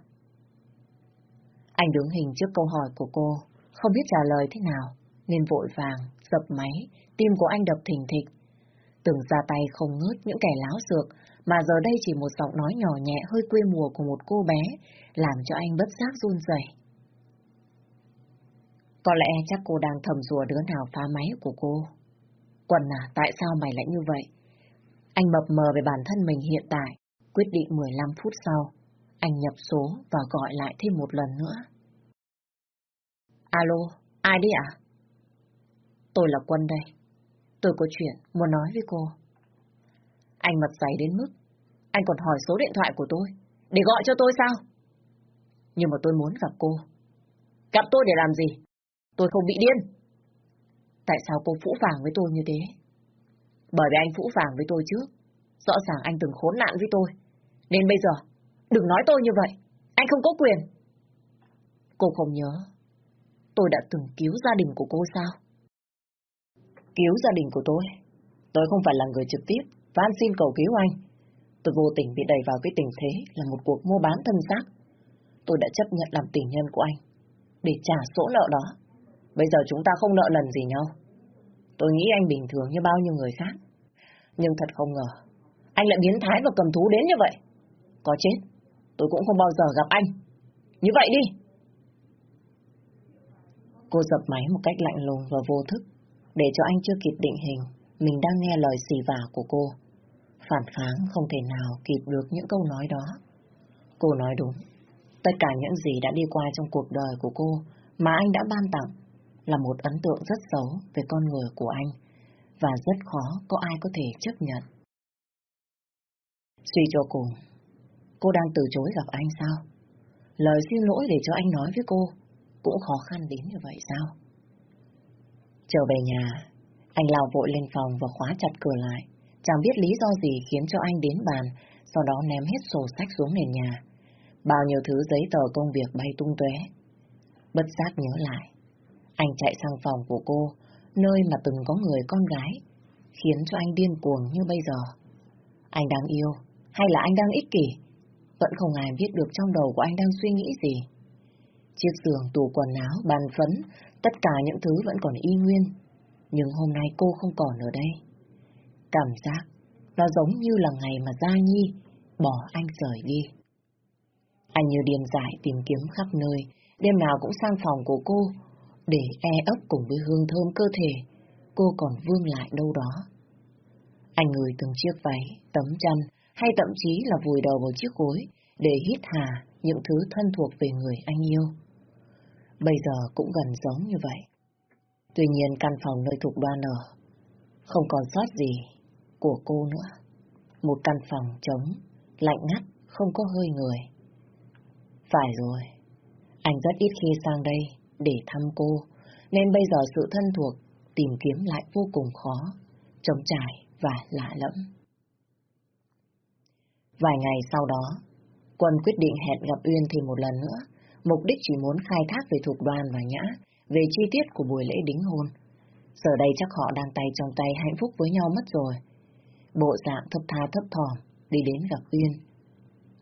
Anh đứng hình trước câu hỏi của cô, không biết trả lời thế nào, nên vội vàng, dập máy, tim của anh đập thình thịch. Từng ra tay không ngớt những kẻ láo xược, mà giờ đây chỉ một giọng nói nhỏ nhẹ hơi quê mùa của một cô bé, làm cho anh bất giác run rẩy. Có lẽ chắc cô đang thầm rùa đứa nào phá máy của cô. Quần à, tại sao mày lại như vậy? Anh mập mờ về bản thân mình hiện tại, quyết định 15 phút sau. Anh nhập số và gọi lại thêm một lần nữa. Alo, ai đi ạ? Tôi là Quân đây. Tôi có chuyện muốn nói với cô. Anh mặt dày đến mức, anh còn hỏi số điện thoại của tôi, để gọi cho tôi sao? Nhưng mà tôi muốn gặp cô. Gặp tôi để làm gì? Tôi không bị điên. Tại sao cô phũ phàng với tôi như thế? Bởi vì anh phũ phàng với tôi trước. Rõ ràng anh từng khốn nạn với tôi. Nên bây giờ, đừng nói tôi như vậy. Anh không có quyền. Cô không nhớ. Tôi đã từng cứu gia đình của cô sao? Cứu gia đình của tôi? Tôi không phải là người trực tiếp van xin cầu cứu anh. Tôi vô tình bị đẩy vào cái tình thế là một cuộc mua bán thân xác. Tôi đã chấp nhận làm tình nhân của anh để trả số nợ đó. Bây giờ chúng ta không nợ lần gì nhau. Tôi nghĩ anh bình thường như bao nhiêu người khác. Nhưng thật không ngờ, anh lại biến thái và cầm thú đến như vậy. Có chết, tôi cũng không bao giờ gặp anh. Như vậy đi. Cô dập máy một cách lạnh lùng và vô thức, để cho anh chưa kịp định hình, mình đang nghe lời xì vả của cô. Phản kháng không thể nào kịp được những câu nói đó. Cô nói đúng. Tất cả những gì đã đi qua trong cuộc đời của cô mà anh đã ban tặng là một ấn tượng rất xấu về con người của anh và rất khó có ai có thể chấp nhận. Suy cho cùng, cô đang từ chối gặp anh sao? Lời xin lỗi để cho anh nói với cô cũng khó khăn đến như vậy sao? Trở về nhà, anh lao vội lên phòng và khóa chặt cửa lại. Chẳng biết lý do gì khiến cho anh đến bàn, sau đó ném hết sổ sách xuống nền nhà. Bao nhiêu thứ giấy tờ công việc bay tung tóe. Bất giác nhớ lại, anh chạy sang phòng của cô, nơi mà từng có người con gái, khiến cho anh điên cuồng như bây giờ. Anh đang yêu, hay là anh đang ích kỷ? Vẫn không ai biết được trong đầu của anh đang suy nghĩ gì. Chiếc giường, tủ quần áo, bàn phấn, tất cả những thứ vẫn còn y nguyên. Nhưng hôm nay cô không còn ở đây. Cảm giác, nó giống như là ngày mà Gia Nhi bỏ anh rời đi. Anh như điềm dại tìm kiếm khắp nơi, đêm nào cũng sang phòng của cô, để e ấp cùng với hương thơm cơ thể, cô còn vương lại đâu đó. Anh ngửi từng chiếc váy, tấm chăn, hay thậm chí là vùi đầu vào chiếc gối, để hít hà những thứ thân thuộc về người anh yêu. Bây giờ cũng gần giống như vậy. Tuy nhiên căn phòng nơi thuộc đoan ở, không còn sót gì của cô nữa. Một căn phòng trống, lạnh ngắt, không có hơi người. Phải rồi, anh rất ít khi sang đây để thăm cô, nên bây giờ sự thân thuộc tìm kiếm lại vô cùng khó, trống trải và lạ lẫm. Vài ngày sau đó, Quân quyết định hẹn gặp Uyên thêm một lần nữa, mục đích chỉ muốn khai thác về thuộc đoàn và nhã, về chi tiết của buổi lễ đính hôn. Giờ đây chắc họ đang tay trong tay hạnh phúc với nhau mất rồi. Bộ dạng thấp tha thấp thỏm đi đến gặp Uyên.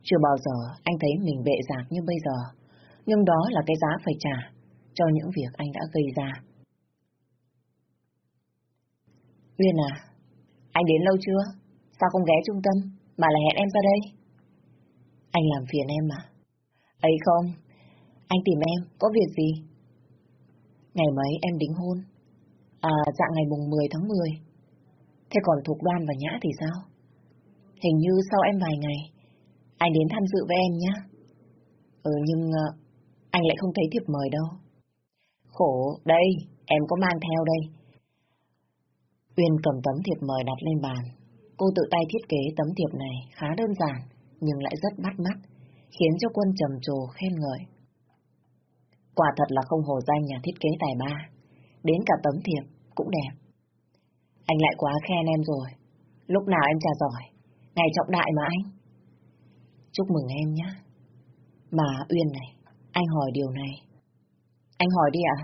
Chưa bao giờ anh thấy mình bệ rạc như bây giờ, nhưng đó là cái giá phải trả cho những việc anh đã gây ra. Uyên à, anh đến lâu chưa? Sao không ghé trung tâm, mà lại hẹn em ra đây? Anh làm phiền em mà. Ấy không, anh tìm em, có việc gì? Ngày mấy em đính hôn? À, dạng ngày mùng 10 tháng 10. Thế còn Thục Đoan và Nhã thì sao? Hình như sau em vài ngày, anh đến tham dự với em nhé. Ừ, nhưng uh, anh lại không thấy thiệp mời đâu. Khổ, đây, em có mang theo đây. Uyên cầm tấm thiệp mời đặt lên bàn. Cô tự tay thiết kế tấm thiệp này khá đơn giản, nhưng lại rất bắt mắt, khiến cho quân trầm trồ khen ngợi. Quả thật là không hồ danh nhà thiết kế tài ba, đến cả tấm thiệp cũng đẹp. Anh lại quá khen em rồi, lúc nào em trả giỏi, ngày trọng đại mà anh. Chúc mừng em nhé. Mà Uyên này, anh hỏi điều này. Anh hỏi đi ạ.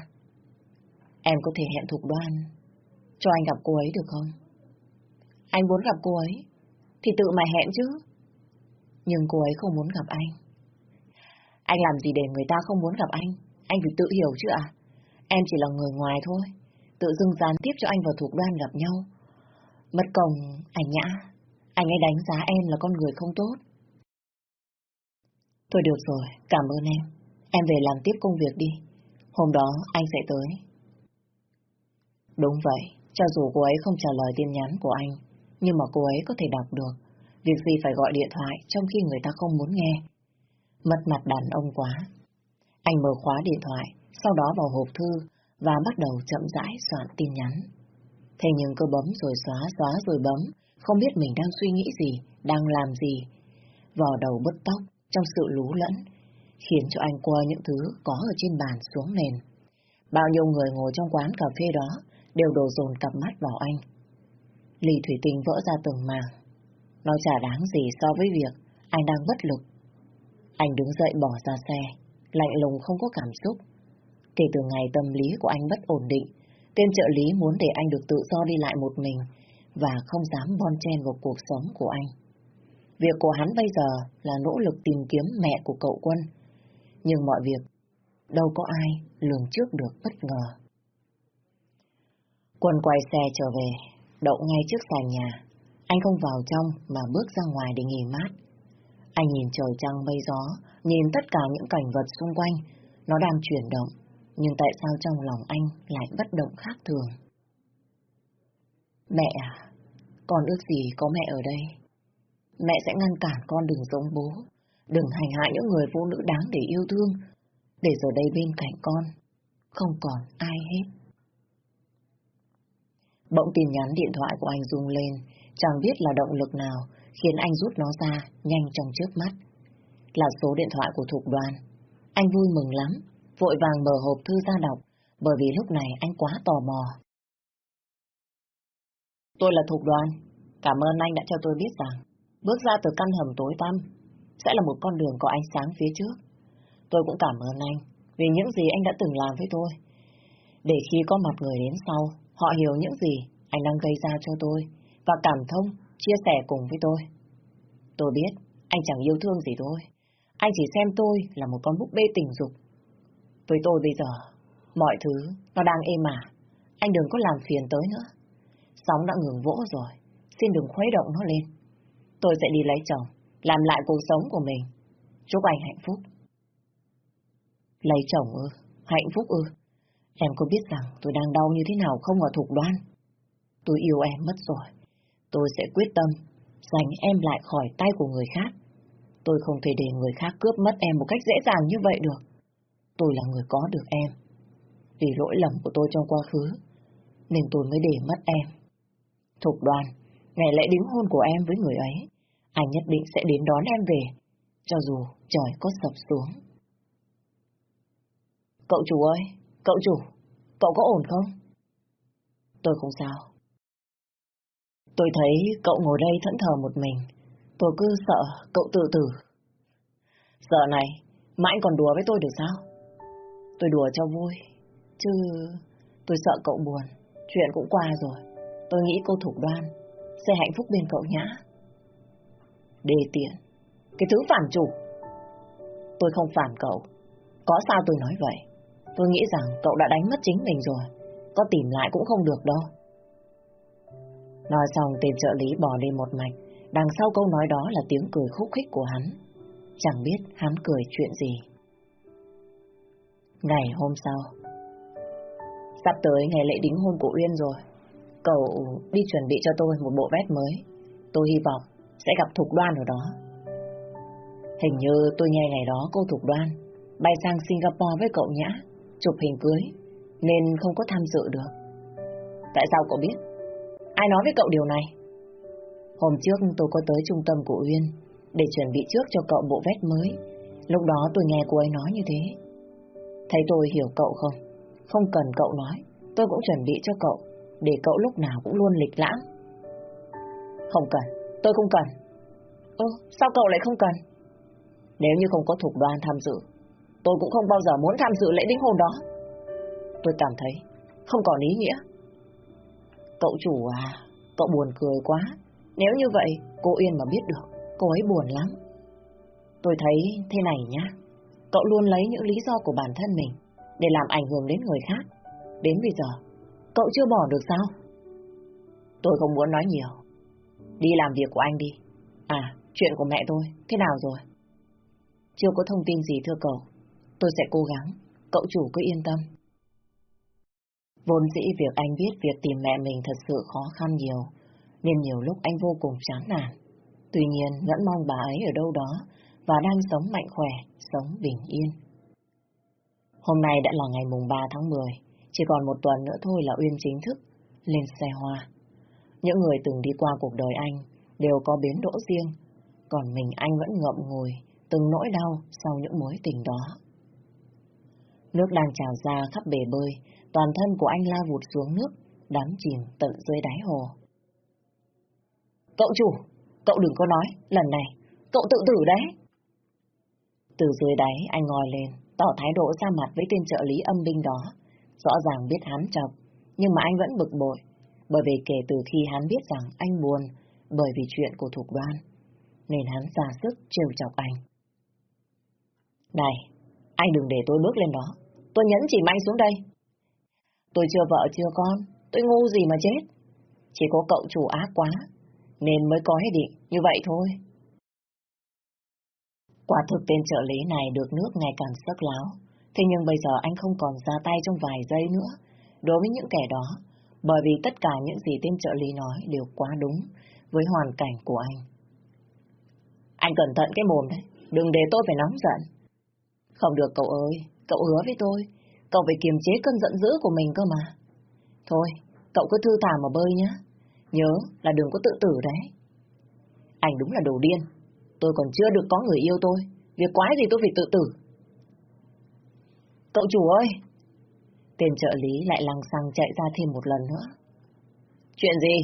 Em có thể hẹn Thục Đoan cho anh gặp cô ấy được không? Anh muốn gặp cô ấy, thì tự mà hẹn chứ. Nhưng cô ấy không muốn gặp anh. Anh làm gì để người ta không muốn gặp anh? Anh phải tự hiểu chứ à? Em chỉ là người ngoài thôi. Tự dưng gián tiếp cho anh và thuộc đoan gặp nhau. Mất công, anh nhã. Anh ấy đánh giá em là con người không tốt. Thôi được rồi, cảm ơn em. Em về làm tiếp công việc đi. Hôm đó anh sẽ tới. Đúng vậy, cho dù cô ấy không trả lời tin nhắn của anh, nhưng mà cô ấy có thể đọc được. Việc gì phải gọi điện thoại trong khi người ta không muốn nghe. Mất mặt đàn ông quá. Anh mở khóa điện thoại, sau đó vào hộp thư và bắt đầu chậm rãi soạn tin nhắn. Thế nhưng cứ bấm rồi xóa, xóa rồi bấm, không biết mình đang suy nghĩ gì, đang làm gì. Vò đầu bứt tóc trong sự lú lẫn, khiến cho anh qua những thứ có ở trên bàn xuống nền. Bao nhiêu người ngồi trong quán cà phê đó đều đổ dồn cặp mắt vào anh. Lì thủy tinh vỡ ra từng màng. Nó chả đáng gì so với việc anh đang bất lực. Anh đứng dậy bỏ ra xe, lạnh lùng không có cảm xúc. Kể từ ngày tâm lý của anh bất ổn định, tên trợ lý muốn để anh được tự do đi lại một mình và không dám bon chen vào cuộc sống của anh. Việc của hắn bây giờ là nỗ lực tìm kiếm mẹ của cậu quân. Nhưng mọi việc, đâu có ai lường trước được bất ngờ. Quân quay xe trở về, đậu ngay trước sàn nhà. Anh không vào trong mà bước ra ngoài để nghỉ mát. Anh nhìn trời trăng mây gió, nhìn tất cả những cảnh vật xung quanh, nó đang chuyển động, nhưng tại sao trong lòng anh lại bất động khác thường? Mẹ à, con ước gì có mẹ ở đây? Mẹ sẽ ngăn cản con đừng giống bố, đừng hành hạ những người phụ nữ đáng để yêu thương, để giờ đây bên cạnh con, không còn ai hết. Bỗng tin nhắn điện thoại của anh rung lên, chẳng biết là động lực nào khiến anh rút nó ra nhanh trong trước mắt. Là số điện thoại của thuộc Đoàn. Anh vui mừng lắm, vội vàng mở hộp thư ra đọc, bởi vì lúc này anh quá tò mò. Tôi là thuộc Đoàn, cảm ơn anh đã cho tôi biết rằng bước ra từ căn hầm tối tăm sẽ là một con đường có ánh sáng phía trước. Tôi cũng cảm ơn anh vì những gì anh đã từng làm với tôi. Để khi có mặt người đến sau, họ hiểu những gì anh đang gây ra cho tôi và cảm thông, chia sẻ cùng với tôi. Tôi biết anh chẳng yêu thương gì tôi. Anh chỉ xem tôi là một con búp bê tình dục. Với tôi bây giờ, mọi thứ nó đang êm ả. Anh đừng có làm phiền tới nữa. Sóng đã ngừng vỗ rồi, xin đừng khuấy động nó lên. Tôi sẽ đi lấy chồng, làm lại cuộc sống của mình. Chúc anh hạnh phúc. Lấy chồng ư? Hạnh phúc ư? Em có biết rằng tôi đang đau như thế nào không ở thục đoan? Tôi yêu em mất rồi. Tôi sẽ quyết tâm giành em lại khỏi tay của người khác. Tôi không thể để người khác cướp mất em một cách dễ dàng như vậy được. Tôi là người có được em. Vì lỗi lầm của tôi trong quá khứ, nên tôi mới để mất em. Thục đoàn, ngày lễ đính hôn của em với người ấy, anh nhất định sẽ đến đón em về, cho dù trời có sập xuống. Cậu chủ ơi, cậu chủ, cậu có ổn không? Tôi không sao. Tôi thấy cậu ngồi đây thẫn thờ một mình. Tôi cứ sợ cậu tự tử. Sợ này, mà anh còn đùa với tôi được sao? Tôi đùa cho vui. Chứ tôi sợ cậu buồn. Chuyện cũng qua rồi. Tôi nghĩ cô thủ đoan sẽ hạnh phúc bên cậu nhã. Đề tiện. Cái thứ phản chủ. Tôi không phản cậu. Có sao tôi nói vậy? Tôi nghĩ rằng cậu đã đánh mất chính mình rồi. Có tìm lại cũng không được đâu. Nói xong tên trợ lý bỏ đi một mạch. Đằng sau câu nói đó là tiếng cười khúc khích của hắn. Chẳng biết hắn cười chuyện gì. Ngày hôm sau. Sắp tới ngày lễ đính hôn của Uyên rồi. Cậu đi chuẩn bị cho tôi một bộ vest mới. Tôi hy vọng sẽ gặp Thục Đoan ở đó. Hình như tôi nghe ngày đó cô Thục Đoan bay sang Singapore với cậu Nhã, chụp hình cưới, nên không có tham dự được. Tại sao cậu biết? Ai nói với cậu điều này? Hôm trước tôi có tới trung tâm của Uyên để chuẩn bị trước cho cậu bộ vest mới. Lúc đó tôi nghe cô ấy nói như thế. Thấy tôi hiểu cậu không? Không cần cậu nói, tôi cũng chuẩn bị cho cậu, để cậu lúc nào cũng luôn lịch lãm. Không cần, tôi không cần. Ơ, sao cậu lại không cần? Nếu như không có thuộc đoàn tham dự, tôi cũng không bao giờ muốn tham dự lễ đính hôn đó. Tôi cảm thấy không còn ý nghĩa. Cậu chủ à, cậu buồn cười quá. Nếu như vậy, cô Yên mà biết được, cô ấy buồn lắm. Tôi thấy thế này nhá. cậu luôn lấy những lý do của bản thân mình để làm ảnh hưởng đến người khác. Đến bây giờ, cậu chưa bỏ được sao? Tôi không muốn nói nhiều. Đi làm việc của anh đi. À, chuyện của mẹ tôi, thế nào rồi? Chưa có thông tin gì thưa cậu. Tôi sẽ cố gắng, cậu chủ cứ yên tâm. Vốn dĩ việc anh biết việc tìm mẹ mình thật sự khó khăn nhiều, nên nhiều lúc anh vô cùng chán nản. Tuy nhiên, vẫn mong bà ấy ở đâu đó và đang sống mạnh khỏe, sống bình yên. Hôm nay đã là ngày mùng 3 tháng 10, chỉ còn một tuần nữa thôi là Uyên chính thức lên xe hoa. Những người từng đi qua cuộc đời anh đều có biến đỗ riêng, còn mình anh vẫn ngậm ngùi từng nỗi đau sau những mối tình đó. Nước đang trào ra khắp bể bơi, toàn thân của anh la vụt xuống nước, đắm chìm tận dưới đáy hồ. Cậu chủ, cậu đừng có nói, lần này, cậu tự tử đấy. Từ dưới đáy anh ngồi lên, tỏ thái độ ra mặt với tên trợ lý âm binh đó. Rõ ràng biết hắn chọc, nhưng mà anh vẫn bực bội, bởi vì kể từ khi hắn biết rằng anh buồn bởi vì chuyện của thuộc Đoan, nên hắn ra sức trêu chọc anh. Này, anh đừng để tôi bước lên đó, tôi nhấn chỉ anh xuống đây. Tôi chưa vợ chưa con, tôi ngu gì mà chết. Chỉ có cậu chủ ác quá, nên mới có ý định như vậy thôi. Quả thực tên trợ lý này được nước ngày càng sắc láo, thế nhưng bây giờ anh không còn ra tay trong vài giây nữa đối với những kẻ đó, bởi vì tất cả những gì tên trợ lý nói đều quá đúng với hoàn cảnh của anh. Anh cẩn thận cái mồm đấy, đừng để tôi phải nóng giận. Không được cậu ơi, cậu hứa với tôi, cậu phải kiềm chế cơn giận dữ của mình cơ mà. Thôi, cậu cứ thư thả mà bơi nhé. Nhớ là đừng có tự tử đấy. Anh đúng là đồ điên. Tôi còn chưa được có người yêu tôi. Việc quái gì tôi phải tự tử. Cậu chủ ơi! Tên trợ lý lại lăng xăng chạy ra thêm một lần nữa. Chuyện gì?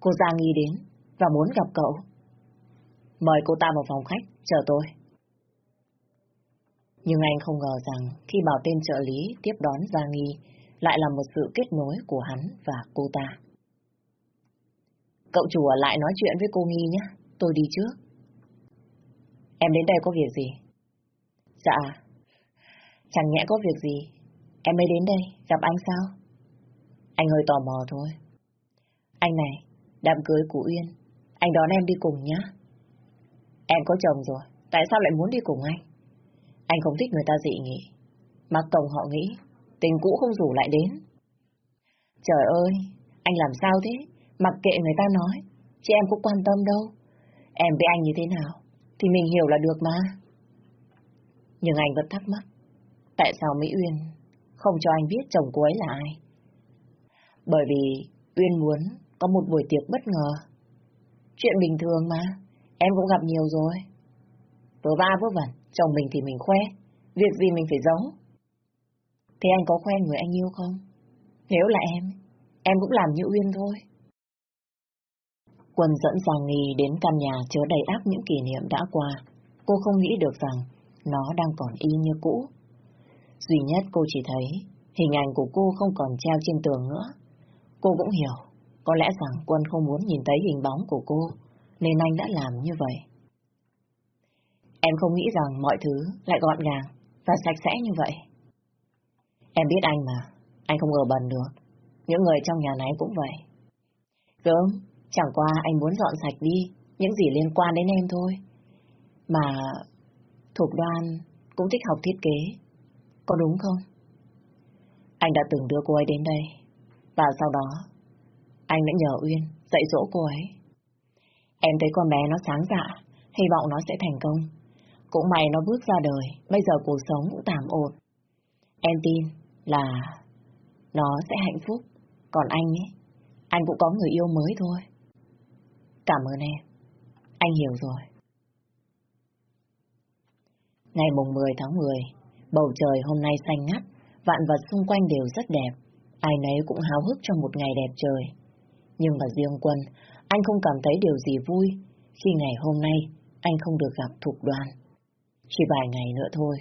Cô Giang nghi đến và muốn gặp cậu. Mời cô ta vào phòng khách, chờ tôi. Nhưng anh không ngờ rằng khi bảo tên trợ lý tiếp đón Giang Nghi lại là một sự kết nối của hắn và cô ta. Cậu chủ ở lại nói chuyện với cô Nghi nhé, tôi đi trước. Em đến đây có việc gì? Dạ, chẳng nhẽ có việc gì, em mới đến đây, gặp anh sao? Anh hơi tò mò thôi. Anh này, đám cưới của Uyên, anh đón em đi cùng nhá. Em có chồng rồi, tại sao lại muốn đi cùng anh? Anh không thích người ta dị nghị. Mắc cổng họ nghĩ, tình cũ không rủ lại đến. Trời ơi, anh làm sao thế? Mặc kệ người ta nói, chứ em cũng quan tâm đâu. Em với anh như thế nào, thì mình hiểu là được mà. Nhưng anh vẫn thắc mắc, tại sao Mỹ Uyên không cho anh biết chồng cô ấy là ai? Bởi vì Uyên muốn có một buổi tiệc bất ngờ. Chuyện bình thường mà, em cũng gặp nhiều rồi. Vừa va vớ vẩn, chồng mình thì mình khoe, việc gì mình phải giấu. Thế anh có khoe người anh yêu không? Nếu là em, em cũng làm như Uyên thôi. Quân dẫn Giang Nghi đến căn nhà chứa đầy áp những kỷ niệm đã qua. Cô không nghĩ được rằng nó đang còn y như cũ. Duy nhất cô chỉ thấy hình ảnh của cô không còn treo trên tường nữa. Cô cũng hiểu, có lẽ rằng Quân không muốn nhìn thấy hình bóng của cô, nên anh đã làm như vậy. Em không nghĩ rằng mọi thứ lại gọn gàng và sạch sẽ như vậy. Em biết anh mà, anh không ở bẩn được. Những người trong nhà này cũng vậy. Gớm, Chẳng qua anh muốn dọn sạch đi những gì liên quan đến em thôi. Mà Thục Đoan cũng thích học thiết kế. Có đúng không? Anh đã từng đưa cô ấy đến đây. Và sau đó, anh đã nhờ Uyên dạy dỗ cô ấy. Em thấy con bé nó sáng dạ, hy vọng nó sẽ thành công. Cũng may nó bước ra đời, bây giờ cuộc sống cũng tạm ổn. Em tin là nó sẽ hạnh phúc. Còn anh ấy, anh cũng có người yêu mới thôi. Cảm ơn em. Anh hiểu rồi. Ngày mùng 10 tháng 10, bầu trời hôm nay xanh ngắt, vạn vật xung quanh đều rất đẹp. Ai nấy cũng háo hức trong một ngày đẹp trời. Nhưng mà riêng quân, anh không cảm thấy điều gì vui khi ngày hôm nay anh không được gặp Thục đoàn. Chỉ vài ngày nữa thôi,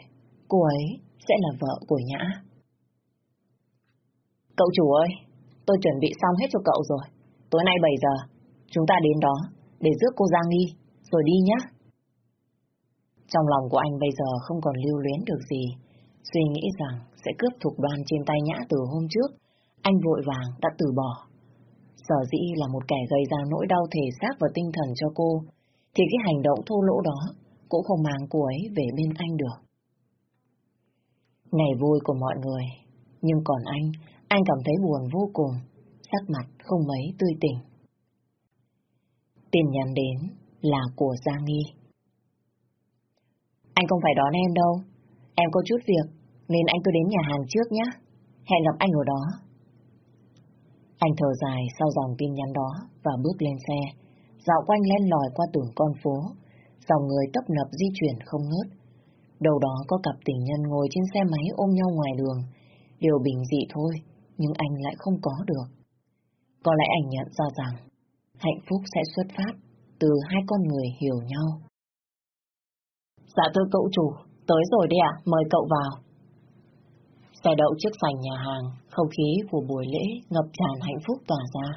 cô ấy sẽ là vợ của Nhã. Cậu chủ ơi, tôi chuẩn bị xong hết cho cậu rồi. Tối nay 7 giờ, Chúng ta đến đó để rước cô Giang Nghi, rồi đi nhé. Trong lòng của anh bây giờ không còn lưu luyến được gì. Suy nghĩ rằng sẽ cướp thục đoan trên tay nhã từ hôm trước, anh vội vàng đã từ bỏ. Sở dĩ là một kẻ gây ra nỗi đau thể xác và tinh thần cho cô, thì cái hành động thô lỗ đó cũng không mang cô ấy về bên anh được. Ngày vui của mọi người, nhưng còn anh, anh cảm thấy buồn vô cùng, sắc mặt không mấy tươi tỉnh. Tin nhắn đến là của Giang Nghi. Anh không phải đón em đâu, em có chút việc, nên anh cứ đến nhà hàng trước nhé. Hẹn gặp anh ở đó. Anh thở dài sau dòng tin nhắn đó và bước lên xe, dạo quanh len lòi qua từng con phố, dòng người tấp nập di chuyển không ngớt. Đầu đó có cặp tình nhân ngồi trên xe máy ôm nhau ngoài đường, điều bình dị thôi, nhưng anh lại không có được. Có lẽ anh nhận ra rằng, hạnh phúc sẽ xuất phát từ hai con người hiểu nhau. Dạ thưa cậu chủ, tới rồi đây ạ, mời cậu vào. Xe đậu trước sành nhà hàng, không khí của buổi lễ ngập tràn hạnh phúc tỏa ra.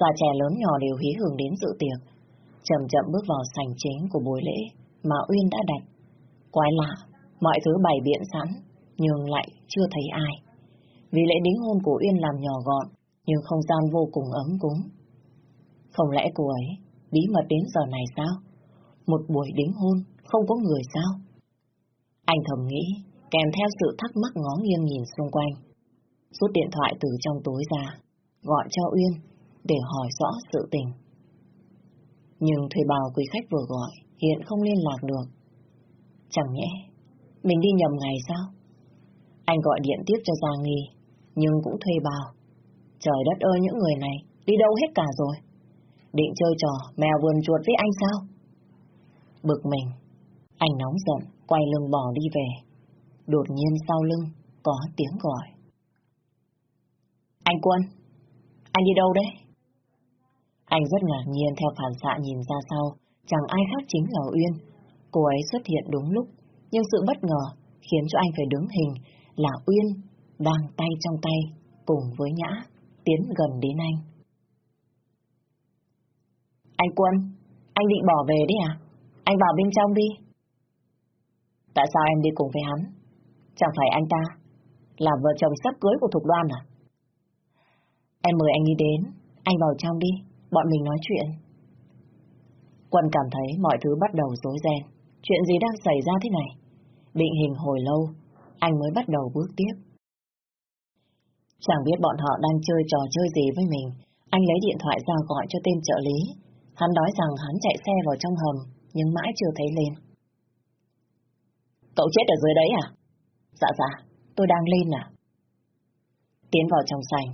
Già trẻ lớn nhỏ đều hí hưởng đến dự tiệc. Chậm chậm bước vào sảnh chính của buổi lễ mà Uyên đã đặt. Quái lạ, mọi thứ bày biện sẵn, nhưng lại chưa thấy ai. Vì lễ đính hôn của Uyên làm nhỏ gọn, nhưng không gian vô cùng ấm cúng. Không lẽ cô ấy bí mật đến giờ này sao? Một buổi đính hôn, không có người sao? Anh thầm nghĩ, kèm theo sự thắc mắc ngó nghiêng nhìn xung quanh. Rút điện thoại từ trong túi ra, gọi cho Uyên để hỏi rõ sự tình. Nhưng thuê bào quý khách vừa gọi hiện không liên lạc được. Chẳng nhẽ, mình đi nhầm ngày sao? Anh gọi điện tiếp cho Giang Nghi, nhưng cũng thuê bào. Trời đất ơi những người này, đi đâu hết cả rồi? Định chơi trò mèo vườn chuột với anh sao? Bực mình, anh nóng giận, quay lưng bỏ đi về. Đột nhiên sau lưng, có tiếng gọi. Anh Quân, anh đi đâu đấy? Anh rất ngạc nhiên theo phản xạ nhìn ra sau, chẳng ai khác chính là Uyên. Cô ấy xuất hiện đúng lúc, nhưng sự bất ngờ khiến cho anh phải đứng hình là Uyên đang tay trong tay cùng với Nhã tiến gần đến anh. Anh Quân, anh định bỏ về đấy à? Anh vào bên trong đi. Tại sao em đi cùng với hắn? Chẳng phải anh ta là vợ chồng sắp cưới của Thục Đoan à? Em mời anh đi đến, anh vào trong đi, bọn mình nói chuyện. Quân cảm thấy mọi thứ bắt đầu rối ren. Chuyện gì đang xảy ra thế này? Định hình hồi lâu, anh mới bắt đầu bước tiếp. Chẳng biết bọn họ đang chơi trò chơi gì với mình. Anh lấy điện thoại ra gọi cho tên trợ lý. Hắn nói rằng hắn chạy xe vào trong hầm, nhưng mãi chưa thấy lên. Cậu chết ở dưới đấy à? Dạ dạ, tôi đang lên à? Tiến vào trong sảnh,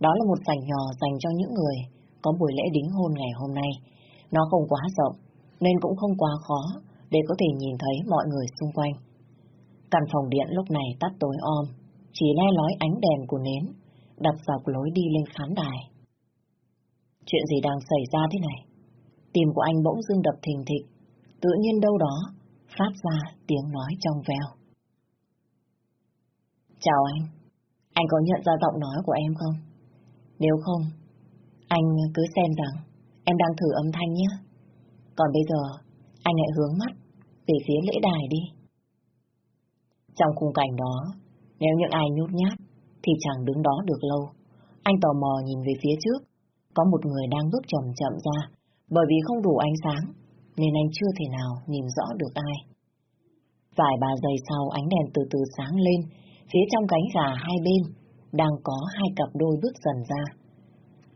đó là một sảnh nhỏ dành cho những người có buổi lễ đính hôn ngày hôm nay. Nó không quá rộng, nên cũng không quá khó để có thể nhìn thấy mọi người xung quanh. Căn phòng điện lúc này tắt tối om, chỉ le lói ánh đèn của nến, đặt dọc lối đi lên khán đài. Chuyện gì đang xảy ra thế này? Tim của anh bỗng dưng đập thình thịch, tự nhiên đâu đó phát ra tiếng nói trong veo. Chào anh, anh có nhận ra giọng nói của em không? Nếu không, anh cứ xem rằng em đang thử âm thanh nhé. Còn bây giờ, anh hãy hướng mắt về phía lễ đài đi. Trong khung cảnh đó, nếu những ai nhút nhát thì chẳng đứng đó được lâu. Anh tò mò nhìn về phía trước, có một người đang bước chậm chậm ra, bởi vì không đủ ánh sáng, nên anh chưa thể nào nhìn rõ được ai. Vài ba giây sau ánh đèn từ từ sáng lên, phía trong cánh gà hai bên đang có hai cặp đôi bước dần ra.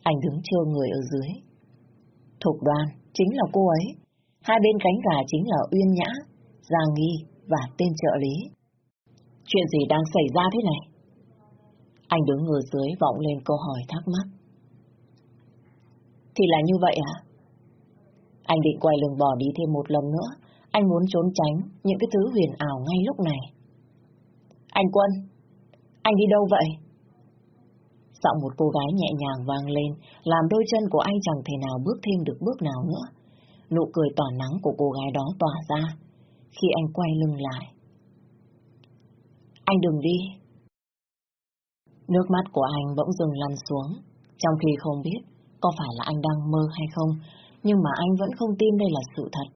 Anh đứng trơ người ở dưới. Thục Đoàn chính là cô ấy. Hai bên cánh gà chính là Uyên Nhã, Giang Nghi và tên trợ lý. Chuyện gì đang xảy ra thế này? Anh đứng ngồi dưới vọng lên câu hỏi thắc mắc. Thì là như vậy à? Anh định quay lưng bỏ đi thêm một lần nữa. Anh muốn trốn tránh những cái thứ huyền ảo ngay lúc này. Anh Quân, anh đi đâu vậy? Giọng một cô gái nhẹ nhàng vang lên, làm đôi chân của anh chẳng thể nào bước thêm được bước nào nữa. Nụ cười tỏa nắng của cô gái đó tỏa ra, khi anh quay lưng lại. Anh đừng đi. Nước mắt của anh bỗng dừng lăn xuống, trong khi không biết có phải là anh đang mơ hay không, nhưng mà anh vẫn không tin đây là sự thật.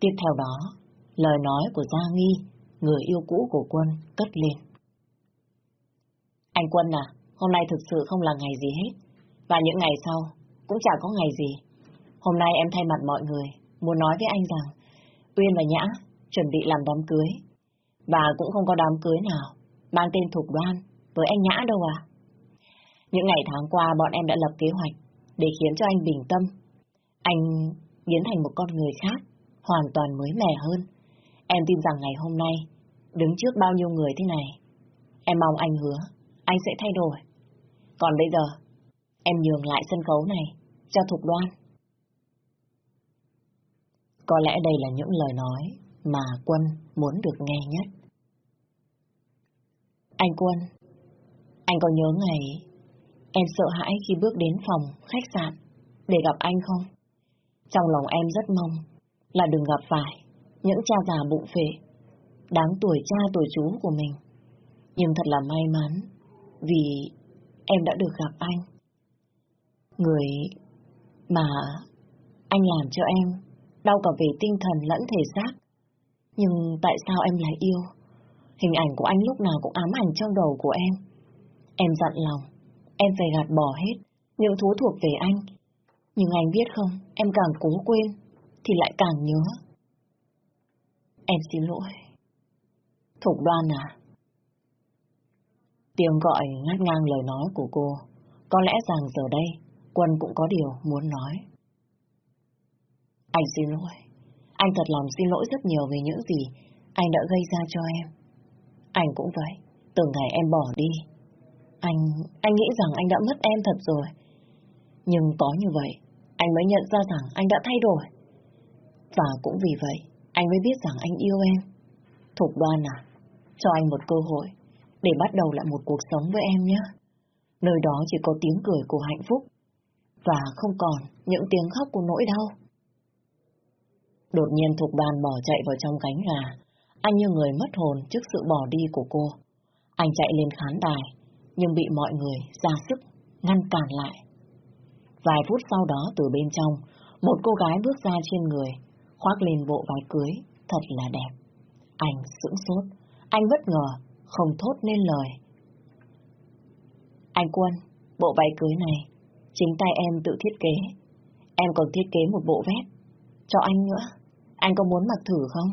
Tiếp theo đó Lời nói của Gia Nghi, người yêu cũ của Quân, cất lên. Anh Quân à, hôm nay thực sự không là ngày gì hết. Và những ngày sau, cũng chẳng có ngày gì. Hôm nay em thay mặt mọi người, muốn nói với anh rằng, Uyên và Nhã chuẩn bị làm đám cưới. Và cũng không có đám cưới nào, mang tên Thục Đoan, với anh Nhã đâu à. Những ngày tháng qua bọn em đã lập kế hoạch để khiến cho anh bình tâm. Anh biến thành một con người khác, hoàn toàn mới mẻ hơn. Em tin rằng ngày hôm nay, đứng trước bao nhiêu người thế này, em mong anh hứa, anh sẽ thay đổi. Còn bây giờ, em nhường lại sân khấu này cho Thục Đoan. Có lẽ đây là những lời nói mà Quân muốn được nghe nhất. Anh Quân, anh có nhớ ngày em sợ hãi khi bước đến phòng khách sạn để gặp anh không? Trong lòng em rất mong là đừng gặp phải những cha già bụng phệ, đáng tuổi cha tuổi chú của mình. Nhưng thật là may mắn vì em đã được gặp anh. Người mà anh làm cho em đau cả về tinh thần lẫn thể xác. Nhưng tại sao em lại yêu? Hình ảnh của anh lúc nào cũng ám ảnh trong đầu của em. Em dặn lòng, em phải gạt bỏ hết những thú thuộc về anh. Nhưng anh biết không, em càng cố quên, thì lại càng nhớ. Em xin lỗi. Thục đoan à? Tiếng gọi ngắt ngang lời nói của cô. Có lẽ rằng giờ đây, Quân cũng có điều muốn nói. Anh xin lỗi. Anh thật lòng xin lỗi rất nhiều về những gì anh đã gây ra cho em. Anh cũng vậy. Từ ngày em bỏ đi, anh, anh nghĩ rằng anh đã mất em thật rồi. Nhưng có như vậy, anh mới nhận ra rằng anh đã thay đổi. Và cũng vì vậy, anh mới biết rằng anh yêu em. Thục đoan à, cho anh một cơ hội để bắt đầu lại một cuộc sống với em nhé. Nơi đó chỉ có tiếng cười của hạnh phúc và không còn những tiếng khóc của nỗi đau. Đột nhiên Thục Ban bỏ chạy vào trong cánh gà. Anh như người mất hồn trước sự bỏ đi của cô. Anh chạy lên khán đài, nhưng bị mọi người ra sức ngăn cản lại. Vài phút sau đó từ bên trong, một cô gái bước ra trên người, khoác lên bộ váy cưới, thật là đẹp. Anh sững sốt, anh bất ngờ, không thốt nên lời. Anh Quân, bộ váy cưới này, chính tay em tự thiết kế. Em còn thiết kế một bộ vest, cho anh nữa. Anh có muốn mặc thử không?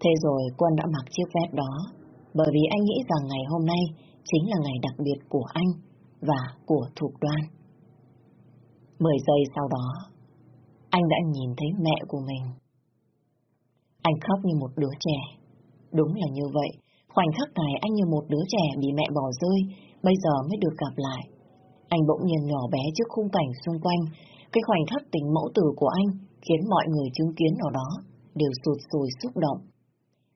Thế rồi Quân đã mặc chiếc vest đó, bởi vì anh nghĩ rằng ngày hôm nay chính là ngày đặc biệt của anh và của Thục Đoan. Mười giây sau đó, anh đã nhìn thấy mẹ của mình. Anh khóc như một đứa trẻ. Đúng là như vậy, khoảnh khắc này anh như một đứa trẻ bị mẹ bỏ rơi, bây giờ mới được gặp lại. Anh bỗng nhiên nhỏ bé trước khung cảnh xung quanh, cái khoảnh khắc tình mẫu tử của anh khiến mọi người chứng kiến ở đó đều sụt sùi xúc động.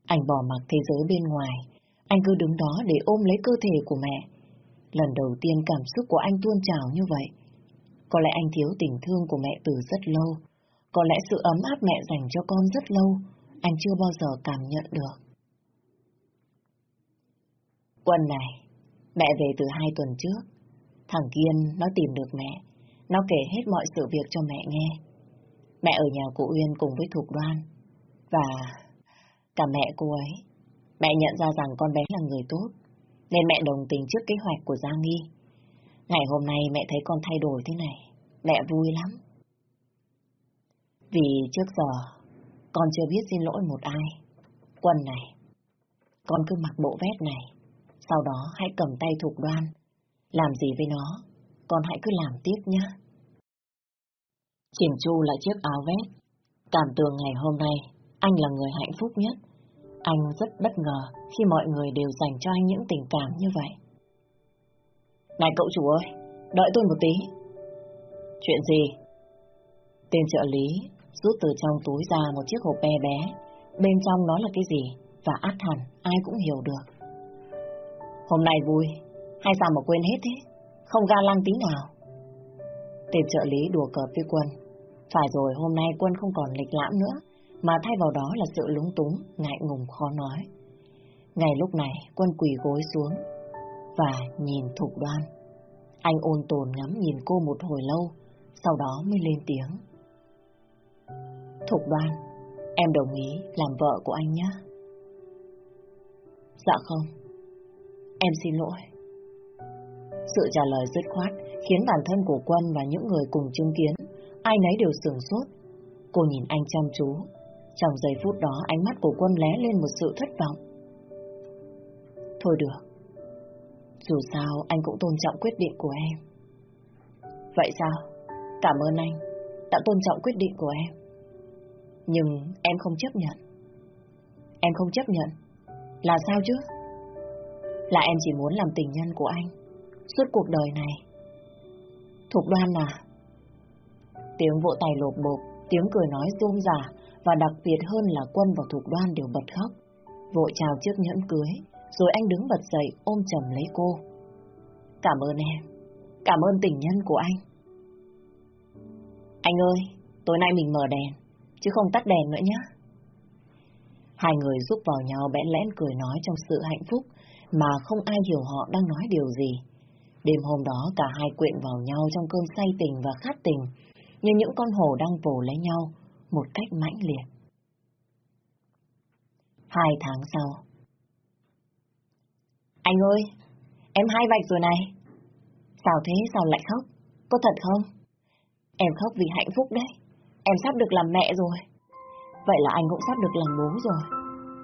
Anh bỏ mặc thế giới bên ngoài, anh cứ đứng đó để ôm lấy cơ thể của mẹ. Lần đầu tiên cảm xúc của anh tuôn trào như vậy. Có lẽ anh thiếu tình thương của mẹ từ rất lâu. Có lẽ sự ấm áp mẹ dành cho con rất lâu, anh chưa bao giờ cảm nhận được. Quân này, mẹ về từ hai tuần trước. Thằng Kiên nó tìm được mẹ. Nó kể hết mọi sự việc cho mẹ nghe. Mẹ ở nhà cụ Uyên cùng với Thục Đoan. Và cả mẹ cô ấy. Mẹ nhận ra rằng con bé là người tốt, nên mẹ đồng tình trước kế hoạch của Giang Nghi. Ngày hôm nay mẹ thấy con thay đổi thế này, mẹ vui lắm. Vì trước giờ, con chưa biết xin lỗi một ai. Quân này, con cứ mặc bộ vest này, sau đó hãy cầm tay Thục Đoan. Làm gì với nó, con hãy cứ làm tiếp nhé. Chỉnh chu lại chiếc áo vest. Cảm tưởng ngày hôm nay, anh là người hạnh phúc nhất. Anh rất bất ngờ khi mọi người đều dành cho anh những tình cảm như vậy. Này cậu chủ ơi, đợi tôi một tí. Chuyện gì? Tên trợ lý rút từ trong túi ra một chiếc hộp bé bé. Bên trong nó là cái gì? Và át hẳn ai cũng hiểu được. Hôm nay vui, hay sao mà quên hết thế? Không ga lăng tí nào. Tên trợ lý đùa cợt với quân. Phải rồi, hôm nay quân không còn lịch lãm nữa, mà thay vào đó là sự lúng túng, ngại ngùng khó nói. Ngày lúc này, quân quỳ gối xuống và nhìn thục đoan. Anh ôn tồn ngắm nhìn cô một hồi lâu, sau đó mới lên tiếng. Thục đoan, Em đồng ý làm vợ của anh nhé. Dạ không. Em xin lỗi. Sự trả lời dứt khoát khiến bản thân của Quân và những người cùng chứng kiến, ai nấy đều sửng sốt. Cô nhìn anh chăm chú. Trong giây phút đó ánh mắt của Quân lé lên một sự thất vọng. Thôi được. Dù sao anh cũng tôn trọng quyết định của em. Vậy sao? Cảm ơn anh đã tôn trọng quyết định của em. Nhưng em không chấp nhận. Em không chấp nhận. Là sao chứ? Là em chỉ muốn làm tình nhân của anh suốt cuộc đời này. Thục đoan à? Tiếng vỗ tay lột bột, tiếng cười nói rôm rả và đặc biệt hơn là quân và thục đoan đều bật khóc. Vội chào chiếc nhẫn cưới, rồi anh đứng bật dậy ôm chầm lấy cô. Cảm ơn em, cảm ơn tình nhân của anh. Anh ơi, tối nay mình mở đèn, chứ không tắt đèn nữa nhé. Hai người giúp vào nhau bẽn lẽn cười nói trong sự hạnh phúc mà không ai hiểu họ đang nói điều gì. Đêm hôm đó cả hai quyện vào nhau trong cơn say tình và khát tình, như những con hổ đang vồ lấy nhau một cách mãnh liệt. Hai tháng sau Anh ơi, em hai vạch rồi này. Sao thế, sao lại khóc? Có thật không? Em khóc vì hạnh phúc đấy. Em sắp được làm mẹ rồi. Vậy là anh cũng sắp được làm bố rồi.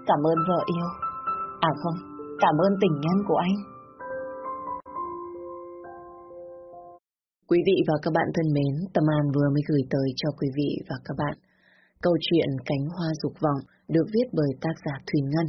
Cảm ơn vợ yêu. À không, cảm ơn tình nhân của anh. Quý vị và các bạn thân mến, Tâm An vừa mới gửi tới cho quý vị và các bạn câu chuyện Cánh Hoa Dục Vọng được viết bởi tác giả Thùy Ngân.